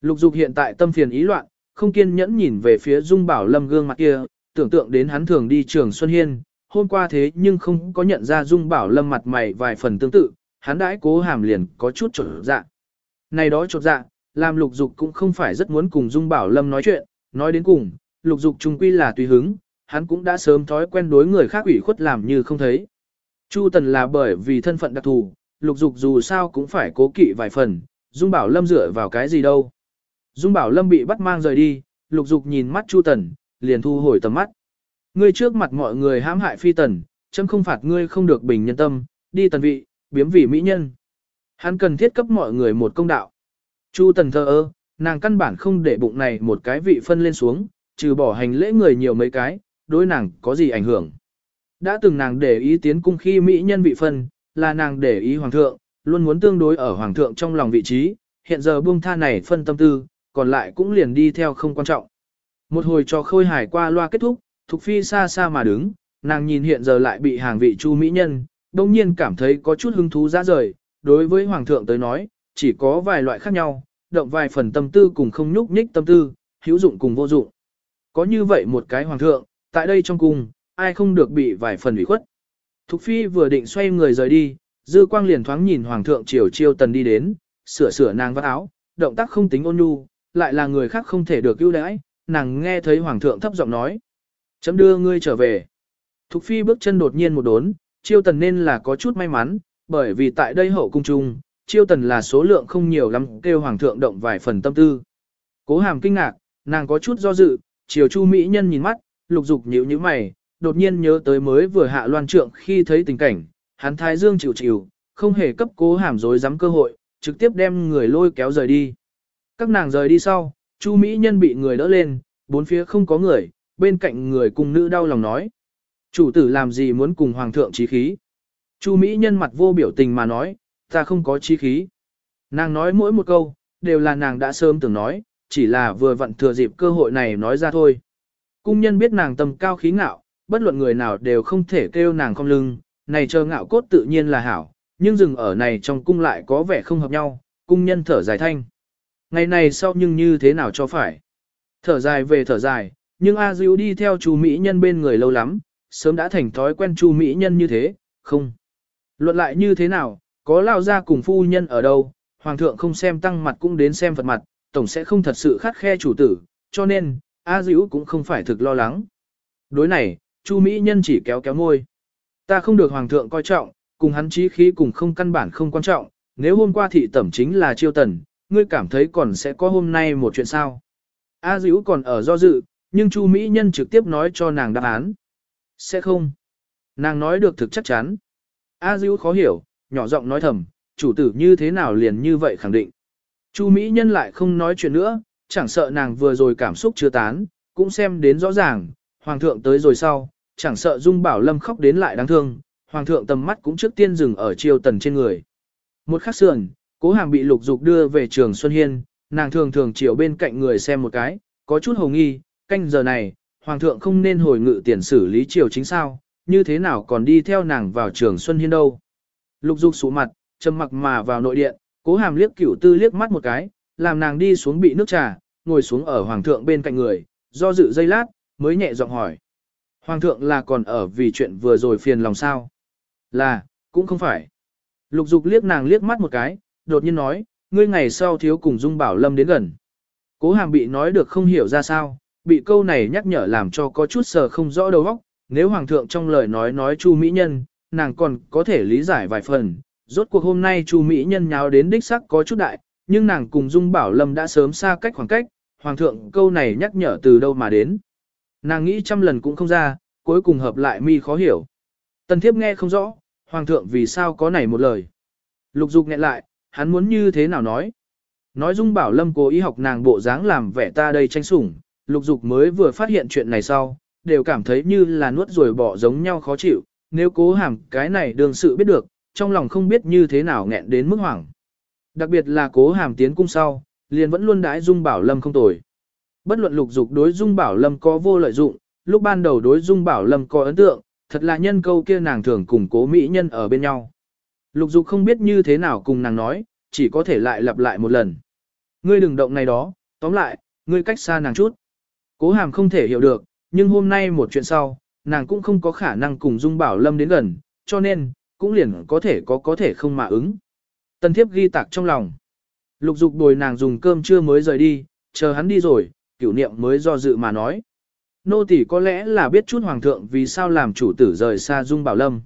Lục dục hiện tại tâm phiền ý loạn, không kiên nhẫn nhìn về phía Dung Bảo Lâm gương mặt kia, tưởng tượng đến hắn thường đi trường Xuân Hiên, hôm qua thế nhưng không có nhận ra Dung Bảo Lâm mặt mày vài phần tương tự, hắn đãi cố hàm liền có chút trột dạ. Này đó trột dạ, làm lục dục cũng không phải rất muốn cùng Dung Bảo Lâm nói chuyện, nói đến cùng, lục dục trung quy là tùy hứng, hắn cũng đã sớm thói quen đối người khác ủy khuất làm như không thấy. Chu Tần là bởi vì thân phận đặc thù, lục dục dù sao cũng phải cố kỵ vài phần, Dung Bảo Lâm dựa vào cái gì đâu. Dung Bảo Lâm bị bắt mang rời đi, lục dục nhìn mắt Chu Tần, liền thu hồi tầm mắt. Ngươi trước mặt mọi người hãm hại phi tần, chấm không phạt ngươi không được bình nhân tâm, đi tần vị, biếm vị mỹ nhân. Hắn cần thiết cấp mọi người một công đạo. Chu tần thơ ơ, nàng căn bản không để bụng này một cái vị phân lên xuống, trừ bỏ hành lễ người nhiều mấy cái, đối nàng có gì ảnh hưởng. Đã từng nàng để ý tiến cung khi mỹ nhân vị phân, là nàng để ý hoàng thượng, luôn muốn tương đối ở hoàng thượng trong lòng vị trí, hiện giờ buông tha này phân tâm tư, còn lại cũng liền đi theo không quan trọng. Một hồi cho khôi Hải qua loa kết thúc, Thục Phi xa xa mà đứng, nàng nhìn hiện giờ lại bị hàng vị chu mỹ nhân, đồng nhiên cảm thấy có chút hứng thú ra rời, đối với hoàng thượng tới nói, chỉ có vài loại khác nhau, động vài phần tâm tư cùng không nhúc nhích tâm tư, hữu dụng cùng vô dụng. Có như vậy một cái hoàng thượng, tại đây trong cung, ai không được bị vài phần ủy khuất. Thục Phi vừa định xoay người rời đi, dư quang liền thoáng nhìn hoàng thượng triều chiêu tần đi đến, sửa sửa nàng vắt áo, động tác không tính ôn nhu, lại là người khác không thể được ưu đãi, nàng nghe thấy hoàng thượng thấp giọng nói. Chấm đưa ngươi trở về. Thục Phi bước chân đột nhiên một đốn, chiêu tần nên là có chút may mắn, bởi vì tại đây hậu cung trung, chiêu tần là số lượng không nhiều lắm kêu hoàng thượng động vài phần tâm tư. Cố hàm kinh ngạc, nàng có chút do dự, chiều chu mỹ nhân nhìn mắt, lục dục nhíu như mày, đột nhiên nhớ tới mới vừa hạ loan trượng khi thấy tình cảnh, hắn thái dương chịu chịu, không hề cấp cố hàm dối dám cơ hội, trực tiếp đem người lôi kéo rời đi. Các nàng rời đi sau, chu mỹ nhân bị người đỡ lên, bốn phía không có người, bên cạnh người cùng nữ đau lòng nói. Chủ tử làm gì muốn cùng hoàng thượng trí khí? Chu Mỹ nhân mặt vô biểu tình mà nói, ta không có trí khí. Nàng nói mỗi một câu, đều là nàng đã sớm từng nói, chỉ là vừa vặn thừa dịp cơ hội này nói ra thôi. Cung nhân biết nàng tầm cao khí ngạo, bất luận người nào đều không thể kêu nàng không lưng, này chờ ngạo cốt tự nhiên là hảo, nhưng dừng ở này trong cung lại có vẻ không hợp nhau, cung nhân thở dài thanh. Ngày này sau nhưng như thế nào cho phải? Thở dài về thở dài, nhưng A Diệu đi theo chú Mỹ nhân bên người lâu lắm, sớm đã thành thói quen chú Mỹ nhân như thế, không. Luận lại như thế nào, có lao ra cùng phu nhân ở đâu, hoàng thượng không xem tăng mặt cũng đến xem phật mặt, tổng sẽ không thật sự khát khe chủ tử, cho nên, A Diệu cũng không phải thực lo lắng. Đối này, Chu Mỹ nhân chỉ kéo kéo môi. Ta không được hoàng thượng coi trọng, cùng hắn chí khí cùng không căn bản không quan trọng, nếu hôm qua thị tẩm chính là chiêu tần, ngươi cảm thấy còn sẽ có hôm nay một chuyện sao. A Dữ còn ở do dự, nhưng Chu Mỹ Nhân trực tiếp nói cho nàng đáp án. Sẽ không. Nàng nói được thực chắc chắn. A Dữ khó hiểu, nhỏ giọng nói thầm, chủ tử như thế nào liền như vậy khẳng định. Chu Mỹ Nhân lại không nói chuyện nữa, chẳng sợ nàng vừa rồi cảm xúc chưa tán, cũng xem đến rõ ràng, Hoàng thượng tới rồi sau, chẳng sợ Dung Bảo Lâm khóc đến lại đáng thương, Hoàng thượng tầm mắt cũng trước tiên dừng ở triều tần trên người. Một khắc sườn, cố hàm bị lục dục đưa về trường Xuân Hiên, nàng thường thường chiều bên cạnh người xem một cái, có chút hồ nghi, canh giờ này, Hoàng thượng không nên hồi ngự tiền xử lý triều chính sao, như thế nào còn đi theo nàng vào trường Xuân Hiên đâu. Lục dục sụ mặt, trầm mặc mà vào nội điện, cố hàm liếc cửu tư liếc mắt một cái, làm nàng đi xuống bị nước trà, ngồi xuống ở Hoàng thượng bên cạnh người, do dự giây lát, mới nhẹ giọng hỏi. Hoàng thượng là còn ở vì chuyện vừa rồi phiền lòng sao? Là, cũng không phải. Lục dục liếc nàng liếc mắt một cái, đột nhiên nói, ngươi ngày sau thiếu cùng Dung Bảo Lâm đến gần. Cố hàm bị nói được không hiểu ra sao, bị câu này nhắc nhở làm cho có chút sờ không rõ đầu óc. Nếu Hoàng thượng trong lời nói nói Chu Mỹ Nhân, nàng còn có thể lý giải vài phần. Rốt cuộc hôm nay Chu Mỹ Nhân nháo đến đích sắc có chút đại, nhưng nàng cùng Dung Bảo Lâm đã sớm xa cách khoảng cách, Hoàng thượng câu này nhắc nhở từ đâu mà đến. Nàng nghĩ trăm lần cũng không ra, cuối cùng hợp lại mi khó hiểu. Tần thiếp nghe không rõ, Hoàng thượng vì sao có này một lời. Lục dục nghẹn lại, hắn muốn như thế nào nói. Nói Dung Bảo Lâm cố ý học nàng bộ dáng làm vẻ ta đây tranh sủng, lục dục mới vừa phát hiện chuyện này sau, đều cảm thấy như là nuốt rồi bỏ giống nhau khó chịu, nếu cố hàm cái này đường sự biết được, trong lòng không biết như thế nào nghẹn đến mức hoảng. Đặc biệt là cố hàm tiến cung sau, liền vẫn luôn đãi Dung Bảo Lâm không tồi. Bất luận lục dục đối Dung Bảo Lâm có vô lợi dụng, lúc ban đầu đối Dung Bảo Lâm có ấn tượng, thật là nhân câu kia nàng thường cùng cố mỹ nhân ở bên nhau. Lục dục không biết như thế nào cùng nàng nói, chỉ có thể lại lặp lại một lần. Ngươi đừng động này đó, tóm lại, ngươi cách xa nàng chút. Cố hàm không thể hiểu được, nhưng hôm nay một chuyện sau, nàng cũng không có khả năng cùng Dung Bảo Lâm đến gần, cho nên, cũng liền có thể có có thể không mà ứng. Tần thiếp ghi tạc trong lòng. Lục dục đồi nàng dùng cơm trưa mới rời đi, chờ hắn đi rồi, cửu niệm mới do dự mà nói. Nô tỷ có lẽ là biết chút hoàng thượng vì sao làm chủ tử rời xa Dung Bảo Lâm.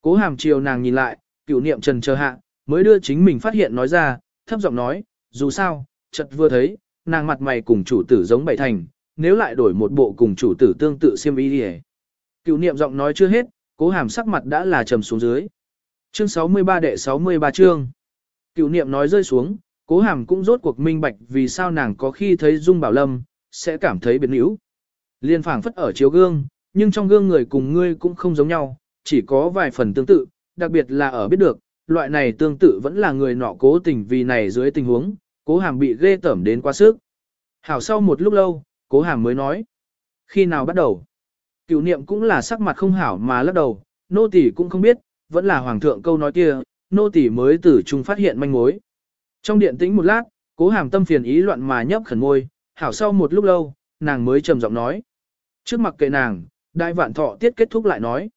Cố hàm chiều nàng nhìn lại, cửu niệm trần chờ hạ, mới đưa chính mình phát hiện nói ra, thấp giọng nói, dù sao, chợt vừa thấy, nàng mặt mày cùng chủ tử giống bảy thành, nếu lại đổi một bộ cùng chủ tử tương tự xiêm y đi Cựu niệm giọng nói chưa hết, cố hàm sắc mặt đã là trầm xuống dưới. Chương 63 đệ 63 chương. Cựu niệm nói rơi xuống, cố hàm cũng rốt cuộc minh bạch vì sao nàng có khi thấy Dung Bảo Lâm, sẽ cảm thấy biến yếu. Liên phảng phất ở chiếu gương, nhưng trong gương người cùng ngươi cũng không giống nhau, chỉ có vài phần tương tự, đặc biệt là ở biết được, loại này tương tự vẫn là người nọ cố tình vì này dưới tình huống, cố hàm bị ghê tẩm đến quá sức. Hảo sau một lúc lâu, cố hàm mới nói. Khi nào bắt đầu? Cựu niệm cũng là sắc mặt không hảo mà lắc đầu, nô tỳ cũng không biết, vẫn là hoàng thượng câu nói kia, nô tỳ mới từ chung phát hiện manh mối. Trong điện tĩnh một lát, cố hàm tâm phiền ý loạn mà nhấp khẩn môi, hảo sau một lúc lâu, nàng mới trầm giọng nói. Trước mặt kệ nàng, đại vạn thọ tiết kết thúc lại nói.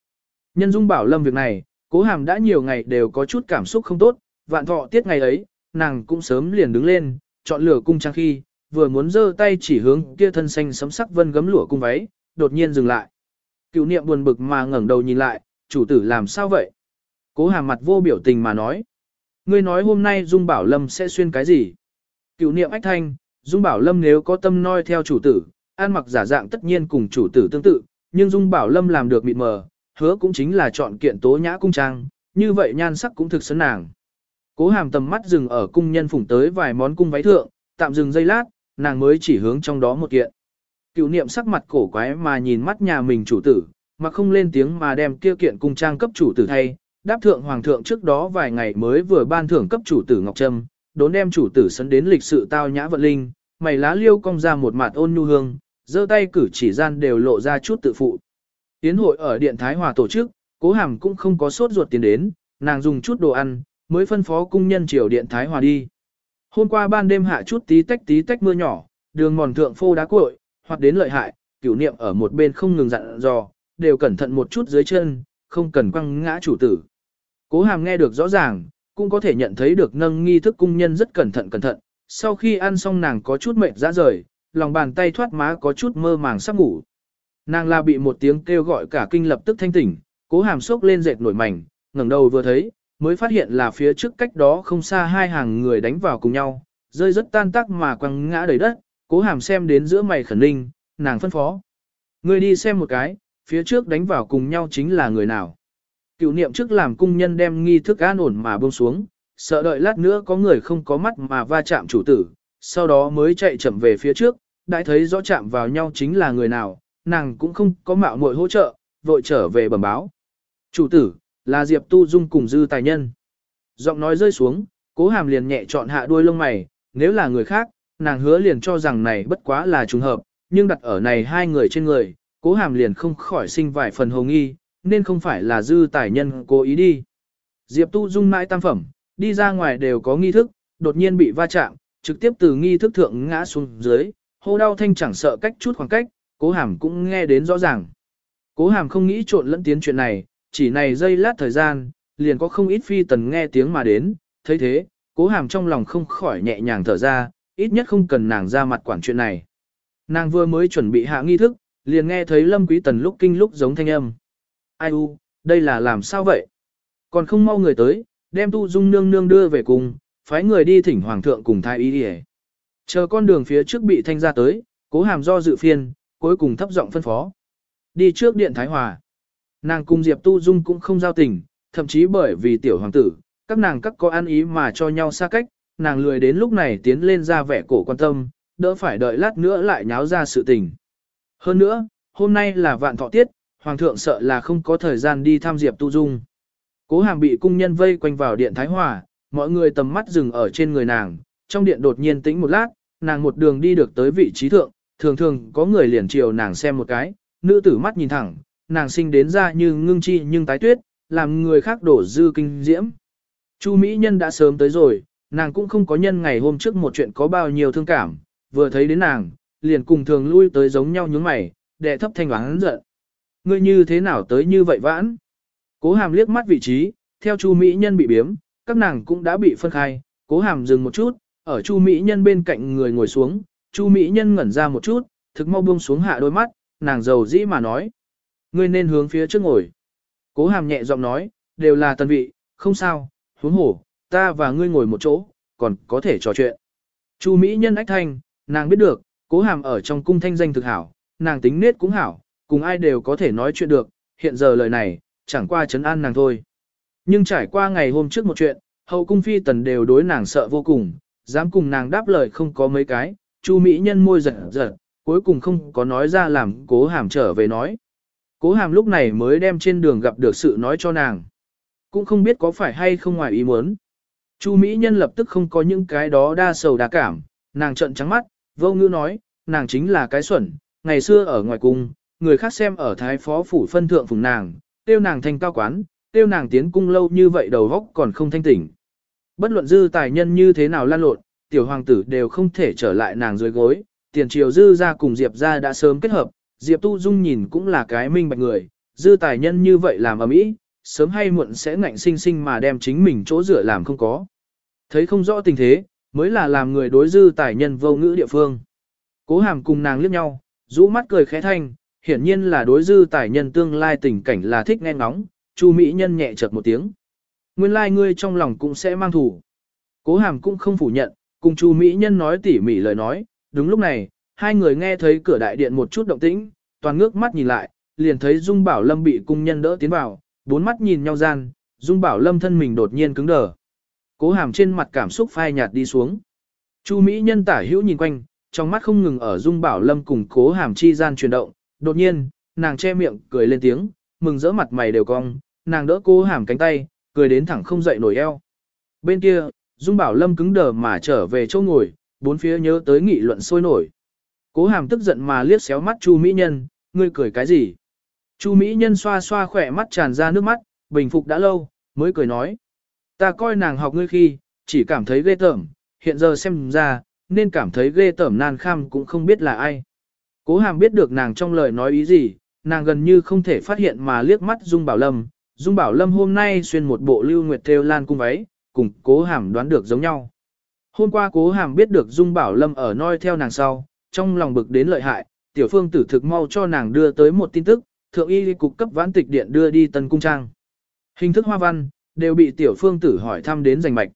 Nhân dung bảo lâm việc này, cố hàm đã nhiều ngày đều có chút cảm xúc không tốt, vạn thọ tiết ngày ấy, nàng cũng sớm liền đứng lên, chọn lửa cung trang khi, vừa muốn giơ tay chỉ hướng kia thân xanh sấm sắc vân gấm lụa cung váy, đột nhiên dừng lại. Cựu niệm buồn bực mà ngẩng đầu nhìn lại, chủ tử làm sao vậy? Cố hàm mặt vô biểu tình mà nói. Ngươi nói hôm nay Dung Bảo Lâm sẽ xuyên cái gì? Cựu niệm ách thanh, Dung Bảo Lâm nếu có tâm noi theo chủ tử, ăn mặc giả dạng tất nhiên cùng chủ tử tương tự, nhưng Dung Bảo Lâm làm được mịt mờ, hứa cũng chính là chọn kiện tố nhã cung trang, như vậy nhan sắc cũng thực sấn nàng. Cố hàm tầm mắt dừng ở cung nhân phủng tới vài món cung váy thượng, tạm dừng giây lát, nàng mới chỉ hướng trong đó một kiện. Cựu niệm sắc mặt cổ quái mà nhìn mắt nhà mình chủ tử, mà không lên tiếng mà đem kia kiện cung trang cấp chủ tử thay, đáp thượng hoàng thượng trước đó vài ngày mới vừa ban thưởng cấp chủ tử Ngọc Trâm, đốn đem chủ tử sấn đến lịch sự tao nhã vận linh, mày lá liêu cong ra một mặt ôn nhu hương, giơ tay cử chỉ gian đều lộ ra chút tự phụ. Tiến hội ở Điện Thái Hòa tổ chức, cố hàm cũng không có sốt ruột tiền đến, nàng dùng chút đồ ăn, mới phân phó cung nhân triều Điện Thái Hòa đi. Hôm qua ban đêm hạ chút tí tách tí tách mưa nhỏ, đường mòn thượng phô đá cuội, hoặc đến lợi hại, cửu niệm ở một bên không ngừng dặn dò, đều cẩn thận một chút dưới chân, không cần quăng ngã chủ tử. Cố hàm nghe được rõ ràng, cũng có thể nhận thấy được nâng nghi thức cung nhân rất cẩn thận cẩn thận, sau khi ăn xong nàng có chút mệt ra rời, lòng bàn tay thoát má có chút mơ màng sắp ngủ. Nàng là bị một tiếng kêu gọi cả kinh lập tức thanh tỉnh, cố hàm sốc lên dệt nổi mảnh, ngẩng đầu vừa thấy, mới phát hiện là phía trước cách đó không xa hai hàng người đánh vào cùng nhau, rơi rất tan tác mà quăng ngã đầy đất, cố hàm xem đến giữa mày khẩn ninh, nàng phân phó. Người đi xem một cái, phía trước đánh vào cùng nhau chính là người nào. Cựu niệm trước làm cung nhân đem nghi thức an ổn mà buông xuống, sợ đợi lát nữa có người không có mắt mà va chạm chủ tử, sau đó mới chạy chậm về phía trước, đã thấy rõ chạm vào nhau chính là người nào, nàng cũng không có mạo muội hỗ trợ, vội trở về bẩm báo. Chủ tử, là Diệp Tu Dung cùng dư tài nhân. Giọng nói rơi xuống, cố hàm liền nhẹ chọn hạ đuôi lông mày, nếu là người khác, nàng hứa liền cho rằng này bất quá là trùng hợp, nhưng đặt ở này hai người trên người, cố hàm liền không khỏi sinh vài phần hồ nghi, nên không phải là dư tài nhân cố ý đi. Diệp Tu Dung mãi tam phẩm, đi ra ngoài đều có nghi thức, đột nhiên bị va chạm, trực tiếp từ nghi thức thượng ngã xuống dưới, hô đau thanh chẳng sợ cách chút khoảng cách, cố hàm cũng nghe đến rõ ràng. Cố hàm không nghĩ trộn lẫn tiến chuyện này, chỉ này giây lát thời gian, liền có không ít phi tần nghe tiếng mà đến, thấy thế, cố hàm trong lòng không khỏi nhẹ nhàng thở ra, ít nhất không cần nàng ra mặt quản chuyện này. Nàng vừa mới chuẩn bị hạ nghi thức, liền nghe thấy lâm quý tần lúc kinh lúc giống thanh âm. Ai u, đây là làm sao vậy? Còn không mau người tới, đem tu dung nương nương đưa về cùng, phái người đi thỉnh hoàng thượng cùng thái y đi Chờ con đường phía trước bị thanh ra tới, cố hàm do dự phiên, cuối cùng thấp giọng phân phó. Đi trước điện Thái Hòa. Nàng cùng Diệp Tu Dung cũng không giao tình, thậm chí bởi vì tiểu hoàng tử, các nàng các có ăn ý mà cho nhau xa cách, nàng lười đến lúc này tiến lên ra vẻ cổ quan tâm, đỡ phải đợi lát nữa lại nháo ra sự tình. Hơn nữa, hôm nay là vạn thọ tiết, hoàng thượng sợ là không có thời gian đi tham Diệp Tu Dung. Cố hàm bị cung nhân vây quanh vào điện Thái Hòa, mọi người tầm mắt dừng ở trên người nàng, trong điện đột nhiên tĩnh một lát, nàng một đường đi được tới vị trí thượng, thường thường có người liền chiều nàng xem một cái, nữ tử mắt nhìn thẳng, nàng sinh đến ra như ngưng chi nhưng tái tuyết, làm người khác đổ dư kinh diễm. Chu Mỹ Nhân đã sớm tới rồi, nàng cũng không có nhân ngày hôm trước một chuyện có bao nhiêu thương cảm, vừa thấy đến nàng, liền cùng thường lui tới giống nhau nhướng mày, đệ thấp thanh oán giận. Ngươi như thế nào tới như vậy vãn? Cố hàm liếc mắt vị trí, theo Chu Mỹ Nhân bị biếm, các nàng cũng đã bị phân khai, cố hàm dừng một chút, ở Chu Mỹ Nhân bên cạnh người ngồi xuống, Chu Mỹ Nhân ngẩn ra một chút, thực mau buông xuống hạ đôi mắt, nàng giàu dĩ mà nói. Ngươi nên hướng phía trước ngồi. Cố hàm nhẹ giọng nói, đều là tân vị, không sao, huống hổ, ta và ngươi ngồi một chỗ, còn có thể trò chuyện. Chu Mỹ Nhân ách thanh, nàng biết được, cố hàm ở trong cung thanh danh thực hảo, nàng tính nết cũng hảo, cùng ai đều có thể nói chuyện được, hiện giờ lời này, chẳng qua chấn an nàng thôi. Nhưng trải qua ngày hôm trước một chuyện, hậu cung phi tần đều đối nàng sợ vô cùng, dám cùng nàng đáp lời không có mấy cái, Chu Mỹ nhân môi giật giật, cuối cùng không có nói ra làm cố hàm trở về nói. Cố hàm lúc này mới đem trên đường gặp được sự nói cho nàng. Cũng không biết có phải hay không ngoài ý muốn. Chu Mỹ Nhân lập tức không có những cái đó đa sầu đa cảm, nàng trợn trắng mắt, vô ngữ nói, nàng chính là cái xuẩn, ngày xưa ở ngoài cung, người khác xem ở thái phó phủ phân thượng phùng nàng, tiêu nàng thành cao quán, tiêu nàng tiến cung lâu như vậy đầu góc còn không thanh tỉnh. Bất luận dư tài nhân như thế nào lan lộn, tiểu hoàng tử đều không thể trở lại nàng dưới gối, tiền triều dư ra cùng Diệp ra đã sớm kết hợp, Diệp Tu Dung nhìn cũng là cái minh bạch người, dư tài nhân như vậy làm ở mỹ, sớm hay muộn sẽ ngạnh sinh sinh mà đem chính mình chỗ rửa làm không có. Thấy không rõ tình thế, mới là làm người đối dư tài nhân vô ngữ địa phương. Cố hàm cùng nàng liếc nhau, rũ mắt cười khẽ thanh, hiển nhiên là đối dư tài nhân tương lai tình cảnh là thích nghe ngóng, Chu Mỹ nhân nhẹ chợt một tiếng. Nguyên lai like ngươi trong lòng cũng sẽ mang thủ. Cố hàm cũng không phủ nhận, cùng Chu Mỹ nhân nói tỉ mỉ lời nói, đúng lúc này, hai người nghe thấy cửa đại điện một chút động tĩnh, toàn ngước mắt nhìn lại, liền thấy Dung Bảo Lâm bị cung nhân đỡ tiến vào, bốn mắt nhìn nhau gian, Dung Bảo Lâm thân mình đột nhiên cứng đờ. Cố hàm trên mặt cảm xúc phai nhạt đi xuống. Chu Mỹ nhân tả hữu nhìn quanh, trong mắt không ngừng ở Dung Bảo Lâm cùng cố hàm chi gian chuyển động, đột nhiên, nàng che miệng, cười lên tiếng, mừng rỡ mặt mày đều cong, nàng đỡ cô hàm cánh tay, cười đến thẳng không dậy nổi eo. Bên kia, Dung Bảo Lâm cứng đờ mà trở về chỗ ngồi, bốn phía nhớ tới nghị luận sôi nổi. Cố hàm tức giận mà liếc xéo mắt Chu Mỹ Nhân, ngươi cười cái gì? Chu Mỹ Nhân xoa xoa khỏe mắt tràn ra nước mắt, bình phục đã lâu, mới cười nói. Ta coi nàng học ngươi khi, chỉ cảm thấy ghê tởm, hiện giờ xem ra, nên cảm thấy ghê tởm nan kham cũng không biết là ai. Cố hàm biết được nàng trong lời nói ý gì, nàng gần như không thể phát hiện mà liếc mắt Dung Bảo Lâm. Dung Bảo Lâm hôm nay xuyên một bộ lưu nguyệt theo lan cung váy, cùng cố hàm đoán được giống nhau. Hôm qua cố hàm biết được Dung Bảo Lâm ở noi theo nàng sau, trong lòng bực đến lợi hại, tiểu phương tử thực mau cho nàng đưa tới một tin tức, thượng y cục cấp vãn tịch điện đưa đi tân cung trang. Hình thức hoa văn, đều bị tiểu phương tử hỏi thăm đến giành mạch.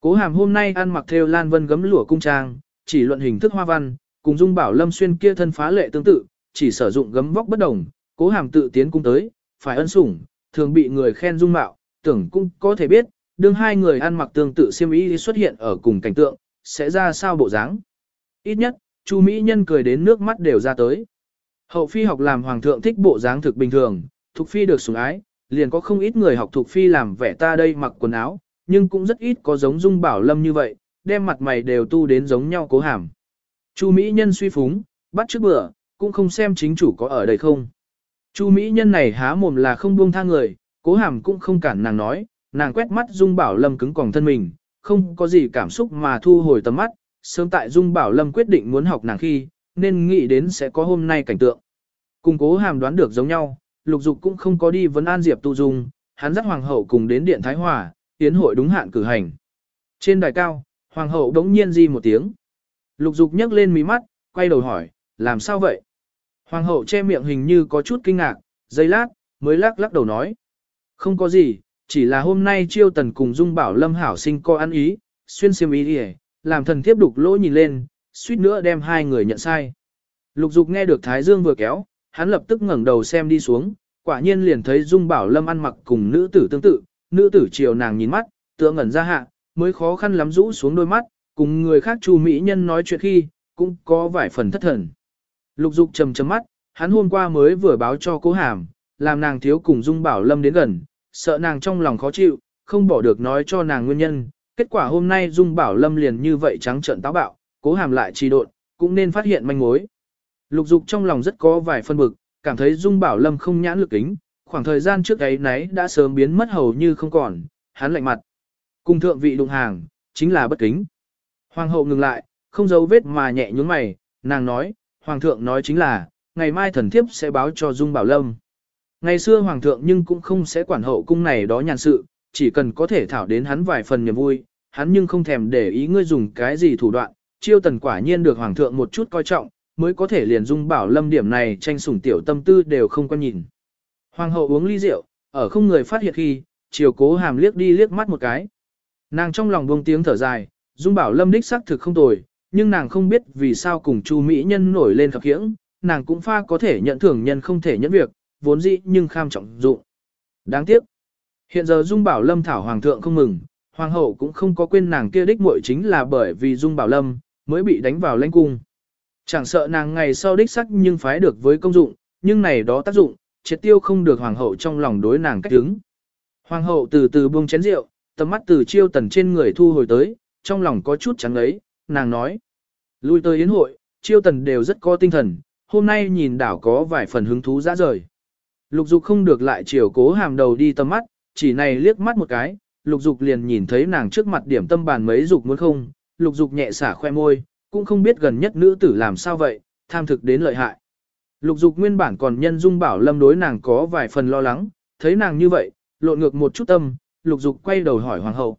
Cố hàm hôm nay ăn mặc theo lan vân gấm lụa cung trang, chỉ luận hình thức hoa văn, cùng dung bảo lâm xuyên kia thân phá lệ tương tự, chỉ sử dụng gấm vóc bất đồng, cố hàm tự tiến cung tới, phải ân sủng, thường bị người khen dung mạo, tưởng cũng có thể biết, đương hai người ăn mặc tương tự xiêm y xuất hiện ở cùng cảnh tượng, sẽ ra sao bộ dáng. Ít nhất, Chu Mỹ Nhân cười đến nước mắt đều ra tới. Hậu phi học làm hoàng thượng thích bộ dáng thực bình thường, thuộc phi được sủng ái, liền có không ít người học thuộc phi làm vẻ ta đây mặc quần áo, nhưng cũng rất ít có giống Dung Bảo Lâm như vậy, đem mặt mày đều tu đến giống nhau cố hàm. Chu Mỹ Nhân suy phúng, bắt trước bữa, cũng không xem chính chủ có ở đây không. Chu Mỹ Nhân này há mồm là không buông tha người, cố hàm cũng không cản nàng nói, nàng quét mắt Dung Bảo Lâm cứng còng thân mình, không có gì cảm xúc mà thu hồi tầm mắt, sớm tại Dung Bảo Lâm quyết định muốn học nàng khi, nên nghĩ đến sẽ có hôm nay cảnh tượng. Cùng cố hàm đoán được giống nhau, lục dục cũng không có đi vấn an Diệp Tu Dung, hắn dắt hoàng hậu cùng đến điện Thái Hòa, tiến hội đúng hạn cử hành. Trên đài cao, hoàng hậu đống nhiên di một tiếng. Lục dục nhấc lên mí mắt, quay đầu hỏi, làm sao vậy? Hoàng hậu che miệng hình như có chút kinh ngạc, giây lát, mới lắc lắc đầu nói. Không có gì, chỉ là hôm nay chiêu tần cùng dung bảo lâm hảo sinh co ăn ý, xuyên xiêm ý đi làm thần thiếp đục lỗ nhìn lên, suýt nữa đem hai người nhận sai. Lục dục nghe được Thái Dương vừa kéo, hắn lập tức ngẩng đầu xem đi xuống, quả nhiên liền thấy dung bảo lâm ăn mặc cùng nữ tử tương tự, nữ tử chiều nàng nhìn mắt, tựa ngẩn ra hạ, mới khó khăn lắm rũ xuống đôi mắt, cùng người khác chu mỹ nhân nói chuyện khi, cũng có vài phần thất thần. Lục dục trầm trầm mắt, hắn hôm qua mới vừa báo cho cố hàm, làm nàng thiếu cùng dung bảo lâm đến gần, sợ nàng trong lòng khó chịu, không bỏ được nói cho nàng nguyên nhân. Kết quả hôm nay dung bảo lâm liền như vậy trắng trợn táo bạo, cố hàm lại trì độn, cũng nên phát hiện manh mối. Lục dục trong lòng rất có vài phân bực, cảm thấy dung bảo lâm không nhãn lực kính, khoảng thời gian trước ấy nấy đã sớm biến mất hầu như không còn, hắn lạnh mặt. Cùng thượng vị đụng hàng, chính là bất kính. Hoàng hậu ngừng lại, không giấu vết mà nhẹ nhúng mày, nàng nói, Hoàng thượng nói chính là, ngày mai thần thiếp sẽ báo cho Dung Bảo Lâm. Ngày xưa Hoàng thượng nhưng cũng không sẽ quản hậu cung này đó nhàn sự, chỉ cần có thể thảo đến hắn vài phần niềm vui, hắn nhưng không thèm để ý ngươi dùng cái gì thủ đoạn, chiêu tần quả nhiên được Hoàng thượng một chút coi trọng, mới có thể liền Dung Bảo Lâm điểm này tranh sủng tiểu tâm tư đều không quan nhìn. Hoàng hậu uống ly rượu, ở không người phát hiện khi, chiều cố hàm liếc đi liếc mắt một cái. Nàng trong lòng buông tiếng thở dài, Dung Bảo Lâm đích xác thực không tồi, nhưng nàng không biết vì sao cùng Chu Mỹ Nhân nổi lên khập khiễng, nàng cũng pha có thể nhận thưởng nhân không thể nhận việc, vốn dĩ nhưng kham trọng dụng. Đáng tiếc. Hiện giờ Dung Bảo Lâm thảo hoàng thượng không mừng, hoàng hậu cũng không có quên nàng kia đích muội chính là bởi vì Dung Bảo Lâm mới bị đánh vào lãnh cung. Chẳng sợ nàng ngày sau đích sắc nhưng phái được với công dụng, nhưng này đó tác dụng, triệt tiêu không được hoàng hậu trong lòng đối nàng cách đứng. Hoàng hậu từ từ buông chén rượu, tầm mắt từ chiêu tần trên người thu hồi tới, trong lòng có chút trắng ấy, nàng nói. Lui tới yến hội, chiêu tần đều rất có tinh thần, hôm nay nhìn đảo có vài phần hứng thú dã rời. Lục dục không được lại chiều cố hàm đầu đi tầm mắt, chỉ này liếc mắt một cái, lục dục liền nhìn thấy nàng trước mặt điểm tâm bàn mấy dục muốn không, lục dục nhẹ xả khoe môi, cũng không biết gần nhất nữ tử làm sao vậy, tham thực đến lợi hại. Lục dục nguyên bản còn nhân dung bảo lâm đối nàng có vài phần lo lắng, thấy nàng như vậy, lộn ngược một chút tâm, lục dục quay đầu hỏi hoàng hậu.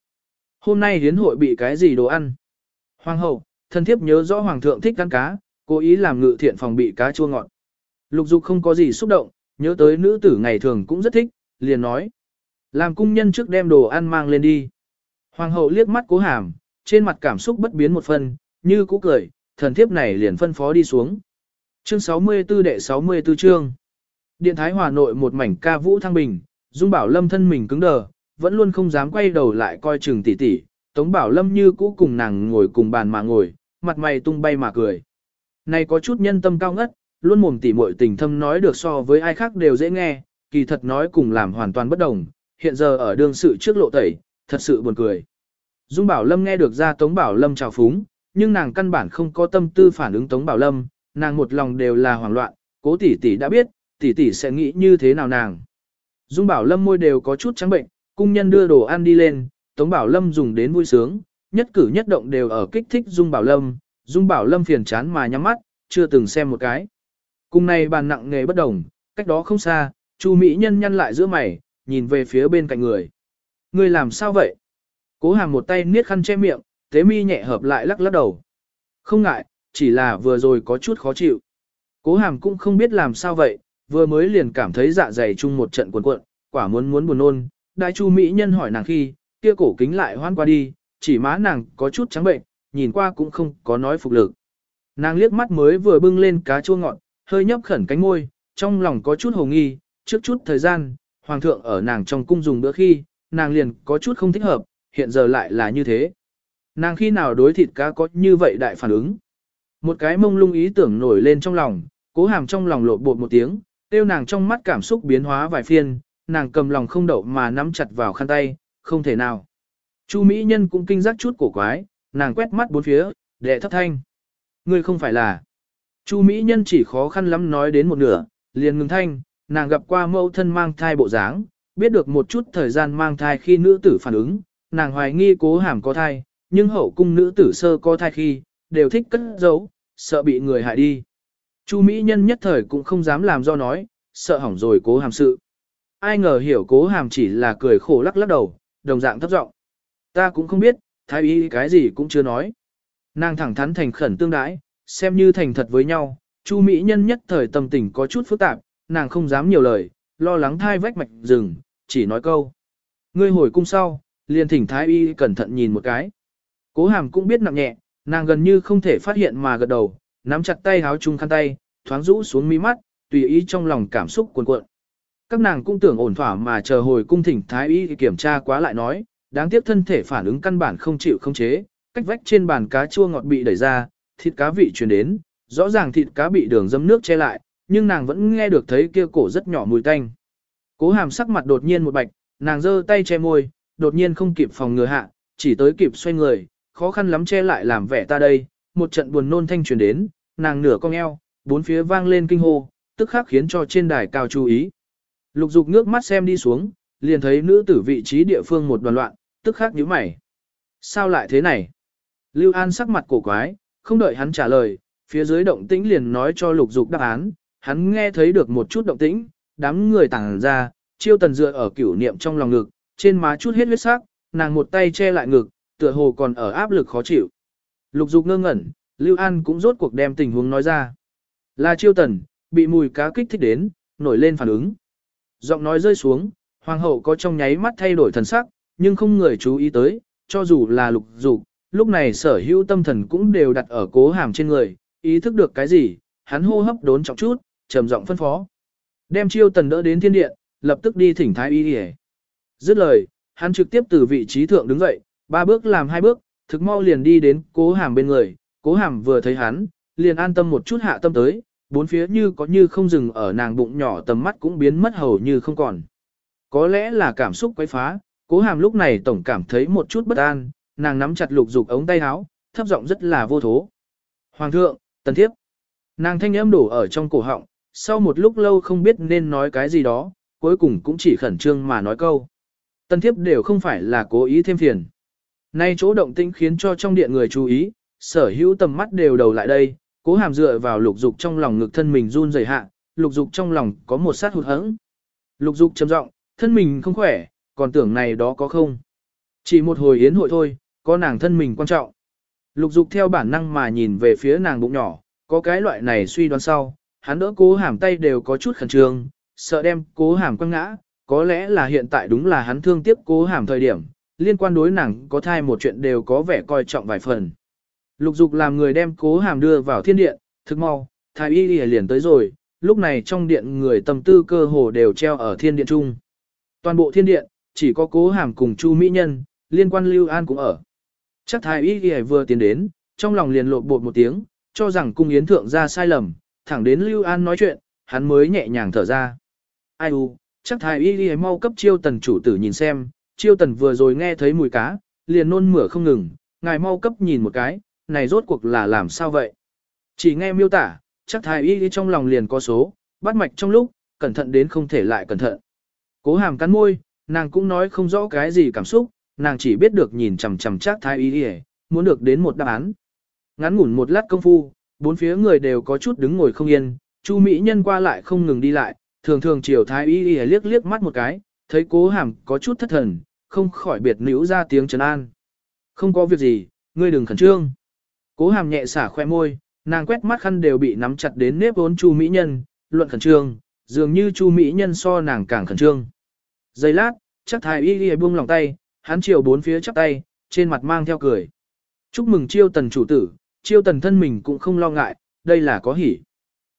Hôm nay hiến hội bị cái gì đồ ăn? Hoàng hậu, thân thiếp nhớ rõ hoàng thượng thích ăn cá, cố ý làm ngự thiện phòng bị cá chua ngọt. Lục dục không có gì xúc động, nhớ tới nữ tử ngày thường cũng rất thích, liền nói. Làm cung nhân trước đem đồ ăn mang lên đi. Hoàng hậu liếc mắt cố hàm, trên mặt cảm xúc bất biến một phần, như cũ cười, thần thiếp này liền phân phó đi xuống. Chương 64 đệ 64 chương. Điện Thái Hòa nội một mảnh ca vũ thăng bình, Dung Bảo Lâm thân mình cứng đờ, vẫn luôn không dám quay đầu lại coi chừng tỉ tỉ. Tống Bảo Lâm như cũ cùng nàng ngồi cùng bàn mà ngồi, mặt mày tung bay mà cười. Này có chút nhân tâm cao ngất, luôn mồm tỉ muội tình thâm nói được so với ai khác đều dễ nghe, kỳ thật nói cùng làm hoàn toàn bất đồng, hiện giờ ở đương sự trước lộ tẩy, thật sự buồn cười. Dung Bảo Lâm nghe được ra Tống Bảo Lâm chào phúng, nhưng nàng căn bản không có tâm tư phản ứng Tống Bảo Lâm, nàng một lòng đều là hoảng loạn, cố tỷ tỷ đã biết, tỷ tỷ sẽ nghĩ như thế nào nàng. Dung Bảo Lâm môi đều có chút trắng bệnh, cung nhân đưa đồ ăn đi lên, Tống Bảo Lâm dùng đến vui sướng, nhất cử nhất động đều ở kích thích Dung Bảo Lâm, Dung Bảo Lâm phiền chán mà nhắm mắt, chưa từng xem một cái. Cùng này bàn nặng nghề bất đồng, cách đó không xa, Chu Mỹ Nhân nhăn lại giữa mày, nhìn về phía bên cạnh người. Người làm sao vậy? Cố hàm một tay niết khăn che miệng, tế mi nhẹ hợp lại lắc lắc đầu. Không ngại, chỉ là vừa rồi có chút khó chịu. Cố hàm cũng không biết làm sao vậy, vừa mới liền cảm thấy dạ dày chung một trận cuộn cuộn, quả muốn muốn buồn nôn. Đại chu Mỹ nhân hỏi nàng khi, kia cổ kính lại hoan qua đi, chỉ má nàng có chút trắng bệnh, nhìn qua cũng không có nói phục lực. Nàng liếc mắt mới vừa bưng lên cá chua ngọt, hơi nhấp khẩn cánh môi, trong lòng có chút hồ nghi, trước chút thời gian, hoàng thượng ở nàng trong cung dùng bữa khi, nàng liền có chút không thích hợp, hiện giờ lại là như thế. Nàng khi nào đối thịt cá có như vậy đại phản ứng. Một cái mông lung ý tưởng nổi lên trong lòng, cố hàm trong lòng lột bột một tiếng, tiêu nàng trong mắt cảm xúc biến hóa vài phiên, nàng cầm lòng không đậu mà nắm chặt vào khăn tay, không thể nào. Chu Mỹ Nhân cũng kinh giác chút cổ quái, nàng quét mắt bốn phía, đệ thấp thanh. Ngươi không phải là. Chu Mỹ Nhân chỉ khó khăn lắm nói đến một nửa, liền ngừng thanh, nàng gặp qua mẫu thân mang thai bộ dáng, biết được một chút thời gian mang thai khi nữ tử phản ứng, nàng hoài nghi cố hàm có thai, nhưng hậu cung nữ tử sơ có thai khi, đều thích cất giấu, sợ bị người hại đi. Chu Mỹ Nhân nhất thời cũng không dám làm do nói, sợ hỏng rồi cố hàm sự. Ai ngờ hiểu cố hàm chỉ là cười khổ lắc lắc đầu, đồng dạng thấp giọng. Ta cũng không biết, thái y cái gì cũng chưa nói. Nàng thẳng thắn thành khẩn tương đãi, xem như thành thật với nhau, Chu Mỹ Nhân nhất thời tâm tình có chút phức tạp, nàng không dám nhiều lời, lo lắng thai vách mạch rừng, chỉ nói câu. Ngươi hồi cung sau, liền thỉnh thái y cẩn thận nhìn một cái. Cố hàm cũng biết nặng nhẹ, nàng gần như không thể phát hiện mà gật đầu, nắm chặt tay háo chung khăn tay, thoáng rũ xuống mi mắt, tùy ý trong lòng cảm xúc cuồn cuộn. Các nàng cũng tưởng ổn thỏa mà chờ hồi cung thỉnh thái y kiểm tra quá lại nói, đáng tiếc thân thể phản ứng căn bản không chịu không chế, cách vách trên bàn cá chua ngọt bị đẩy ra, thịt cá vị truyền đến, rõ ràng thịt cá bị đường dâm nước che lại, nhưng nàng vẫn nghe được thấy kia cổ rất nhỏ mùi tanh. Cố hàm sắc mặt đột nhiên một bạch, nàng giơ tay che môi, đột nhiên không kịp phòng ngừa hạ, chỉ tới kịp xoay người, khó khăn lắm che lại làm vẻ ta đây, một trận buồn nôn thanh truyền đến, nàng nửa cong eo, bốn phía vang lên kinh hô, tức khắc khiến cho trên đài cao chú ý. Lục dục nước mắt xem đi xuống, liền thấy nữ tử vị trí địa phương một đoàn loạn, tức khắc nhíu mày. Sao lại thế này? Lưu An sắc mặt cổ quái, không đợi hắn trả lời, phía dưới động tĩnh liền nói cho lục dục đáp án, hắn nghe thấy được một chút động tĩnh, đám người tàng ra, chiêu tần dựa ở cửu niệm trong lòng ngực, trên má chút hết huyết sắc, nàng một tay che lại ngực, tựa hồ còn ở áp lực khó chịu. Lục dục ngơ ngẩn, Lưu An cũng rốt cuộc đem tình huống nói ra. Là chiêu tần, bị mùi cá kích thích đến, nổi lên phản ứng. Giọng nói rơi xuống, hoàng hậu có trong nháy mắt thay đổi thần sắc, nhưng không người chú ý tới, cho dù là lục dục, lúc này sở hữu tâm thần cũng đều đặt ở cố hàm trên người, ý thức được cái gì, hắn hô hấp đốn trọng chút, trầm giọng phân phó. Đem chiêu tần đỡ đến thiên điện, lập tức đi thỉnh thái y đi Dứt lời, hắn trực tiếp từ vị trí thượng đứng dậy, ba bước làm hai bước, thực mau liền đi đến cố hàm bên người, cố hàm vừa thấy hắn, liền an tâm một chút hạ tâm tới, bốn phía như có như không dừng ở nàng bụng nhỏ tầm mắt cũng biến mất hầu như không còn. Có lẽ là cảm xúc quấy phá, cố hàm lúc này tổng cảm thấy một chút bất an, nàng nắm chặt lục dục ống tay áo, thấp giọng rất là vô thố. Hoàng thượng, tần thiếp. Nàng thanh âm đổ ở trong cổ họng, sau một lúc lâu không biết nên nói cái gì đó, cuối cùng cũng chỉ khẩn trương mà nói câu. Tần thiếp đều không phải là cố ý thêm phiền. Nay chỗ động tĩnh khiến cho trong điện người chú ý, sở hữu tầm mắt đều đầu lại đây, cố hàm dựa vào lục dục trong lòng ngực thân mình run rẩy hạ, lục dục trong lòng có một sát hụt hẫng. Lục dục trầm giọng, thân mình không khỏe, còn tưởng này đó có không. Chỉ một hồi yến hội thôi, có nàng thân mình quan trọng. Lục dục theo bản năng mà nhìn về phía nàng bụng nhỏ, có cái loại này suy đoán sau, hắn đỡ cố hàm tay đều có chút khẩn trương, sợ đem cố hàm quăng ngã, có lẽ là hiện tại đúng là hắn thương tiếc cố hàm thời điểm, liên quan đối nàng có thai một chuyện đều có vẻ coi trọng vài phần. Lục dục làm người đem cố hàm đưa vào thiên điện, thực mau, thái y liền tới rồi, lúc này trong điện người tâm tư cơ hồ đều treo ở thiên điện chung. Toàn bộ thiên điện, chỉ có cố hàm cùng chu mỹ nhân, liên quan lưu an cũng ở. Chắc thái y vừa tiến đến, trong lòng liền lộn bột một tiếng, cho rằng cung yến thượng ra sai lầm, thẳng đến lưu an nói chuyện, hắn mới nhẹ nhàng thở ra. Ai u, chắc thái y mau cấp chiêu tần chủ tử nhìn xem, chiêu tần vừa rồi nghe thấy mùi cá, liền nôn mửa không ngừng, ngài mau cấp nhìn một cái, này rốt cuộc là làm sao vậy? Chỉ nghe miêu tả, chắc thái y trong lòng liền có số, bắt mạch trong lúc, cẩn thận đến không thể lại cẩn thận. Cố hàm cắn môi, nàng cũng nói không rõ cái gì cảm xúc, nàng chỉ biết được nhìn chằm chằm chắc thái y muốn được đến một đáp án. Ngắn ngủn một lát công phu, bốn phía người đều có chút đứng ngồi không yên, Chu Mỹ Nhân qua lại không ngừng đi lại, thường thường chiều thái y Y liếc liếc mắt một cái, thấy cố hàm có chút thất thần, không khỏi biệt nữ ra tiếng trấn an. Không có việc gì, ngươi đừng khẩn trương. Cố hàm nhẹ xả khoe môi, nàng quét mắt khăn đều bị nắm chặt đến nếp vốn Chu Mỹ Nhân, luận khẩn trương, dường như Chu Mỹ Nhân so nàng càng khẩn trương. Giây lát, chắc thái y y buông lòng tay, hắn chiều bốn phía chắp tay, trên mặt mang theo cười. Chúc mừng chiêu tần chủ tử, chiêu tần thân mình cũng không lo ngại, đây là có hỉ.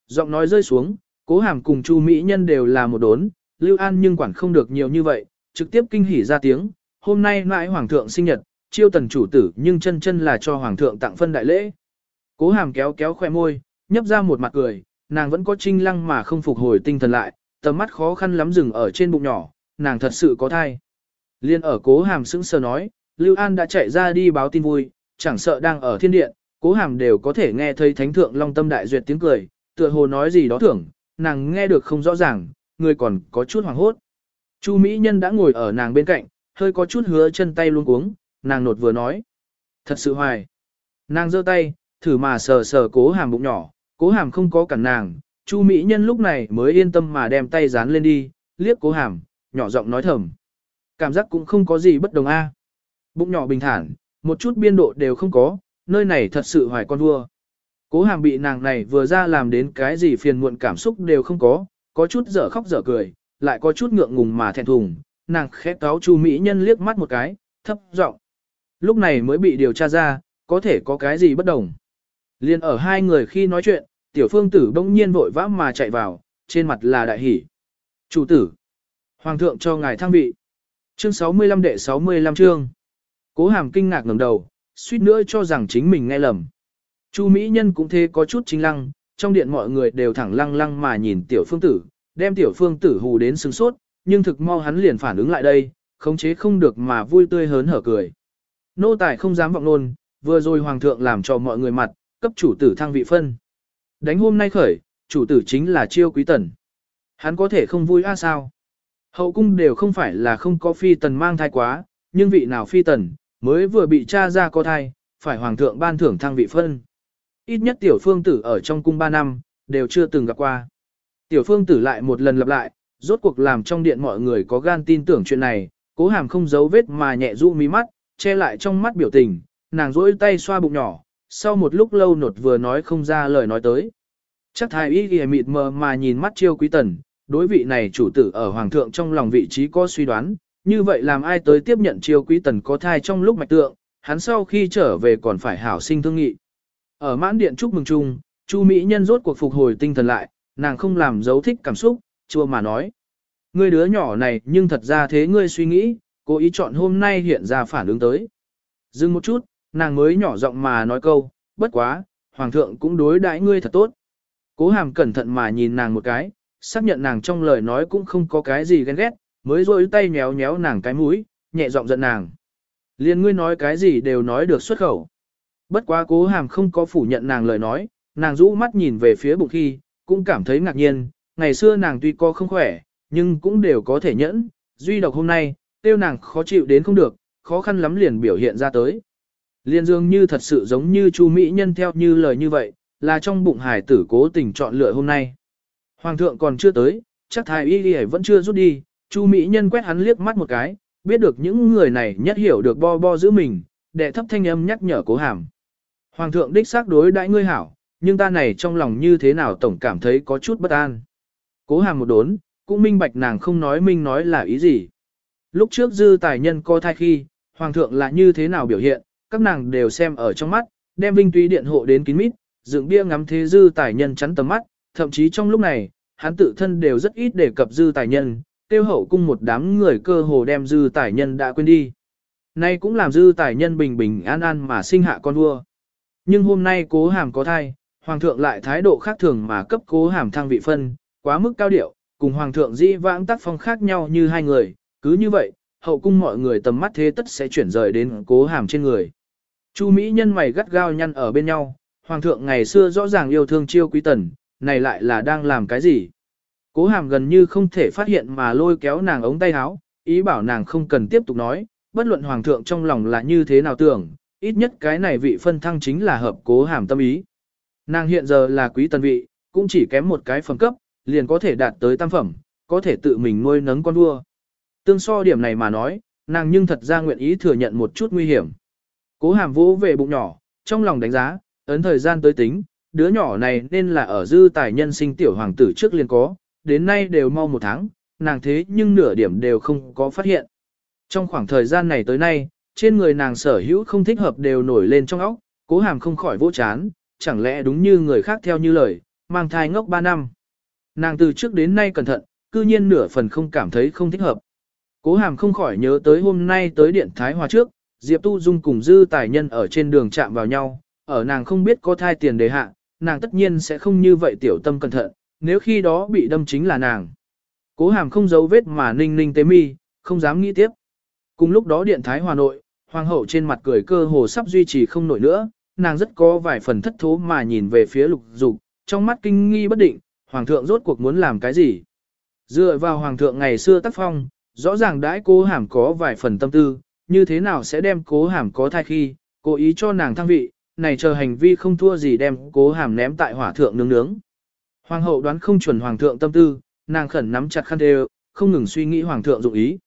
Giọng nói rơi xuống, cố hàm cùng Chu Mỹ Nhân đều là một đốn, Lưu An nhưng quản không được nhiều như vậy, trực tiếp kinh hỉ ra tiếng, hôm nay mãi hoàng thượng sinh nhật, chiêu tần chủ tử nhưng chân chân là cho hoàng thượng tặng phân đại lễ. Cố hàm kéo kéo khoe môi, nhấp ra một mặt cười, nàng vẫn có trinh lăng mà không phục hồi tinh thần lại, tầm mắt khó khăn lắm dừng ở trên bụng nhỏ, nàng thật sự có thai. Liên ở cố hàm sững sờ nói, Lưu An đã chạy ra đi báo tin vui, chẳng sợ đang ở thiên điện, cố hàm đều có thể nghe thấy thánh thượng long tâm đại duyệt tiếng cười, tựa hồ nói gì đó thưởng, nàng nghe được không rõ ràng, người còn có chút hoảng hốt. Chu Mỹ Nhân đã ngồi ở nàng bên cạnh, hơi có chút hứa chân tay luôn cuống, nàng nột vừa nói. Thật sự hoài. Nàng giơ tay, thử mà sờ sờ cố hàm bụng nhỏ, cố hàm không có cản nàng, Chu Mỹ Nhân lúc này mới yên tâm mà đem tay dán lên đi, liếc cố hàm, nhỏ giọng nói thầm. Cảm giác cũng không có gì bất đồng a. Bụng nhỏ bình thản, một chút biên độ đều không có, nơi này thật sự hoài con vua. Cố hàm bị nàng này vừa ra làm đến cái gì phiền muộn cảm xúc đều không có, có chút dở khóc dở cười, lại có chút ngượng ngùng mà thẹn thùng, nàng khép cáo Chu Mỹ Nhân liếc mắt một cái, thấp giọng. Lúc này mới bị điều tra ra, có thể có cái gì bất đồng. Liên ở hai người khi nói chuyện, tiểu phương tử bỗng nhiên vội vã mà chạy vào, trên mặt là đại hỷ. Chủ tử, Hoàng thượng cho ngài thăng vị. Chương 65 đệ 65 chương. Cố hàm kinh ngạc ngẩng đầu, suýt nữa cho rằng chính mình nghe lầm. Chu Mỹ Nhân cũng thế có chút chính lăng, trong điện mọi người đều thẳng lăng lăng mà nhìn tiểu phương tử, đem tiểu phương tử hù đến sừng sốt, nhưng thực mau hắn liền phản ứng lại đây, khống chế không được mà vui tươi hớn hở cười. Nô tài không dám vọng nôn, vừa rồi hoàng thượng làm cho mọi người mặt, cấp chủ tử thăng vị phân. Đánh hôm nay khởi, chủ tử chính là chiêu quý tần. Hắn có thể không vui a sao? Hậu cung đều không phải là không có phi tần mang thai quá, nhưng vị nào phi tần, mới vừa bị cha ra có thai, phải hoàng thượng ban thưởng thăng vị phân. Ít nhất tiểu phương tử ở trong cung 3 năm, đều chưa từng gặp qua. Tiểu phương tử lại một lần lặp lại, rốt cuộc làm trong điện mọi người có gan tin tưởng chuyện này, cố hàm không giấu vết mà nhẹ du mí mắt, che lại trong mắt biểu tình, nàng rỗi tay xoa bụng nhỏ, sau một lúc lâu nột vừa nói không ra lời nói tới. Chắc thái y ghi mịt mờ mà nhìn mắt chiêu quý tần, đối vị này chủ tử ở hoàng thượng trong lòng vị trí có suy đoán, như vậy làm ai tới tiếp nhận chiêu quý tần có thai trong lúc mạch tượng, hắn sau khi trở về còn phải hảo sinh thương nghị. Ở mãn điện chúc mừng chung, Chu Mỹ nhân rốt cuộc phục hồi tinh thần lại, nàng không làm dấu thích cảm xúc, chua mà nói. Ngươi đứa nhỏ này nhưng thật ra thế ngươi suy nghĩ, cố ý chọn hôm nay hiện ra phản ứng tới. Dừng một chút, nàng mới nhỏ giọng mà nói câu, bất quá, hoàng thượng cũng đối đãi ngươi thật tốt. Cố hàm cẩn thận mà nhìn nàng một cái, xác nhận nàng trong lời nói cũng không có cái gì ghen ghét, mới rôi tay nhéo nhéo nàng cái mũi, nhẹ giọng giận nàng. Liên ngươi nói cái gì đều nói được xuất khẩu. Bất quá cố hàm không có phủ nhận nàng lời nói, nàng rũ mắt nhìn về phía bụng khi, cũng cảm thấy ngạc nhiên, ngày xưa nàng tuy có không khỏe, nhưng cũng đều có thể nhẫn, duy độc hôm nay, tiêu nàng khó chịu đến không được, khó khăn lắm liền biểu hiện ra tới. Liên Dương như thật sự giống như Chu Mỹ Nhân theo như lời như vậy, là trong bụng hải tử cố tình chọn lựa hôm nay. Hoàng thượng còn chưa tới, chắc thái y đi vẫn chưa rút đi, Chu Mỹ Nhân quét hắn liếc mắt một cái, biết được những người này nhất hiểu được bo bo giữ mình, đệ thấp thanh âm nhắc nhở cố hàm. Hoàng thượng đích xác đối đãi ngươi hảo, nhưng ta này trong lòng như thế nào tổng cảm thấy có chút bất an. Cố hàm một đốn, cũng minh bạch nàng không nói minh nói là ý gì. Lúc trước dư tài nhân co thai khi, hoàng thượng là như thế nào biểu hiện, các nàng đều xem ở trong mắt, đem vinh túy điện hộ đến kín mít, dựng bia ngắm thế dư tài nhân chắn tầm mắt, thậm chí trong lúc này, hắn tự thân đều rất ít đề cập dư tài nhân, tiêu hậu cung một đám người cơ hồ đem dư tài nhân đã quên đi. Nay cũng làm dư tài nhân bình bình an an mà sinh hạ con vua. Nhưng hôm nay cố hàm có thai, hoàng thượng lại thái độ khác thường mà cấp cố hàm thăng vị phân, quá mức cao điệu, cùng hoàng thượng di vãng tác phong khác nhau như hai người, cứ như vậy, hậu cung mọi người tầm mắt thế tất sẽ chuyển rời đến cố hàm trên người. Chu Mỹ nhân mày gắt gao nhăn ở bên nhau, hoàng thượng ngày xưa rõ ràng yêu thương chiêu quý tần, này lại là đang làm cái gì? Cố hàm gần như không thể phát hiện mà lôi kéo nàng ống tay áo, ý bảo nàng không cần tiếp tục nói, bất luận hoàng thượng trong lòng là như thế nào tưởng, ít nhất cái này vị phân thăng chính là hợp cố hàm tâm ý. Nàng hiện giờ là quý tần vị, cũng chỉ kém một cái phẩm cấp, liền có thể đạt tới tam phẩm, có thể tự mình nuôi nấng con vua. Tương so điểm này mà nói, nàng nhưng thật ra nguyện ý thừa nhận một chút nguy hiểm. Cố hàm vũ về bụng nhỏ, trong lòng đánh giá, ấn thời gian tới tính, đứa nhỏ này nên là ở dư tài nhân sinh tiểu hoàng tử trước liền có, đến nay đều mau một tháng, nàng thế nhưng nửa điểm đều không có phát hiện. Trong khoảng thời gian này tới nay, trên người nàng sở hữu không thích hợp đều nổi lên trong óc, cố hàm không khỏi vỗ chán, chẳng lẽ đúng như người khác theo như lời, mang thai ngốc 3 năm. Nàng từ trước đến nay cẩn thận, cư nhiên nửa phần không cảm thấy không thích hợp. Cố hàm không khỏi nhớ tới hôm nay tới điện Thái Hòa trước, Diệp Tu Dung cùng dư tài nhân ở trên đường chạm vào nhau, ở nàng không biết có thai tiền đề hạ, nàng tất nhiên sẽ không như vậy tiểu tâm cẩn thận, nếu khi đó bị đâm chính là nàng. Cố hàm không giấu vết mà ninh ninh tế mi, không dám nghĩ tiếp. Cùng lúc đó điện Thái Hòa nội, hoàng hậu trên mặt cười cơ hồ sắp duy trì không nổi nữa, nàng rất có vài phần thất thố mà nhìn về phía lục dục, trong mắt kinh nghi bất định, hoàng thượng rốt cuộc muốn làm cái gì. Dựa vào hoàng thượng ngày xưa tác phong, rõ ràng đãi cố hàm có vài phần tâm tư, như thế nào sẽ đem cố hàm có thai khi, cố ý cho nàng thăng vị, này chờ hành vi không thua gì đem cố hàm ném tại hỏa thượng nướng nướng. Hoàng hậu đoán không chuẩn hoàng thượng tâm tư, nàng khẩn nắm chặt khăn đều, không ngừng suy nghĩ hoàng thượng dụng ý.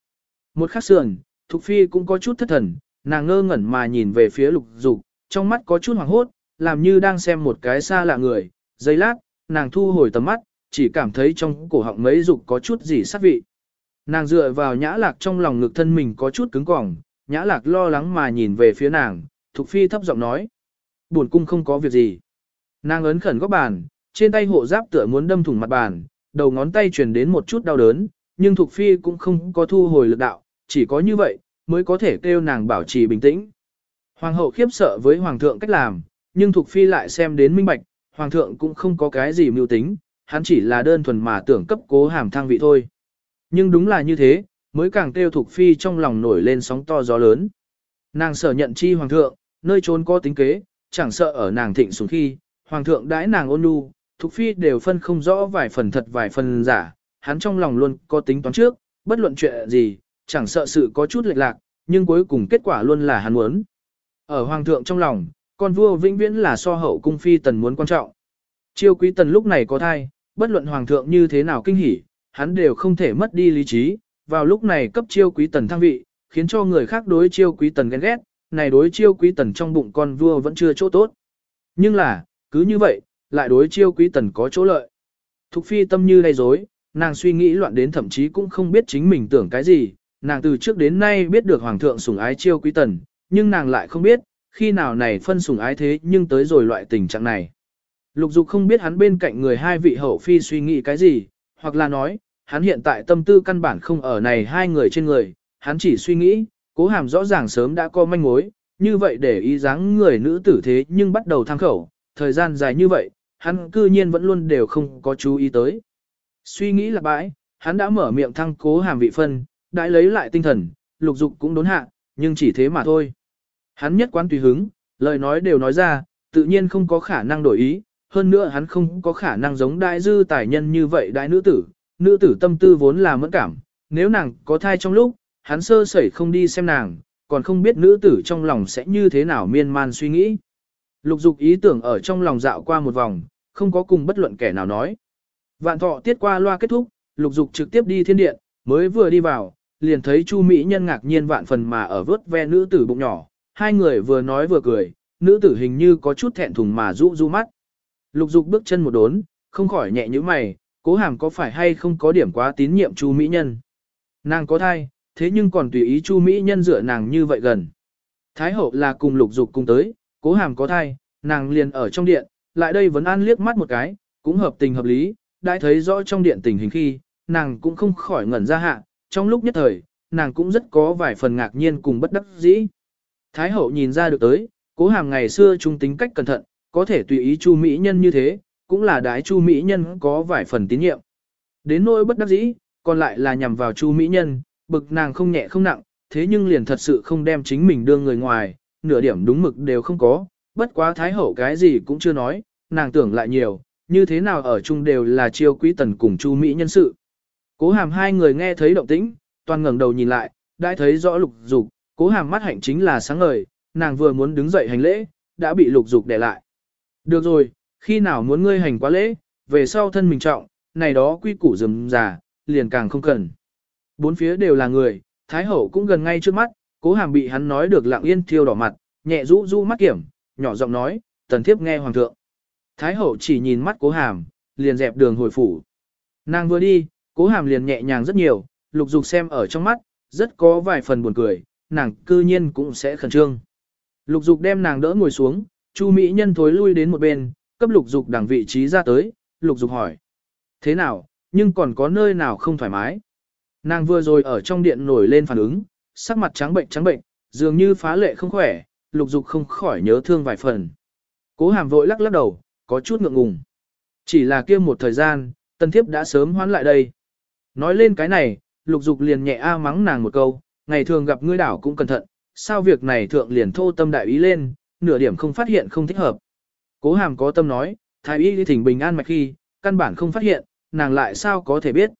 Một khắc sườn, Thục Phi cũng có chút thất thần, nàng ngơ ngẩn mà nhìn về phía lục dục, trong mắt có chút hoàng hốt, làm như đang xem một cái xa lạ người, giây lát, nàng thu hồi tầm mắt, chỉ cảm thấy trong cổ họng mấy dục có chút gì sát vị. Nàng dựa vào nhã lạc trong lòng ngực thân mình có chút cứng cỏng, nhã lạc lo lắng mà nhìn về phía nàng, Thục Phi thấp giọng nói. Buồn cung không có việc gì. Nàng ấn khẩn góc bàn, trên tay hộ giáp tựa muốn đâm thủng mặt bàn, đầu ngón tay truyền đến một chút đau đớn, nhưng Thục Phi cũng không có thu hồi lực đạo, chỉ có như vậy, mới có thể kêu nàng bảo trì bình tĩnh. Hoàng hậu khiếp sợ với Hoàng thượng cách làm, nhưng Thục Phi lại xem đến minh bạch, Hoàng thượng cũng không có cái gì mưu tính, hắn chỉ là đơn thuần mà tưởng cấp cố hàm thăng vị thôi. Nhưng đúng là như thế, mới càng tiêu Thục Phi trong lòng nổi lên sóng to gió lớn. Nàng sở nhận chi Hoàng thượng, nơi trốn có tính kế, chẳng sợ ở nàng thịnh xuống khi, Hoàng thượng đãi nàng ôn nhu, Thục Phi đều phân không rõ vài phần thật vài phần giả, hắn trong lòng luôn có tính toán trước, bất luận chuyện gì, chẳng sợ sự có chút lệch lạc, nhưng cuối cùng kết quả luôn là hắn muốn. Ở Hoàng thượng trong lòng, con vua vĩnh viễn là so hậu cung phi tần muốn quan trọng. Chiêu quý tần lúc này có thai, bất luận Hoàng thượng như thế nào kinh hỉ, hắn đều không thể mất đi lý trí, vào lúc này cấp chiêu quý tần thăng vị, khiến cho người khác đối chiêu quý tần ghen ghét, này đối chiêu quý tần trong bụng con vua vẫn chưa chỗ tốt. Nhưng là, cứ như vậy, lại đối chiêu quý tần có chỗ lợi. Thục phi tâm như lay dối, nàng suy nghĩ loạn đến thậm chí cũng không biết chính mình tưởng cái gì, nàng từ trước đến nay biết được hoàng thượng sủng ái chiêu quý tần, nhưng nàng lại không biết, khi nào này phân sủng ái thế nhưng tới rồi loại tình trạng này. Lục dục không biết hắn bên cạnh người hai vị hậu phi suy nghĩ cái gì, hoặc là nói, hắn hiện tại tâm tư căn bản không ở này hai người trên người, hắn chỉ suy nghĩ, cố hàm rõ ràng sớm đã có manh mối, như vậy để ý dáng người nữ tử thế nhưng bắt đầu tham khẩu, thời gian dài như vậy, hắn cư nhiên vẫn luôn đều không có chú ý tới. Suy nghĩ là bãi, hắn đã mở miệng thăng cố hàm vị phân, đã lấy lại tinh thần, lục dục cũng đốn hạ, nhưng chỉ thế mà thôi. Hắn nhất quán tùy hứng, lời nói đều nói ra, tự nhiên không có khả năng đổi ý, hơn nữa hắn không có khả năng giống đại dư tài nhân như vậy đại nữ tử, nữ tử tâm tư vốn là mẫn cảm, nếu nàng có thai trong lúc, hắn sơ sẩy không đi xem nàng, còn không biết nữ tử trong lòng sẽ như thế nào miên man suy nghĩ. Lục dục ý tưởng ở trong lòng dạo qua một vòng, không có cùng bất luận kẻ nào nói. Vạn thọ tiết qua loa kết thúc, lục dục trực tiếp đi thiên điện, mới vừa đi vào, liền thấy Chu Mỹ Nhân ngạc nhiên vạn phần mà ở vớt ve nữ tử bụng nhỏ, hai người vừa nói vừa cười, nữ tử hình như có chút thẹn thùng mà rũ rũ mắt. Lục dục bước chân một đốn, không khỏi nhẹ như mày, cố hàm có phải hay không có điểm quá tín nhiệm Chu Mỹ Nhân. Nàng có thai, thế nhưng còn tùy ý Chu Mỹ Nhân dựa nàng như vậy gần. Thái hậu là cùng lục dục cùng tới, cố hàm có thai, nàng liền ở trong điện, lại đây vẫn an liếc mắt một cái, cũng hợp tình hợp lý, đã thấy rõ trong điện tình hình khi, nàng cũng không khỏi ngẩn ra hạ, trong lúc nhất thời, nàng cũng rất có vài phần ngạc nhiên cùng bất đắc dĩ. Thái hậu nhìn ra được tới, cố hàm ngày xưa trung tính cách cẩn thận, có thể tùy ý chu mỹ nhân như thế, cũng là đái chu mỹ nhân có vài phần tín nhiệm. Đến nỗi bất đắc dĩ, còn lại là nhằm vào chu mỹ nhân, bực nàng không nhẹ không nặng, thế nhưng liền thật sự không đem chính mình đưa người ngoài, nửa điểm đúng mực đều không có, bất quá thái hậu cái gì cũng chưa nói, nàng tưởng lại nhiều, như thế nào ở chung đều là chiêu quý tần cùng chu mỹ nhân sự. Cố hàm hai người nghe thấy động tĩnh, toàn ngẩng đầu nhìn lại, đã thấy rõ lục dục, cố hàm mắt hạnh chính là sáng ngời, nàng vừa muốn đứng dậy hành lễ, đã bị lục dục để lại. Được rồi, khi nào muốn ngươi hành quá lễ, về sau thân mình trọng, này đó quy củ rườm già, liền càng không cần. Bốn phía đều là người, Thái Hậu cũng gần ngay trước mắt, cố hàm bị hắn nói được lặng yên thiêu đỏ mặt, nhẹ rũ rũ mắt kiểm, nhỏ giọng nói, tần thiếp nghe hoàng thượng. Thái Hậu chỉ nhìn mắt cố hàm, liền dẹp đường hồi phủ. Nàng vừa đi, cố hàm liền nhẹ nhàng rất nhiều, lục dục xem ở trong mắt, rất có vài phần buồn cười, nàng cư nhiên cũng sẽ khẩn trương. Lục dục đem nàng đỡ ngồi xuống, Chu Mỹ Nhân thối lui đến một bên, cấp lục dục đằng vị trí ra tới, lục dục hỏi. Thế nào, nhưng còn có nơi nào không thoải mái? Nàng vừa rồi ở trong điện nổi lên phản ứng, sắc mặt trắng bệnh trắng bệnh, dường như phá lệ không khỏe, lục dục không khỏi nhớ thương vài phần. Cố hàm vội lắc lắc đầu, có chút ngượng ngùng. Chỉ là kia một thời gian, tân thiếp đã sớm hoán lại đây. Nói lên cái này, lục dục liền nhẹ a mắng nàng một câu, ngày thường gặp ngươi đảo cũng cẩn thận, sao việc này thượng liền thô tâm đại ý lên, nửa điểm không phát hiện không thích hợp. Cố hàm có tâm nói, thái y đi thỉnh bình an mạch khi, căn bản không phát hiện, nàng lại sao có thể biết.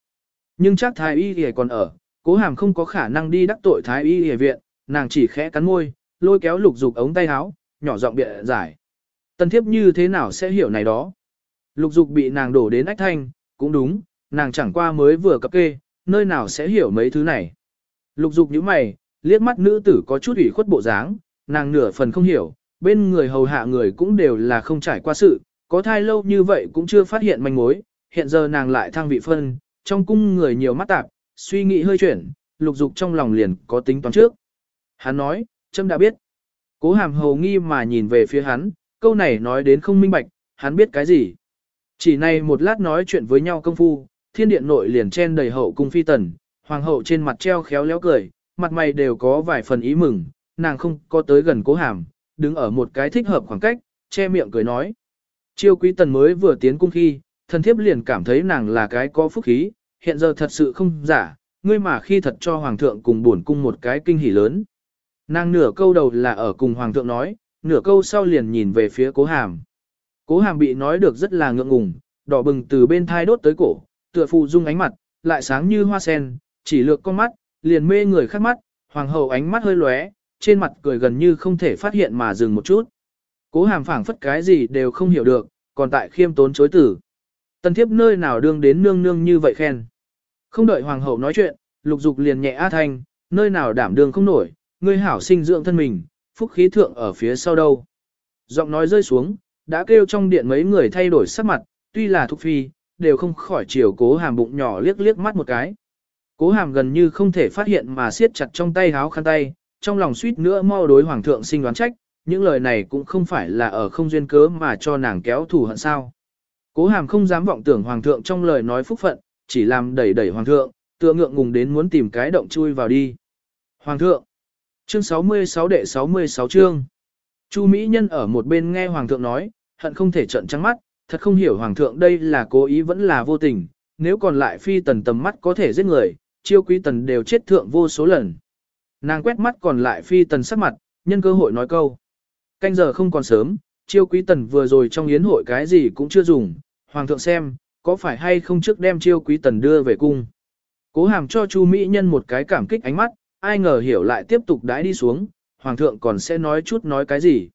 Nhưng chắc thái y thì còn ở, cố hàm không có khả năng đi đắc tội thái y y viện, nàng chỉ khẽ cắn môi, lôi kéo lục dục ống tay áo, nhỏ giọng bịa giải. Tân thiếp như thế nào sẽ hiểu này đó? Lục dục bị nàng đổ đến ách thanh, cũng đúng, nàng chẳng qua mới vừa cập kê, nơi nào sẽ hiểu mấy thứ này. Lục dục như mày, liếc mắt nữ tử có chút ủy khuất bộ dáng, nàng nửa phần không hiểu, bên người hầu hạ người cũng đều là không trải qua sự, có thai lâu như vậy cũng chưa phát hiện manh mối, hiện giờ nàng lại thăng vị phân, trong cung người nhiều mắt tạp, suy nghĩ hơi chuyển, lục dục trong lòng liền có tính toán trước. Hắn nói, Trâm đã biết. Cố hàm hầu nghi mà nhìn về phía hắn, câu này nói đến không minh bạch, hắn biết cái gì. Chỉ này một lát nói chuyện với nhau công phu, thiên điện nội liền chen đầy hậu cung phi tần, hoàng hậu trên mặt treo khéo léo cười, mặt mày đều có vài phần ý mừng, nàng không có tới gần cố hàm, đứng ở một cái thích hợp khoảng cách, che miệng cười nói. Chiêu quý tần mới vừa tiến cung khi, thần thiếp liền cảm thấy nàng là cái có phúc khí, hiện giờ thật sự không giả, ngươi mà khi thật cho hoàng thượng cùng buồn cung một cái kinh hỉ lớn. Nàng nửa câu đầu là ở cùng hoàng thượng nói, nửa câu sau liền nhìn về phía cố hàm. Cố hàm bị nói được rất là ngượng ngùng, đỏ bừng từ bên thai đốt tới cổ, tựa phụ dung ánh mặt, lại sáng như hoa sen, chỉ lược con mắt, liền mê người khác mắt, hoàng hậu ánh mắt hơi lóe, trên mặt cười gần như không thể phát hiện mà dừng một chút. Cố hàm phảng phất cái gì đều không hiểu được, còn tại khiêm tốn chối tử. Tần thiếp nơi nào đương đến nương nương như vậy khen. Không đợi hoàng hậu nói chuyện, lục dục liền nhẹ a thanh, nơi nào đảm đương không nổi, ngươi hảo sinh dưỡng thân mình, phúc khí thượng ở phía sau đâu. Giọng nói rơi xuống, đã kêu trong điện mấy người thay đổi sắc mặt, tuy là thuộc phi, đều không khỏi chiều cố hàm bụng nhỏ liếc liếc mắt một cái. Cố hàm gần như không thể phát hiện mà siết chặt trong tay háo khăn tay, trong lòng suýt nữa mau đối hoàng thượng sinh đoán trách, những lời này cũng không phải là ở không duyên cớ mà cho nàng kéo thù hận sao. Cố hàm không dám vọng tưởng hoàng thượng trong lời nói phúc phận, chỉ làm đẩy đẩy hoàng thượng, tựa ngượng ngùng đến muốn tìm cái động chui vào đi. Hoàng thượng, chương 66 đệ 66 chương. Chu Mỹ Nhân ở một bên nghe hoàng thượng nói, hận không thể trận trắng mắt, thật không hiểu hoàng thượng đây là cố ý vẫn là vô tình, nếu còn lại phi tần tầm mắt có thể giết người, chiêu quý tần đều chết thượng vô số lần. Nàng quét mắt còn lại phi tần sắc mặt, nhân cơ hội nói câu. Canh giờ không còn sớm, chiêu quý tần vừa rồi trong yến hội cái gì cũng chưa dùng, hoàng thượng xem, có phải hay không trước đem chiêu quý tần đưa về cung. Cố hàm cho Chu Mỹ Nhân một cái cảm kích ánh mắt, ai ngờ hiểu lại tiếp tục đãi đi xuống, hoàng thượng còn sẽ nói chút nói cái gì.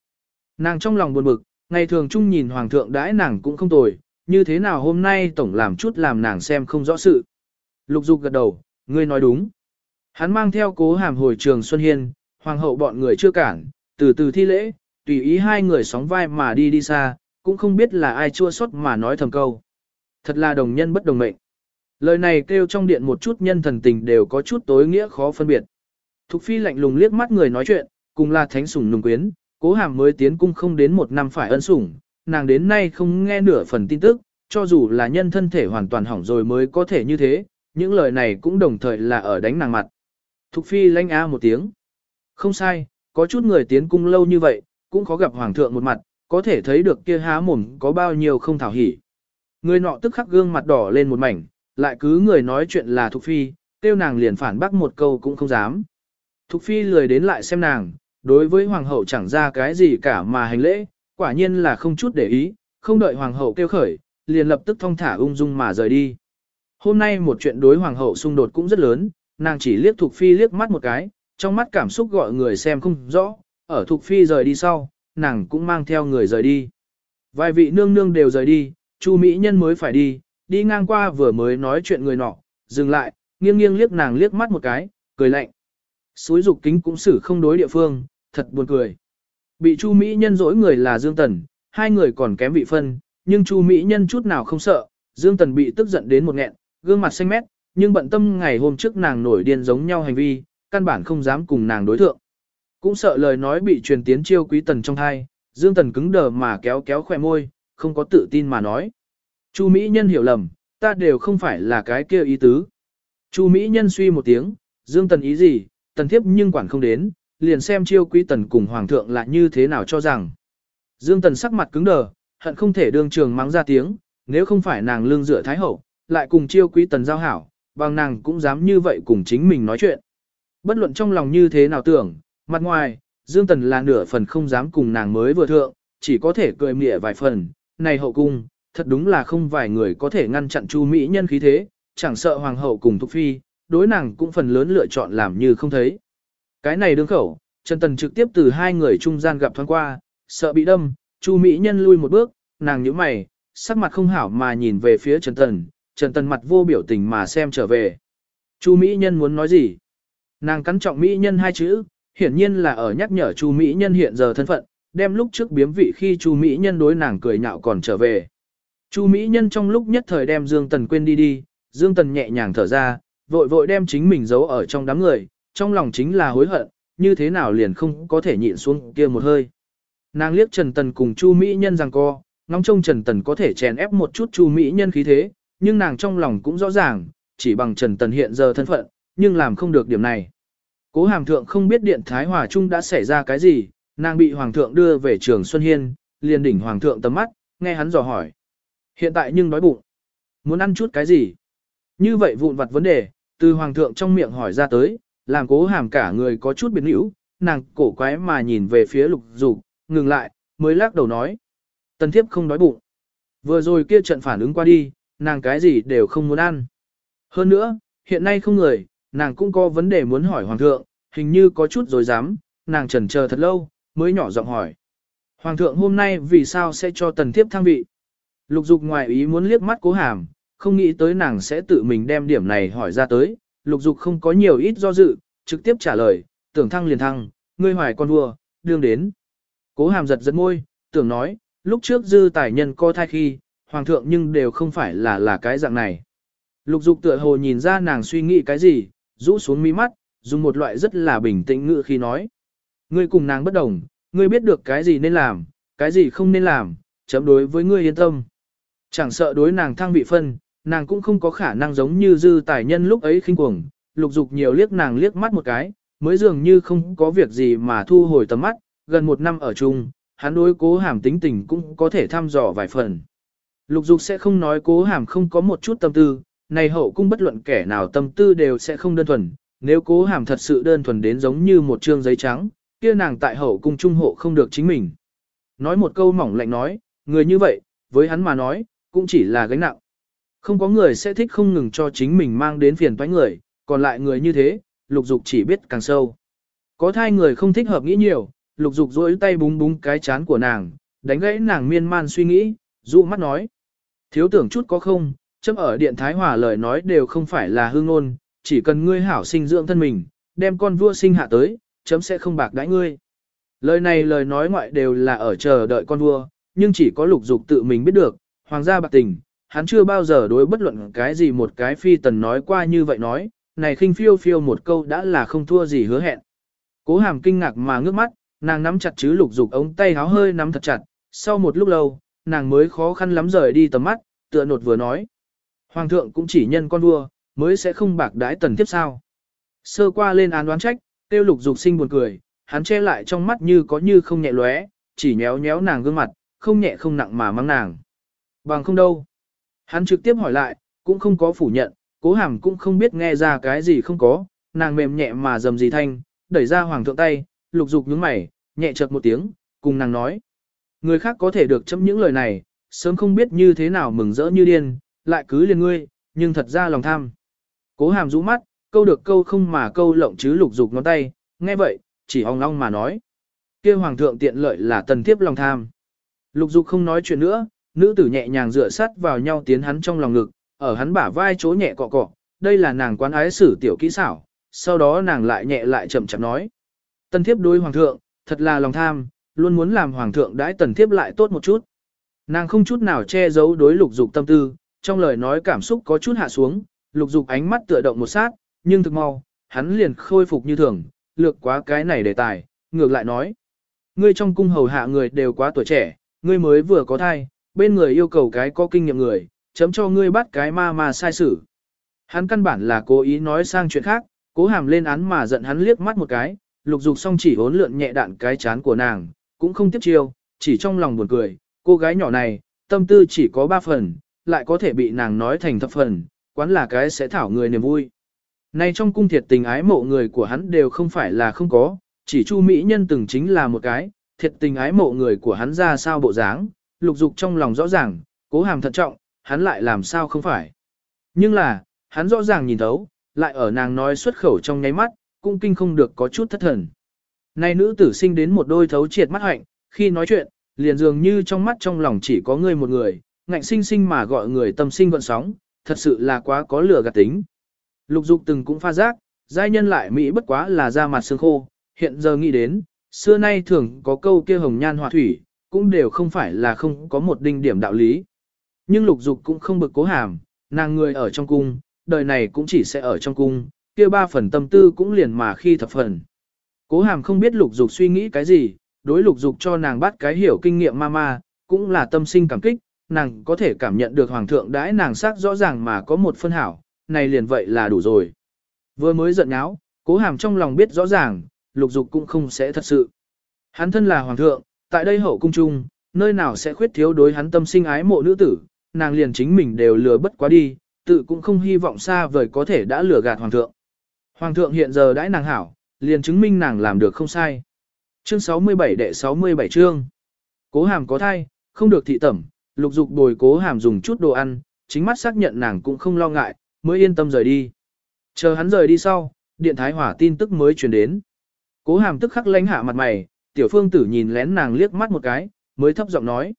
Nàng trong lòng buồn bực, ngày thường chung nhìn hoàng thượng đãi nàng cũng không tồi, như thế nào hôm nay tổng làm chút làm nàng xem không rõ sự. Lục dục gật đầu, ngươi nói đúng. Hắn mang theo cố hàm hồi trường Xuân Hiên, hoàng hậu bọn người chưa cản, từ từ thi lễ, tùy ý hai người sóng vai mà đi đi xa, cũng không biết là ai chua xót mà nói thầm câu. Thật là đồng nhân bất đồng mệnh. Lời này kêu trong điện một chút nhân thần tình đều có chút tối nghĩa khó phân biệt. Thục phi lạnh lùng liếc mắt người nói chuyện, cùng là thánh sủng nùng quyến, cố hàm mới tiến cung không đến một năm phải ân sủng, nàng đến nay không nghe nửa phần tin tức, cho dù là nhân thân thể hoàn toàn hỏng rồi mới có thể như thế, những lời này cũng đồng thời là ở đánh nàng mặt. Thục phi lanh a một tiếng. Không sai, có chút người tiến cung lâu như vậy, cũng khó gặp hoàng thượng một mặt, có thể thấy được kia há mồm có bao nhiêu không thảo hỉ. Người nọ tức khắc gương mặt đỏ lên một mảnh, lại cứ người nói chuyện là Thục Phi, tiêu nàng liền phản bác một câu cũng không dám. Thục Phi lười đến lại xem nàng, đối với hoàng hậu chẳng ra cái gì cả mà hành lễ, quả nhiên là không chút để ý, không đợi hoàng hậu kêu khởi, liền lập tức thong thả ung dung mà rời đi. Hôm nay một chuyện đối hoàng hậu xung đột cũng rất lớn, nàng chỉ liếc Thục Phi liếc mắt một cái, trong mắt cảm xúc gọi người xem không rõ, ở Thục Phi rời đi sau, nàng cũng mang theo người rời đi. Vài vị nương nương đều rời đi, Chu Mỹ Nhân mới phải đi, đi ngang qua vừa mới nói chuyện người nọ, dừng lại, nghiêng nghiêng liếc nàng liếc mắt một cái, cười lạnh. Suối dục kính cũng xử không đối địa phương, thật buồn cười. Bị Chu Mỹ Nhân dỗi người là Dương Tần, hai người còn kém vị phân, nhưng Chu Mỹ Nhân chút nào không sợ, Dương Tần bị tức giận đến một nghẹn, gương mặt xanh mét, nhưng bận tâm ngày hôm trước nàng nổi điên giống nhau hành vi, căn bản không dám cùng nàng đối thượng. Cũng sợ lời nói bị truyền tiến chiêu quý tần trong thai, Dương Tần cứng đờ mà kéo kéo khỏe môi, không có tự tin mà nói. Chu Mỹ Nhân hiểu lầm, ta đều không phải là cái kia ý tứ. Chu Mỹ Nhân suy một tiếng, Dương Tần ý gì, tần thiếp nhưng quản không đến, liền xem chiêu quý tần cùng hoàng thượng là như thế nào cho rằng. Dương Tần sắc mặt cứng đờ, hận không thể đương trường mắng ra tiếng, nếu không phải nàng lương dựa thái hậu, lại cùng chiêu quý tần giao hảo, bằng nàng cũng dám như vậy cùng chính mình nói chuyện. Bất luận trong lòng như thế nào tưởng, mặt ngoài, Dương Tần là nửa phần không dám cùng nàng mới vừa thượng, chỉ có thể cười mỉa vài phần, này hậu cung, thật đúng là không vài người có thể ngăn chặn Chu Mỹ nhân khí thế, chẳng sợ hoàng hậu cùng Thục Phi, đối nàng cũng phần lớn lựa chọn làm như không thấy. Cái này đương khẩu, Trần Tần trực tiếp từ hai người trung gian gặp thoáng qua, sợ bị đâm, Chu Mỹ nhân lui một bước, nàng nhíu mày, sắc mặt không hảo mà nhìn về phía Trần Tần, Trần Tần mặt vô biểu tình mà xem trở về. Chu Mỹ nhân muốn nói gì? Nàng cắn trọng Mỹ nhân hai chữ, hiển nhiên là ở nhắc nhở Chu Mỹ nhân hiện giờ thân phận, đem lúc trước biếm vị khi Chu Mỹ nhân đối nàng cười nhạo còn trở về. Chu Mỹ Nhân trong lúc nhất thời đem Dương Tần quên đi đi, Dương Tần nhẹ nhàng thở ra, vội vội đem chính mình giấu ở trong đám người, trong lòng chính là hối hận, như thế nào liền không có thể nhịn xuống kia một hơi. Nàng liếc Trần Tần cùng Chu Mỹ Nhân rằng co, ngóng trông Trần Tần có thể chèn ép một chút Chu Mỹ Nhân khí thế, nhưng nàng trong lòng cũng rõ ràng, chỉ bằng Trần Tần hiện giờ thân phận, nhưng làm không được điểm này. Cố Hàm Thượng không biết Điện Thái Hòa Trung đã xảy ra cái gì, nàng bị Hoàng Thượng đưa về trường Xuân Hiên, liền đỉnh Hoàng Thượng tầm mắt, nghe hắn dò hỏi. Hiện tại nhưng đói bụng. Muốn ăn chút cái gì? Như vậy vụn vặt vấn đề, từ hoàng thượng trong miệng hỏi ra tới, làm cố hàm cả người có chút biến hữu, nàng cổ quái mà nhìn về phía lục dục, ngừng lại, mới lắc đầu nói. Tần thiếp không đói bụng. Vừa rồi kia trận phản ứng qua đi, nàng cái gì đều không muốn ăn. Hơn nữa, hiện nay không người, nàng cũng có vấn đề muốn hỏi hoàng thượng, hình như có chút rồi dám, nàng trần chờ thật lâu, mới nhỏ giọng hỏi. Hoàng thượng hôm nay vì sao sẽ cho tần thiếp thăng vị? Lục dục ngoài ý muốn liếc mắt cố hàm, không nghĩ tới nàng sẽ tự mình đem điểm này hỏi ra tới. Lục dục không có nhiều ít do dự, trực tiếp trả lời, tưởng thăng liền thăng, ngươi hoài con vua, đương đến. Cố hàm giật giật môi, tưởng nói, lúc trước dư tài nhân co thai khi, hoàng thượng nhưng đều không phải là là cái dạng này. Lục dục tựa hồ nhìn ra nàng suy nghĩ cái gì, rũ xuống mi mắt, dùng một loại rất là bình tĩnh ngữ khi nói. Ngươi cùng nàng bất đồng, ngươi biết được cái gì nên làm, cái gì không nên làm, chấm đối với ngươi yên tâm. Chẳng sợ đối nàng thăng vị phân, nàng cũng không có khả năng giống như dư tài nhân lúc ấy khinh cuồng, lục dục nhiều liếc nàng liếc mắt một cái, mới dường như không có việc gì mà thu hồi tầm mắt, gần một năm ở chung, hắn đối cố hàm tính tình cũng có thể thăm dò vài phần. Lục dục sẽ không nói cố hàm không có một chút tâm tư, này hậu cung bất luận kẻ nào tâm tư đều sẽ không đơn thuần, nếu cố hàm thật sự đơn thuần đến giống như một trương giấy trắng, kia nàng tại hậu cung trung hộ không được chính mình. Nói một câu mỏng lạnh nói, người như vậy, với hắn mà nói, cũng chỉ là gánh nặng. Không có người sẽ thích không ngừng cho chính mình mang đến phiền toái người, còn lại người như thế, lục dục chỉ biết càng sâu. Có thai người không thích hợp nghĩ nhiều, lục dục dối tay búng búng cái chán của nàng, đánh gãy nàng miên man suy nghĩ, dụ mắt nói. Thiếu tưởng chút có không, chấm ở điện Thái Hòa lời nói đều không phải là hương ngôn, chỉ cần ngươi hảo sinh dưỡng thân mình, đem con vua sinh hạ tới, chấm sẽ không bạc đãi ngươi. Lời này lời nói ngoại đều là ở chờ đợi con vua, nhưng chỉ có lục dục tự mình biết được, hoàng gia bạc tình, hắn chưa bao giờ đối bất luận cái gì một cái phi tần nói qua như vậy nói, này khinh phiêu phiêu một câu đã là không thua gì hứa hẹn. Cố hàm kinh ngạc mà ngước mắt, nàng nắm chặt chứ lục dục ống tay háo hơi nắm thật chặt, sau một lúc lâu, nàng mới khó khăn lắm rời đi tầm mắt, tựa nột vừa nói. Hoàng thượng cũng chỉ nhân con vua, mới sẽ không bạc đái tần tiếp sao. Sơ qua lên án đoán trách, tiêu lục dục sinh buồn cười, hắn che lại trong mắt như có như không nhẹ lóe, chỉ nhéo nhéo nàng gương mặt, không nhẹ không nặng mà mang nàng. Bằng không đâu. Hắn trực tiếp hỏi lại, cũng không có phủ nhận, cố hàm cũng không biết nghe ra cái gì không có, nàng mềm nhẹ mà dầm gì thanh, đẩy ra hoàng thượng tay, lục dục nhướng mày, nhẹ chợt một tiếng, cùng nàng nói. Người khác có thể được chấm những lời này, sớm không biết như thế nào mừng rỡ như điên, lại cứ liền ngươi, nhưng thật ra lòng tham. Cố hàm rũ mắt, câu được câu không mà câu lộng chứ lục dục ngón tay, nghe vậy, chỉ ong long mà nói. kia hoàng thượng tiện lợi là tần thiếp lòng tham. Lục dục không nói chuyện nữa, nữ tử nhẹ nhàng dựa sát vào nhau tiến hắn trong lòng ngực, ở hắn bả vai chỗ nhẹ cọ cọ, đây là nàng quán ái xử tiểu kỹ xảo, sau đó nàng lại nhẹ lại chậm chậm nói. Tần thiếp đối hoàng thượng, thật là lòng tham, luôn muốn làm hoàng thượng đãi tần thiếp lại tốt một chút. Nàng không chút nào che giấu đối lục dục tâm tư, trong lời nói cảm xúc có chút hạ xuống, lục dục ánh mắt tựa động một sát, nhưng thực mau, hắn liền khôi phục như thường, lược quá cái này đề tài, ngược lại nói. Ngươi trong cung hầu hạ người đều quá tuổi trẻ, ngươi mới vừa có thai, bên người yêu cầu cái có kinh nghiệm người, chấm cho ngươi bắt cái ma mà sai xử. Hắn căn bản là cố ý nói sang chuyện khác, cố hàm lên án mà giận hắn liếc mắt một cái, lục dục song chỉ hốn lượn nhẹ đạn cái chán của nàng, cũng không tiếp chiêu, chỉ trong lòng buồn cười, cô gái nhỏ này, tâm tư chỉ có ba phần, lại có thể bị nàng nói thành thập phần, quán là cái sẽ thảo người niềm vui. Nay trong cung thiệt tình ái mộ người của hắn đều không phải là không có, chỉ Chu Mỹ Nhân từng chính là một cái, thiệt tình ái mộ người của hắn ra sao bộ dáng, lục dục trong lòng rõ ràng, cố hàm thận trọng, hắn lại làm sao không phải. Nhưng là, hắn rõ ràng nhìn thấu, lại ở nàng nói xuất khẩu trong nháy mắt, cũng kinh không được có chút thất thần. Nay nữ tử sinh đến một đôi thấu triệt mắt hạnh, khi nói chuyện, liền dường như trong mắt trong lòng chỉ có người một người, ngạnh sinh sinh mà gọi người tâm sinh vận sóng, thật sự là quá có lửa gạt tính. Lục dục từng cũng pha giác, giai nhân lại Mỹ bất quá là da mặt xương khô, hiện giờ nghĩ đến, xưa nay thường có câu kia hồng nhan họa thủy, cũng đều không phải là không có một đinh điểm đạo lý. Nhưng lục dục cũng không bực cố hàm, nàng người ở trong cung, đời này cũng chỉ sẽ ở trong cung, kia ba phần tâm tư cũng liền mà khi thập phần. Cố hàm không biết lục dục suy nghĩ cái gì, đối lục dục cho nàng bắt cái hiểu kinh nghiệm mama cũng là tâm sinh cảm kích, nàng có thể cảm nhận được hoàng thượng đãi nàng sắc rõ ràng mà có một phân hảo, này liền vậy là đủ rồi. Vừa mới giận nháo, cố hàm trong lòng biết rõ ràng, lục dục cũng không sẽ thật sự. Hắn thân là hoàng thượng, tại đây hậu cung trung, nơi nào sẽ khuyết thiếu đối hắn tâm sinh ái mộ nữ tử, nàng liền chính mình đều lừa bất quá đi, tự cũng không hy vọng xa vời có thể đã lừa gạt hoàng thượng. Hoàng thượng hiện giờ đãi nàng hảo, liền chứng minh nàng làm được không sai. Chương 67 đệ 67 chương. Cố hàm có thai, không được thị tẩm, lục dục bồi cố hàm dùng chút đồ ăn, chính mắt xác nhận nàng cũng không lo ngại, mới yên tâm rời đi. Chờ hắn rời đi sau, điện thái hỏa tin tức mới truyền đến. Cố hàm tức khắc lánh hạ mặt mày, tiểu phương tử nhìn lén nàng liếc mắt một cái, mới thấp giọng nói.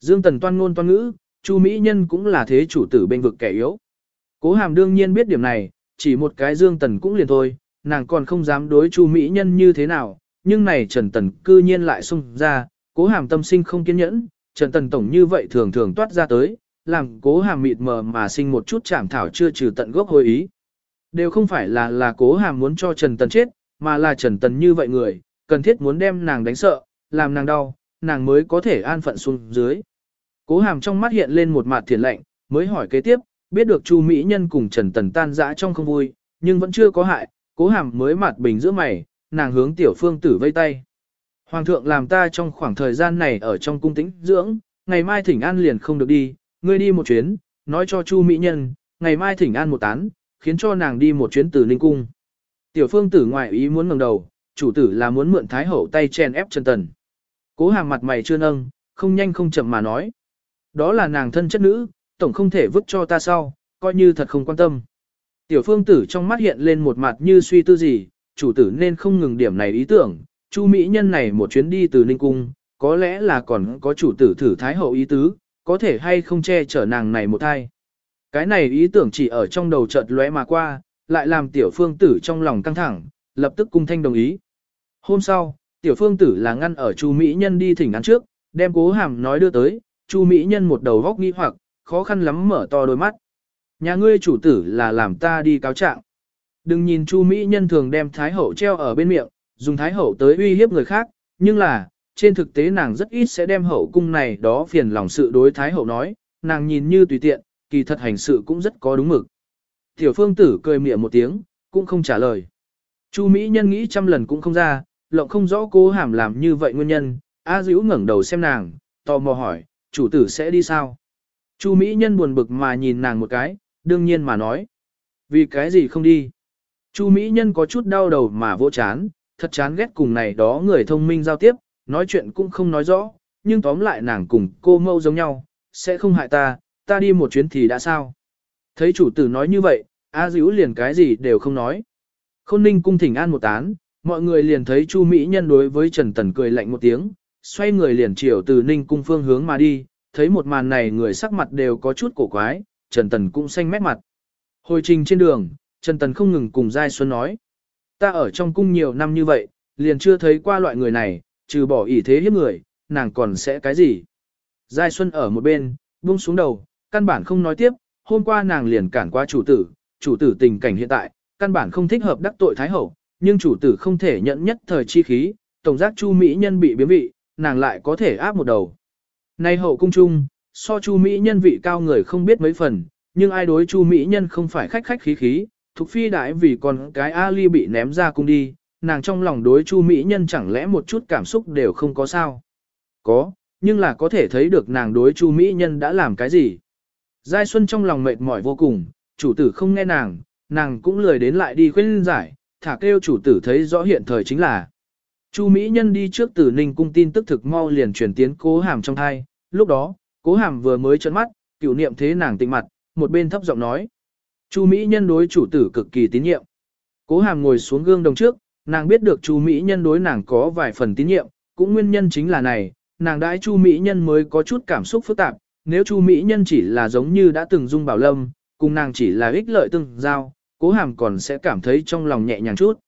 Dương tần toan ngôn toan ngữ, chu Mỹ nhân cũng là thế chủ tử bên vực kẻ yếu. Cố hàm đương nhiên biết điểm này, chỉ một cái dương tần cũng liền thôi, nàng còn không dám đối chu Mỹ nhân như thế nào, nhưng này Trần Tần cư nhiên lại xung ra, cố hàm tâm sinh không kiên nhẫn, Trần Tần Tổng như vậy thường thường toát ra tới, làm cố hàm mịt mờ mà sinh một chút chảm thảo chưa trừ tận gốc hồi ý. Đều không phải là là cố hàm muốn cho Trần Tần chết, mà là Trần Tần như vậy người, cần thiết muốn đem nàng đánh sợ, làm nàng đau, nàng mới có thể an phận xuống dưới. Cố hàm trong mắt hiện lên một mặt thiền lạnh, mới hỏi kế tiếp, biết được Chu Mỹ Nhân cùng Trần Tần tan dã trong không vui, nhưng vẫn chưa có hại, cố hàm mới mặt bình giữa mày, nàng hướng tiểu phương tử vây tay. Hoàng thượng làm ta trong khoảng thời gian này ở trong cung tĩnh dưỡng, ngày mai thỉnh an liền không được đi, ngươi đi một chuyến, nói cho Chu Mỹ Nhân, ngày mai thỉnh an một tán, khiến cho nàng đi một chuyến từ Ninh Cung. Tiểu phương tử ngoại ý muốn ngẩng đầu, chủ tử là muốn mượn Thái Hậu tay chen ép chân Tần. Cố hàm mặt mày chưa nâng, không nhanh không chậm mà nói. Đó là nàng thân chất nữ, tổng không thể vứt cho ta sau, coi như thật không quan tâm. Tiểu phương tử trong mắt hiện lên một mặt như suy tư gì, chủ tử nên không ngừng điểm này ý tưởng, Chu Mỹ nhân này một chuyến đi từ Ninh Cung, có lẽ là còn có chủ tử thử Thái Hậu ý tứ, có thể hay không che chở nàng này một thai. Cái này ý tưởng chỉ ở trong đầu chợt lóe mà qua, lại làm tiểu phương tử trong lòng căng thẳng, lập tức cung thanh đồng ý. Hôm sau, tiểu phương tử là ngăn ở Chu Mỹ Nhân đi thỉnh án trước, đem cố hàm nói đưa tới, Chu Mỹ Nhân một đầu góc nghi hoặc, khó khăn lắm mở to đôi mắt. Nhà ngươi chủ tử là làm ta đi cáo trạng. Đừng nhìn Chu Mỹ Nhân thường đem Thái Hậu treo ở bên miệng, dùng Thái Hậu tới uy hiếp người khác, nhưng là, trên thực tế nàng rất ít sẽ đem hậu cung này đó phiền lòng sự đối Thái Hậu nói, nàng nhìn như tùy tiện, kỳ thật hành sự cũng rất có đúng mực. Tiểu phương tử cười mỉa một tiếng, cũng không trả lời. Chu Mỹ Nhân nghĩ trăm lần cũng không ra, lộng không rõ cố hàm làm như vậy nguyên nhân, A Dữ ngẩng đầu xem nàng, tò mò hỏi, chủ tử sẽ đi sao? Chu Mỹ Nhân buồn bực mà nhìn nàng một cái, đương nhiên mà nói. Vì cái gì không đi? Chu Mỹ Nhân có chút đau đầu mà vỗ chán, thật chán ghét cùng này đó người thông minh giao tiếp, nói chuyện cũng không nói rõ, nhưng tóm lại nàng cùng cô mâu giống nhau, sẽ không hại ta, ta đi một chuyến thì đã sao. Thấy chủ tử nói như vậy, A Dữ liền cái gì đều không nói. Khôn ninh cung thỉnh an một tán, mọi người liền thấy Chu Mỹ Nhân đối với Trần Tần cười lạnh một tiếng, xoay người liền chiều từ ninh cung phương hướng mà đi, thấy một màn này người sắc mặt đều có chút cổ quái, Trần Tần cũng xanh mét mặt. Hồi trình trên đường, Trần Tần không ngừng cùng Giai Xuân nói. Ta ở trong cung nhiều năm như vậy, liền chưa thấy qua loại người này, trừ bỏ ý thế hiếp người, nàng còn sẽ cái gì. Giai Xuân ở một bên, buông xuống đầu, căn bản không nói tiếp, hôm qua nàng liền cản qua chủ tử, chủ tử tình cảnh hiện tại, căn bản không thích hợp đắc tội Thái Hậu, nhưng chủ tử không thể nhận nhất thời chi khí, tổng giác Chu Mỹ Nhân bị biếm vị, nàng lại có thể áp một đầu. Nay hậu cung chung, so Chu Mỹ Nhân vị cao người không biết mấy phần, nhưng ai đối Chu Mỹ Nhân không phải khách khách khí khí, Thục Phi đại vì con cái Ali bị ném ra cung đi, nàng trong lòng đối Chu Mỹ Nhân chẳng lẽ một chút cảm xúc đều không có sao. Có, nhưng là có thể thấy được nàng đối Chu Mỹ Nhân đã làm cái gì. Giai Xuân trong lòng mệt mỏi vô cùng, chủ tử không nghe nàng, nàng cũng lười đến lại đi khuyên giải, thả kêu chủ tử thấy rõ hiện thời chính là. Chu Mỹ Nhân đi trước từ Ninh cung tin tức thực mau liền truyền tiến cố hàm trong thai, lúc đó, cố hàm vừa mới trấn mắt, cựu niệm thế nàng tịnh mặt, một bên thấp giọng nói. Chu Mỹ Nhân đối chủ tử cực kỳ tín nhiệm. Cố hàm ngồi xuống gương đồng trước, nàng biết được Chu Mỹ Nhân đối nàng có vài phần tín nhiệm, cũng nguyên nhân chính là này, nàng đãi Chu Mỹ Nhân mới có chút cảm xúc phức tạp, nếu Chu Mỹ Nhân chỉ là giống như đã từng dung bảo lâm, cùng nàng chỉ là ích lợi tương giao, cố hàm còn sẽ cảm thấy trong lòng nhẹ nhàng chút.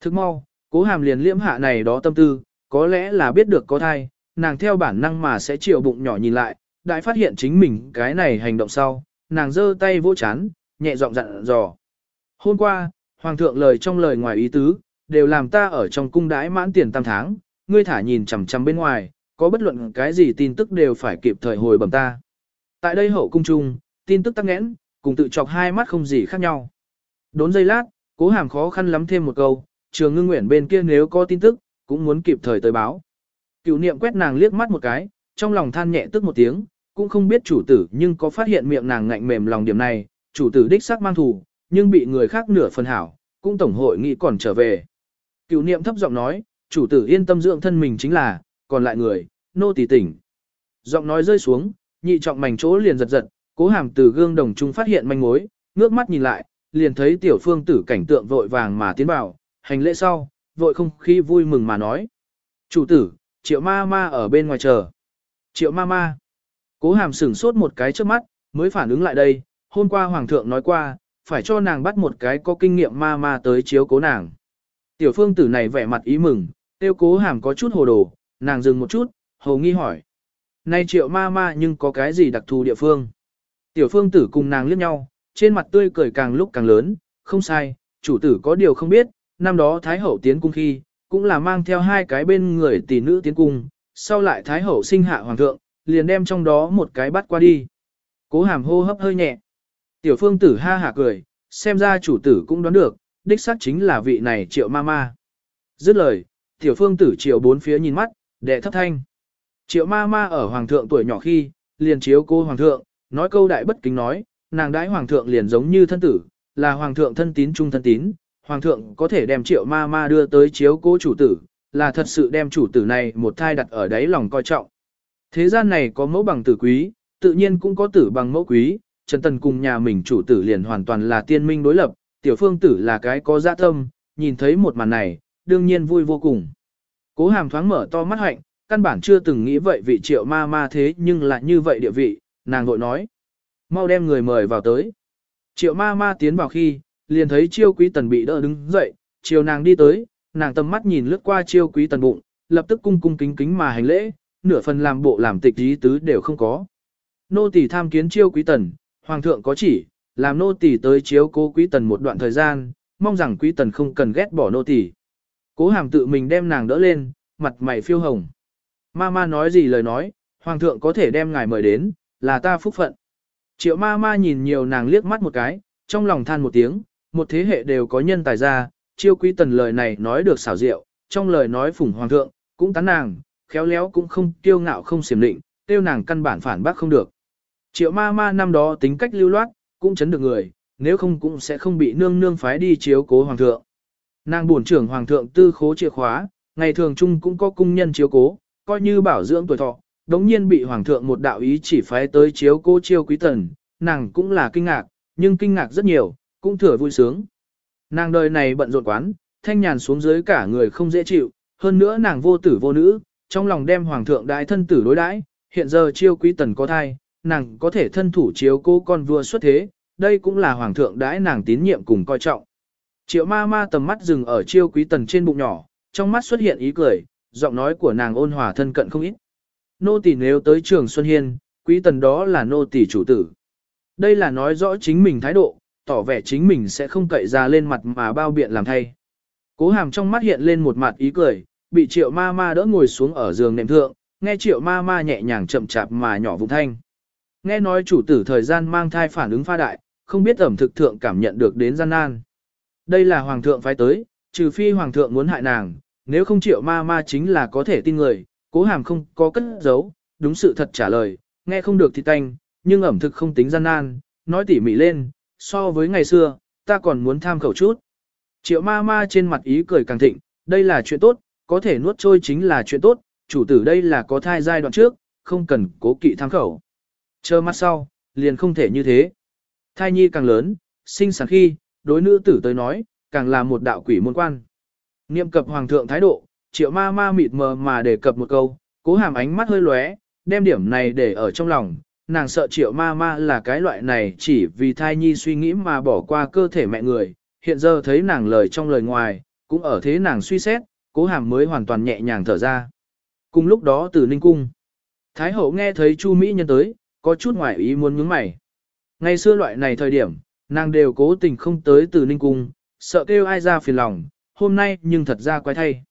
Thức mau, cố hàm liền liễm hạ này đó tâm tư, có lẽ là biết được có thai, nàng theo bản năng mà sẽ chiều bụng nhỏ nhìn lại, đại phát hiện chính mình cái này hành động sau, nàng giơ tay vỗ chán, nhẹ giọng dặn dò. Hôm qua, Hoàng thượng lời trong lời ngoài ý tứ, đều làm ta ở trong cung đãi mãn tiền tam tháng, ngươi thả nhìn chằm chằm bên ngoài, có bất luận cái gì tin tức đều phải kịp thời hồi bẩm ta. Tại đây hậu cung trung, tin tức tắc nghẽn, cùng tự chọc hai mắt không gì khác nhau. Đốn giây lát, cố hàm khó khăn lắm thêm một câu, trường ngưng nguyện bên kia nếu có tin tức, cũng muốn kịp thời tới báo. Cựu niệm quét nàng liếc mắt một cái, trong lòng than nhẹ tức một tiếng, cũng không biết chủ tử nhưng có phát hiện miệng nàng ngạnh mềm lòng điểm này, chủ tử đích xác mang thù, nhưng bị người khác nửa phần hảo, cũng tổng hội nghị còn trở về. Cựu niệm thấp giọng nói, chủ tử yên tâm dưỡng thân mình chính là, còn lại người, nô tỳ tỉnh. Giọng nói rơi xuống, nhị trọng mảnh chỗ liền giật giật, cố hàm từ gương đồng trung phát hiện manh mối, ngước mắt nhìn lại, liền thấy tiểu phương tử cảnh tượng vội vàng mà tiến vào, hành lễ sau, vội không khí vui mừng mà nói. Chủ tử, triệu ma ma ở bên ngoài chờ. Triệu ma ma. Cố hàm sửng sốt một cái trước mắt, mới phản ứng lại đây, hôm qua hoàng thượng nói qua, phải cho nàng bắt một cái có kinh nghiệm ma ma tới chiếu cố nàng. Tiểu phương tử này vẻ mặt ý mừng, tiêu cố hàm có chút hồ đồ, nàng dừng một chút, hồ nghi hỏi. Nay triệu ma ma nhưng có cái gì đặc thù địa phương? Tiểu phương tử cùng nàng liếc nhau, trên mặt tươi cười càng lúc càng lớn, không sai, chủ tử có điều không biết, năm đó Thái Hậu tiến cung khi, cũng là mang theo hai cái bên người tỷ nữ tiến cung, sau lại Thái Hậu sinh hạ hoàng thượng, liền đem trong đó một cái bắt qua đi. Cố hàm hô hấp hơi nhẹ. Tiểu phương tử ha hả cười, xem ra chủ tử cũng đoán được, đích xác chính là vị này triệu ma ma. Dứt lời, tiểu phương tử triệu bốn phía nhìn mắt, đệ thấp thanh. Triệu ma ma ở hoàng thượng tuổi nhỏ khi, liền chiếu cô hoàng thượng, nói câu đại bất kính nói, nàng đãi hoàng thượng liền giống như thân tử, là hoàng thượng thân tín trung thân tín, hoàng thượng có thể đem triệu ma ma đưa tới chiếu cố chủ tử, là thật sự đem chủ tử này một thai đặt ở đáy lòng coi trọng. Thế gian này có mẫu bằng tử quý, tự nhiên cũng có tử bằng mẫu quý, Trần Tần cùng nhà mình chủ tử liền hoàn toàn là tiên minh đối lập, tiểu phương tử là cái có dạ tâm, nhìn thấy một màn này, đương nhiên vui vô cùng. Cố hàm thoáng mở to mắt hạnh, căn bản chưa từng nghĩ vậy vị triệu ma ma thế nhưng lại như vậy địa vị, nàng vội nói. Mau đem người mời vào tới. Triệu ma ma tiến vào khi, liền thấy chiêu quý tần bị đỡ đứng dậy, chiều nàng đi tới, nàng tầm mắt nhìn lướt qua chiêu quý tần bụng, lập tức cung cung kính kính mà hành lễ, nửa phần làm bộ làm tịch ý tứ đều không có. Nô tỳ tham kiến chiêu quý tần, hoàng thượng có chỉ, làm nô tỳ tới chiếu cố quý tần một đoạn thời gian, mong rằng quý tần không cần ghét bỏ nô tỳ. Cố hàm tự mình đem nàng đỡ lên, mặt mày phiêu hồng. Ma ma nói gì lời nói, hoàng thượng có thể đem ngài mời đến, là ta phúc phận. Triệu ma ma nhìn nhiều nàng liếc mắt một cái, trong lòng than một tiếng, một thế hệ đều có nhân tài ra, chiêu quý tần lời này nói được xảo diệu, trong lời nói phủng hoàng thượng, cũng tán nàng, khéo léo cũng không kiêu ngạo không xiểm định, tiêu nàng căn bản phản bác không được. Triệu ma ma năm đó tính cách lưu loát, cũng chấn được người, nếu không cũng sẽ không bị nương nương phái đi chiếu cố hoàng thượng. Nàng bổn trưởng hoàng thượng tư khố chìa khóa, ngày thường chung cũng có cung nhân chiếu cố, coi như bảo dưỡng tuổi thọ, đống nhiên bị hoàng thượng một đạo ý chỉ phái tới chiếu cố chiêu quý tần, nàng cũng là kinh ngạc, nhưng kinh ngạc rất nhiều, cũng thừa vui sướng. Nàng đời này bận rộn quán, thanh nhàn xuống dưới cả người không dễ chịu, hơn nữa nàng vô tử vô nữ, trong lòng đem hoàng thượng đại thân tử đối đãi, hiện giờ chiêu quý tần có thai, nàng có thể thân thủ chiếu cố con vua xuất thế, đây cũng là hoàng thượng đãi nàng tín nhiệm cùng coi trọng. Triệu ma ma tầm mắt dừng ở chiêu quý tần trên bụng nhỏ, trong mắt xuất hiện ý cười, giọng nói của nàng ôn hòa thân cận không ít. Nô tỳ nếu tới trường Xuân Hiên, quý tần đó là nô tỳ chủ tử. Đây là nói rõ chính mình thái độ, tỏ vẻ chính mình sẽ không cậy ra lên mặt mà bao biện làm thay. Cố hàm trong mắt hiện lên một mặt ý cười, bị triệu ma ma đỡ ngồi xuống ở giường nệm thượng, nghe triệu ma ma nhẹ nhàng chậm chạp mà nhỏ vùng thanh. Nghe nói chủ tử thời gian mang thai phản ứng pha đại, không biết ẩm thực thượng cảm nhận được đến gian nan. Đây là hoàng thượng phái tới, trừ phi hoàng thượng muốn hại nàng, nếu không triệu ma ma chính là có thể tin người, cố hàm không có cất giấu, đúng sự thật trả lời, nghe không được thì tanh, nhưng ẩm thực không tính gian nan, nói tỉ mỉ lên, so với ngày xưa, ta còn muốn tham khẩu chút. Triệu ma ma trên mặt ý cười càng thịnh, đây là chuyện tốt, có thể nuốt trôi chính là chuyện tốt, chủ tử đây là có thai giai đoạn trước, không cần cố kỵ tham khẩu. Chờ mắt sau, liền không thể như thế. Thai nhi càng lớn, sinh sản khi, đối nữ tử tới nói, càng là một đạo quỷ môn quan. Niệm cập hoàng thượng thái độ, triệu ma ma mịt mờ mà đề cập một câu, cố hàm ánh mắt hơi lóe, đem điểm này để ở trong lòng, nàng sợ triệu ma ma là cái loại này chỉ vì thai nhi suy nghĩ mà bỏ qua cơ thể mẹ người, hiện giờ thấy nàng lời trong lời ngoài, cũng ở thế nàng suy xét, cố hàm mới hoàn toàn nhẹ nhàng thở ra. Cùng lúc đó từ Ninh Cung, Thái hậu nghe thấy Chu Mỹ nhân tới, có chút ngoại ý muốn nhướng mày. Ngày xưa loại này thời điểm, nàng đều cố tình không tới từ Ninh Cung, sợ kêu ai ra phiền lòng, hôm nay nhưng thật ra quái thay.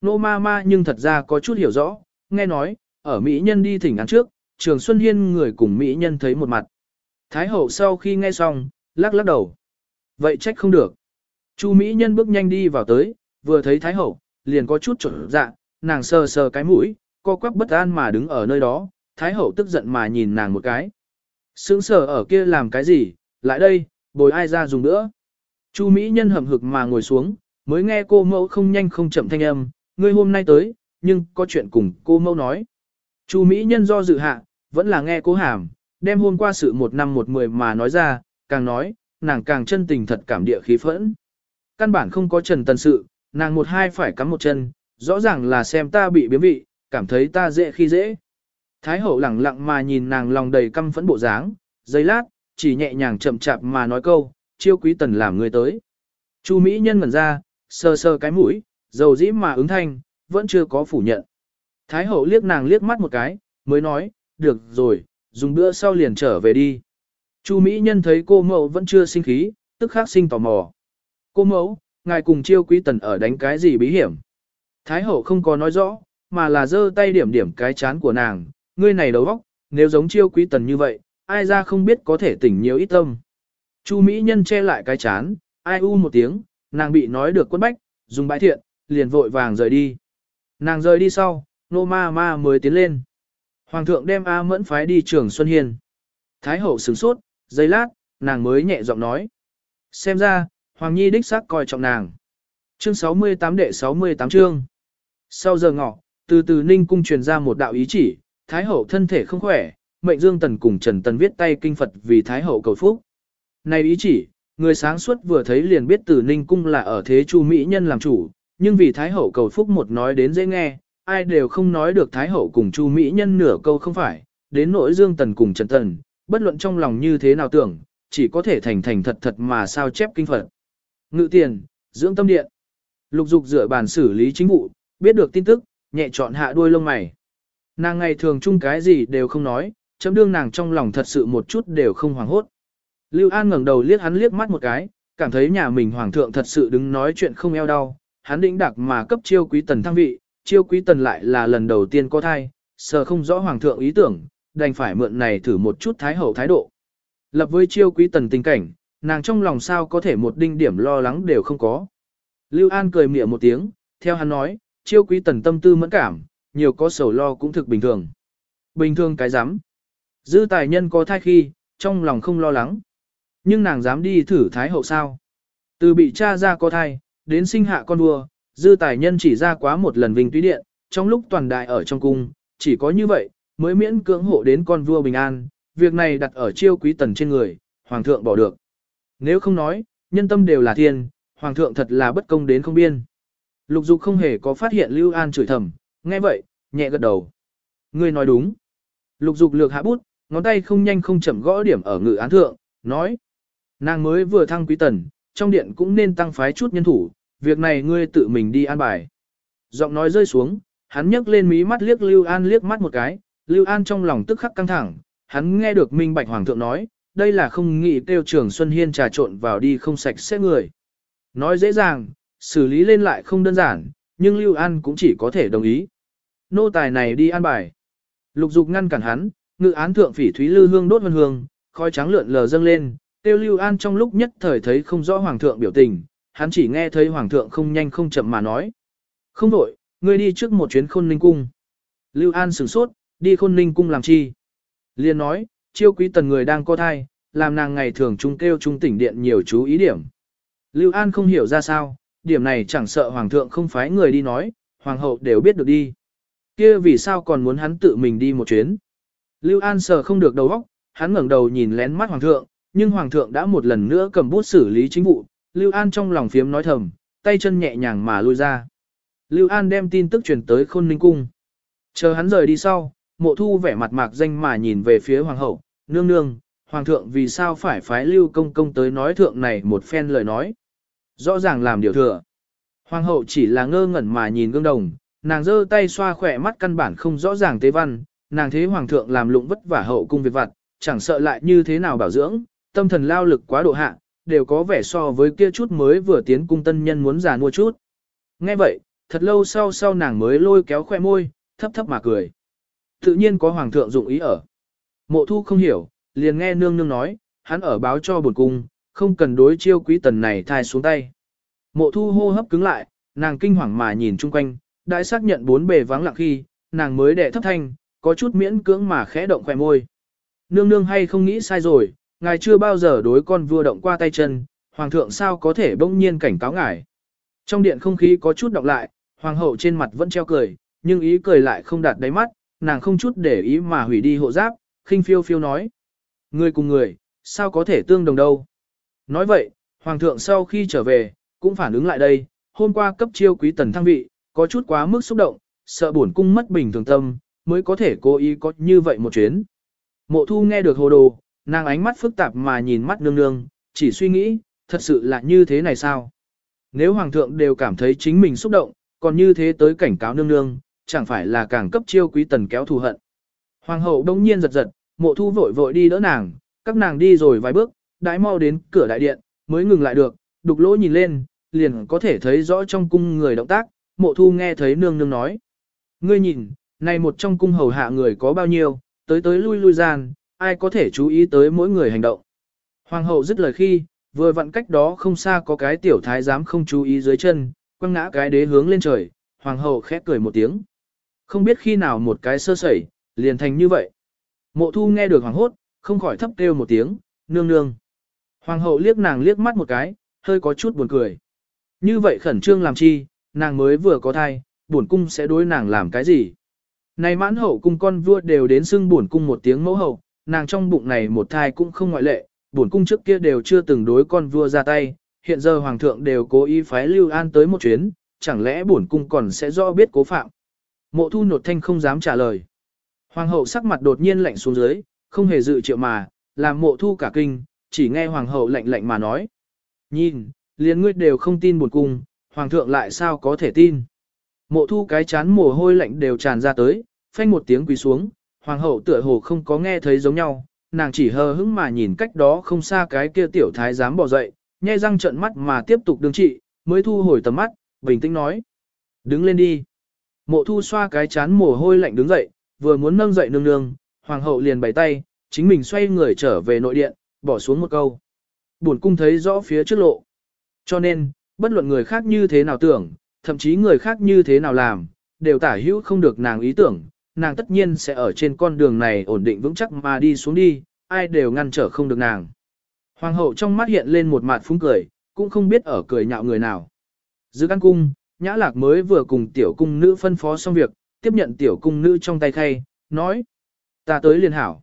Nô ma ma nhưng thật ra có chút hiểu rõ, nghe nói, ở Mỹ nhân đi thỉnh án trước, Trường Xuân Hiên người cùng Mỹ nhân thấy một mặt. Thái hậu sau khi nghe xong, lắc lắc đầu. Vậy trách không được. Chu Mỹ nhân bước nhanh đi vào tới, vừa thấy Thái hậu, liền có chút trở dạ, nàng sờ sờ cái mũi, co quắp bất an mà đứng ở nơi đó, Thái hậu tức giận mà nhìn nàng một cái. Sướng sờ ở kia làm cái gì, lại đây, bồi ai ra dùng nữa. Chu Mỹ nhân hầm hực mà ngồi xuống, mới nghe cô mẫu không nhanh không chậm thanh âm, ngươi hôm nay tới, nhưng có chuyện cùng cô mẫu nói. Chu Mỹ nhân do dự hạ, vẫn là nghe cố hàm, đem hôm qua sự một năm một mười mà nói ra, càng nói, nàng càng chân tình thật cảm địa khí phẫn. Căn bản không có trần tần sự, nàng một hai phải cắm một chân, rõ ràng là xem ta bị biếm vị, cảm thấy ta dễ khi dễ. Thái hậu lẳng lặng mà nhìn nàng lòng đầy căm phẫn bộ dáng, giây lát, chỉ nhẹ nhàng chậm chạp mà nói câu, chiêu quý tần làm người tới. Chu Mỹ nhân ngẩn ra, sơ sơ cái mũi, dầu dĩ mà ứng thanh, vẫn chưa có phủ nhận. Thái hậu liếc nàng liếc mắt một cái, mới nói, được rồi, dùng bữa sau liền trở về đi. Chu Mỹ nhân thấy cô mẫu vẫn chưa sinh khí, tức khắc sinh tò mò. Cô mẫu, ngài cùng chiêu quý tần ở đánh cái gì bí hiểm? Thái hậu không có nói rõ, mà là giơ tay điểm điểm cái chán của nàng, ngươi này đầu óc, nếu giống chiêu quý tần như vậy, ai ra không biết có thể tỉnh nhiều ít tâm. Chu Mỹ nhân che lại cái chán, ai u một tiếng, nàng bị nói được quân bách, dùng bãi thiện, liền vội vàng rời đi. Nàng rời đi sau, nô ma ma mới tiến lên. Hoàng thượng đem A mẫn phái đi trường Xuân Hiên. Thái hậu sửng sốt, giây lát, nàng mới nhẹ giọng nói. Xem ra, Hoàng Nhi đích xác coi trọng nàng. Chương 68 đệ 68 chương. Sau giờ ngọ, từ từ Ninh cung truyền ra một đạo ý chỉ, Thái hậu thân thể không khỏe, mệnh Dương Tần cùng Trần Tần viết tay kinh Phật vì Thái hậu cầu phúc. Này ý chỉ, người sáng suốt vừa thấy liền biết từ Ninh cung là ở thế Chu Mỹ nhân làm chủ, nhưng vì Thái hậu cầu phúc một nói đến dễ nghe, ai đều không nói được Thái hậu cùng Chu Mỹ nhân nửa câu không phải, đến nỗi Dương Tần cùng Trần Tần, bất luận trong lòng như thế nào tưởng, chỉ có thể thành thành thật thật mà sao chép kinh Phật. Ngự tiền, dưỡng tâm điện. Lục dục dựa bàn xử lý chính vụ, biết được tin tức, nhẹ chọn hạ đuôi lông mày. Nàng ngày thường chung cái gì đều không nói, chấm đương nàng trong lòng thật sự một chút đều không hoảng hốt. Lưu An ngẩng đầu liếc hắn liếc mắt một cái, cảm thấy nhà mình hoàng thượng thật sự đứng nói chuyện không eo đau, hắn đĩnh đặc mà cấp chiêu quý tần thăng vị, chiêu quý tần lại là lần đầu tiên có thai, sợ không rõ hoàng thượng ý tưởng, đành phải mượn này thử một chút thái hậu thái độ. Lập với chiêu quý tần tình cảnh, nàng trong lòng sao có thể một đinh điểm lo lắng đều không có. Lưu An cười mỉa một tiếng, theo hắn nói, chiêu quý tần tâm tư mẫn cảm, nhiều có sầu lo cũng thực bình thường. Bình thường cái dám. Dư tài nhân có thai khi, trong lòng không lo lắng. Nhưng nàng dám đi thử thái hậu sao. Từ bị cha ra có thai, đến sinh hạ con vua, dư tài nhân chỉ ra quá một lần vinh túy điện, trong lúc toàn đại ở trong cung, chỉ có như vậy, mới miễn cưỡng hộ đến con vua bình an, việc này đặt ở chiêu quý tần trên người, hoàng thượng bỏ được. Nếu không nói, nhân tâm đều là thiên, hoàng thượng thật là bất công đến không biên. Lục dục không hề có phát hiện Lưu An chửi thầm, nghe vậy, nhẹ gật đầu. Ngươi nói đúng. Lục dục lược hạ bút, ngón tay không nhanh không chậm gõ điểm ở ngự án thượng, nói. Nàng mới vừa thăng quý tần, trong điện cũng nên tăng phái chút nhân thủ, việc này ngươi tự mình đi an bài. Giọng nói rơi xuống, hắn nhấc lên mí mắt liếc Lưu An liếc mắt một cái, Lưu An trong lòng tức khắc căng thẳng, hắn nghe được Minh Bạch Hoàng thượng nói, đây là không nghĩ tiêu trường Xuân Hiên trà trộn vào đi không sạch sẽ người. Nói dễ dàng, xử lý lên lại không đơn giản, nhưng Lưu An cũng chỉ có thể đồng ý. Nô tài này đi an bài. Lục dục ngăn cản hắn, ngự án thượng phỉ thúy lư hương đốt vân hương, khói trắng lượn lờ dâng lên, tiêu Lưu An trong lúc nhất thời thấy không rõ Hoàng thượng biểu tình, hắn chỉ nghe thấy Hoàng thượng không nhanh không chậm mà nói. Không đổi, ngươi đi trước một chuyến khôn ninh cung. Lưu An sửng sốt, đi khôn ninh cung làm chi? Liên nói, chiêu quý tần người đang có thai, làm nàng ngày thường trung kêu trung tỉnh điện nhiều chú ý điểm. Lưu An không hiểu ra sao, điểm này chẳng sợ hoàng thượng không phái người đi nói, hoàng hậu đều biết được đi. Kia vì sao còn muốn hắn tự mình đi một chuyến? Lưu An sờ không được đầu óc, hắn ngẩng đầu nhìn lén mắt hoàng thượng, nhưng hoàng thượng đã một lần nữa cầm bút xử lý chính vụ, Lưu An trong lòng phiếm nói thầm, tay chân nhẹ nhàng mà lui ra. Lưu An đem tin tức truyền tới Khôn Ninh cung. Chờ hắn rời đi sau, Mộ Thu vẻ mặt mạc danh mà nhìn về phía hoàng hậu, "Nương nương, hoàng thượng vì sao phải phái Lưu công công tới nói thượng này một phen lời nói?" Rõ ràng làm điều thừa. Hoàng hậu chỉ là ngơ ngẩn mà nhìn gương đồng, nàng giơ tay xoa khỏe mắt căn bản không rõ ràng tế văn, nàng thế hoàng thượng làm lụng vất vả hậu cung việc vặt, chẳng sợ lại như thế nào bảo dưỡng, tâm thần lao lực quá độ hạ, đều có vẻ so với kia chút mới vừa tiến cung tân nhân muốn già mua chút. Nghe vậy, thật lâu sau sau nàng mới lôi kéo khoe môi, thấp thấp mà cười. Tự nhiên có hoàng thượng dụng ý ở. Mộ thu không hiểu, liền nghe nương nương nói, hắn ở báo cho bổn cung, không cần đối chiêu quý tần này thai xuống tay. Mộ thu hô hấp cứng lại, nàng kinh hoàng mà nhìn chung quanh, đã xác nhận bốn bề vắng lặng khi, nàng mới đệ thấp thanh, có chút miễn cưỡng mà khẽ động khỏe môi. Nương nương hay không nghĩ sai rồi, ngài chưa bao giờ đối con vua động qua tay chân, hoàng thượng sao có thể bỗng nhiên cảnh cáo ngài. Trong điện không khí có chút động lại, hoàng hậu trên mặt vẫn treo cười, nhưng ý cười lại không đạt đáy mắt, nàng không chút để ý mà hủy đi hộ giáp, khinh phiêu phiêu nói. Người cùng người, sao có thể tương đồng đâu. Nói vậy, hoàng thượng sau khi trở về, cũng phản ứng lại đây, hôm qua cấp chiêu quý tần thăng vị, có chút quá mức xúc động, sợ bổn cung mất bình thường tâm, mới có thể cố ý có như vậy một chuyến. Mộ thu nghe được hồ đồ, nàng ánh mắt phức tạp mà nhìn mắt nương nương, chỉ suy nghĩ, thật sự là như thế này sao? Nếu hoàng thượng đều cảm thấy chính mình xúc động, còn như thế tới cảnh cáo nương nương, chẳng phải là càng cấp chiêu quý tần kéo thù hận. Hoàng hậu đông nhiên giật giật, mộ thu vội vội đi đỡ nàng, các nàng đi rồi vài bước, đãi mau đến cửa đại điện, mới ngừng lại được, đục lỗ nhìn lên, liền có thể thấy rõ trong cung người động tác, mộ thu nghe thấy nương nương nói. Ngươi nhìn, này một trong cung hầu hạ người có bao nhiêu, tới tới lui lui gian, ai có thể chú ý tới mỗi người hành động. Hoàng hậu dứt lời khi, vừa vặn cách đó không xa có cái tiểu thái giám không chú ý dưới chân, quăng ngã cái đế hướng lên trời, hoàng hậu khẽ cười một tiếng. Không biết khi nào một cái sơ sẩy, liền thành như vậy. Mộ thu nghe được hoàng hốt, không khỏi thấp kêu một tiếng, nương nương. Hoàng hậu liếc nàng liếc mắt một cái, hơi có chút buồn cười. Như vậy khẩn trương làm chi, nàng mới vừa có thai, bổn cung sẽ đối nàng làm cái gì? Này mãn hậu cung con vua đều đến xưng bổn cung một tiếng mẫu hậu, nàng trong bụng này một thai cũng không ngoại lệ, bổn cung trước kia đều chưa từng đối con vua ra tay, hiện giờ hoàng thượng đều cố ý phái Lưu An tới một chuyến, chẳng lẽ bổn cung còn sẽ rõ biết cố phạm. Mộ thu nột thanh không dám trả lời. Hoàng hậu sắc mặt đột nhiên lạnh xuống dưới, không hề dự triệu mà, làm mộ thu cả kinh, chỉ nghe hoàng hậu lạnh lạnh mà nói. Nhìn, liền ngươi đều không tin bổn cung, hoàng thượng lại sao có thể tin. Mộ thu cái chán mồ hôi lạnh đều tràn ra tới, phanh một tiếng quỳ xuống, hoàng hậu tựa hồ không có nghe thấy giống nhau, nàng chỉ hờ hững mà nhìn cách đó không xa cái kia tiểu thái dám bỏ dậy, nhe răng trợn mắt mà tiếp tục đương trị, mới thu hồi tầm mắt, bình tĩnh nói. Đứng lên đi. Mộ thu xoa cái chán mồ hôi lạnh đứng dậy, vừa muốn nâng dậy nương nương, hoàng hậu liền bày tay, chính mình xoay người trở về nội điện, bỏ xuống một câu. Buồn cung thấy rõ phía trước lộ. Cho nên, bất luận người khác như thế nào tưởng, thậm chí người khác như thế nào làm, đều tả hữu không được nàng ý tưởng, nàng tất nhiên sẽ ở trên con đường này ổn định vững chắc mà đi xuống đi, ai đều ngăn trở không được nàng. Hoàng hậu trong mắt hiện lên một mặt phúng cười, cũng không biết ở cười nhạo người nào. Dưới căn cung, nhã lạc mới vừa cùng tiểu cung nữ phân phó xong việc, tiếp nhận tiểu cung nữ trong tay khay, nói. Ta tới liền hảo.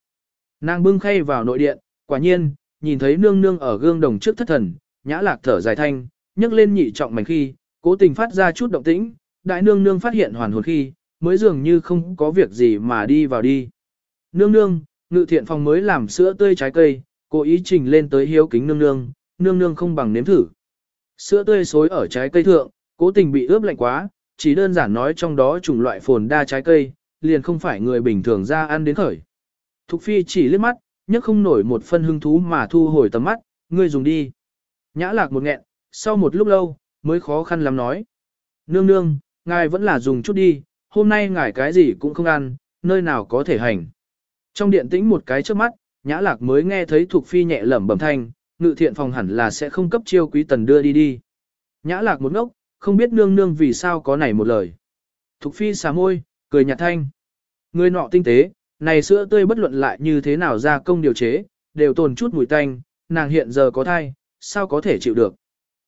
Nàng bưng khay vào nội điện, quả nhiên, nhìn thấy nương nương ở gương đồng trước thất thần, nhã lạc thở dài thanh, nhấc lên nhị trọng mảnh khi, cố tình phát ra chút động tĩnh, đại nương nương phát hiện hoàn hồn khi, mới dường như không có việc gì mà đi vào đi. Nương nương, ngự thiện phòng mới làm sữa tươi trái cây, cố ý trình lên tới hiếu kính nương nương, nương nương không bằng nếm thử. Sữa tươi xối ở trái cây thượng, cố tình bị ướp lạnh quá, chỉ đơn giản nói trong đó chủng loại phồn đa trái cây, liền không phải người bình thường ra ăn đến khởi. Thục phi chỉ liếc mắt, nhấc không nổi một phân hưng thú mà thu hồi tầm mắt, ngươi dùng đi. Nhã lạc một nghẹn, sau một lúc lâu, mới khó khăn lắm nói. Nương nương, ngài vẫn là dùng chút đi, hôm nay ngài cái gì cũng không ăn, nơi nào có thể hành. Trong điện tĩnh một cái trước mắt, nhã lạc mới nghe thấy thuộc phi nhẹ lẩm bẩm thanh, ngự thiện phòng hẳn là sẽ không cấp chiêu quý tần đưa đi đi. Nhã lạc một ngốc, không biết nương nương vì sao có này một lời. Thục phi xà môi, cười nhạt thanh. Người nọ tinh tế, này sữa tươi bất luận lại như thế nào ra công điều chế, đều tồn chút mùi tanh, nàng hiện giờ có thai, sao có thể chịu được.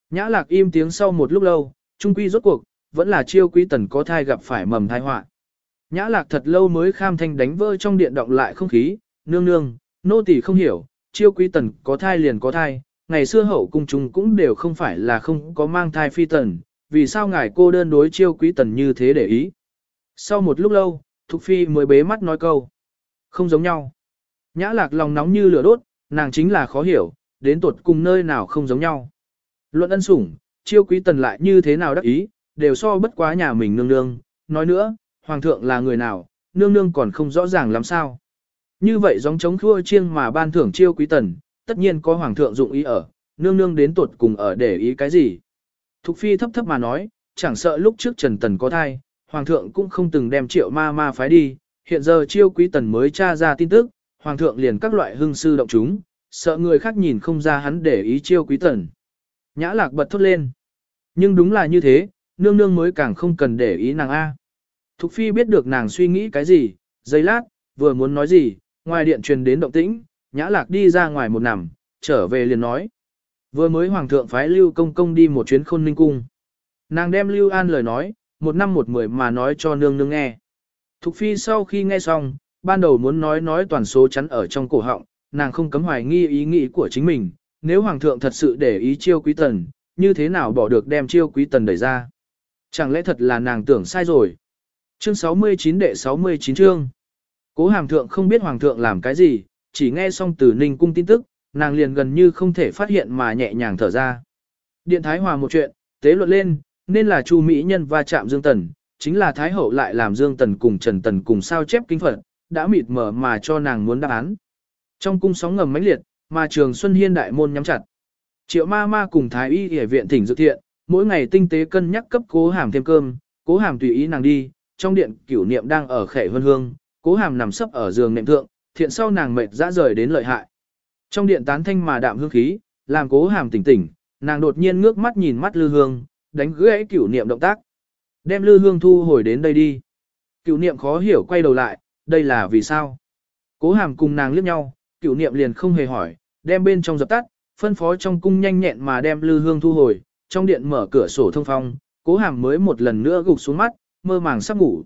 Nhã lạc im tiếng sau một lúc lâu, trung quy rốt cuộc, vẫn là chiêu quý tần có thai gặp phải mầm thai họa. Nhã lạc thật lâu mới kham thanh đánh vỡ trong điện động lại không khí, nương nương, nô tỳ không hiểu, chiêu quý tần có thai liền có thai, ngày xưa hậu cung chúng cũng đều không phải là không có mang thai phi tần, vì sao ngài cô đơn đối chiêu quý tần như thế để ý. Sau một lúc lâu, Thục Phi mới bế mắt nói câu. Không giống nhau. Nhã lạc lòng nóng như lửa đốt, nàng chính là khó hiểu, đến tuột cùng nơi nào không giống nhau. Luận ân sủng, chiêu quý tần lại như thế nào đắc ý, đều so bất quá nhà mình nương nương. Nói nữa, hoàng thượng là người nào, nương nương còn không rõ ràng làm sao. Như vậy giống chống khua chiêng mà ban thưởng chiêu quý tần, tất nhiên có hoàng thượng dụng ý ở, nương nương đến tuột cùng ở để ý cái gì. Thục phi thấp thấp mà nói, chẳng sợ lúc trước Trần Tần có thai, hoàng thượng cũng không từng đem triệu ma ma phái đi, hiện giờ chiêu quý tần mới tra ra tin tức, hoàng thượng liền các loại hưng sư động chúng, sợ người khác nhìn không ra hắn để ý chiêu quý tần. Nhã lạc bật thốt lên. Nhưng đúng là như thế, nương nương mới càng không cần để ý nàng A. Thục phi biết được nàng suy nghĩ cái gì, giây lát, vừa muốn nói gì, ngoài điện truyền đến động tĩnh, nhã lạc đi ra ngoài một nằm, trở về liền nói. Vừa mới hoàng thượng phái Lưu Công Công đi một chuyến khôn ninh cung. Nàng đem Lưu An lời nói, một năm một mười mà nói cho nương nương nghe. Thục phi sau khi nghe xong, ban đầu muốn nói nói toàn số chắn ở trong cổ họng, nàng không cấm hoài nghi ý nghĩ của chính mình, nếu hoàng thượng thật sự để ý chiêu quý tần, như thế nào bỏ được đem chiêu quý tần đẩy ra. Chẳng lẽ thật là nàng tưởng sai rồi. Chương 69 đệ 69 chương. Cố hàm thượng không biết hoàng thượng làm cái gì, chỉ nghe xong từ ninh cung tin tức, nàng liền gần như không thể phát hiện mà nhẹ nhàng thở ra. Điện Thái Hòa một chuyện, tế luận lên, nên là Chu Mỹ Nhân va chạm Dương Tần, chính là Thái Hậu lại làm Dương Tần cùng Trần Tần cùng sao chép kinh phật, đã mịt mở mà cho nàng muốn đáp án. Trong cung sóng ngầm mãnh liệt, mà trường Xuân Hiên đại môn nhắm chặt. Triệu ma ma cùng Thái Y Y viện thỉnh dự thiện, mỗi ngày tinh tế cân nhắc cấp cố hàm thêm cơm, cố hàm tùy ý nàng đi, trong điện cửu niệm đang ở khẻ hương hương, cố hàm nằm sấp ở giường nệm thượng, thiện sau nàng mệt dã rời đến lợi hại. Trong điện tán thanh mà đạm hương khí, làm cố hàm tỉnh tỉnh, nàng đột nhiên ngước mắt nhìn mắt lư hương, đánh gãy cửu niệm động tác. Đem lư hương thu hồi đến đây đi. Cửu niệm khó hiểu quay đầu lại, đây là vì sao? Cố hàm cùng nàng liếc nhau, cửu niệm liền không hề hỏi, đem bên trong dập tắt, phân phó trong cung nhanh nhẹn mà đem lư hương thu hồi, trong điện mở cửa sổ thông phong, cố hàm mới một lần nữa gục xuống mắt, mơ màng sắp ngủ.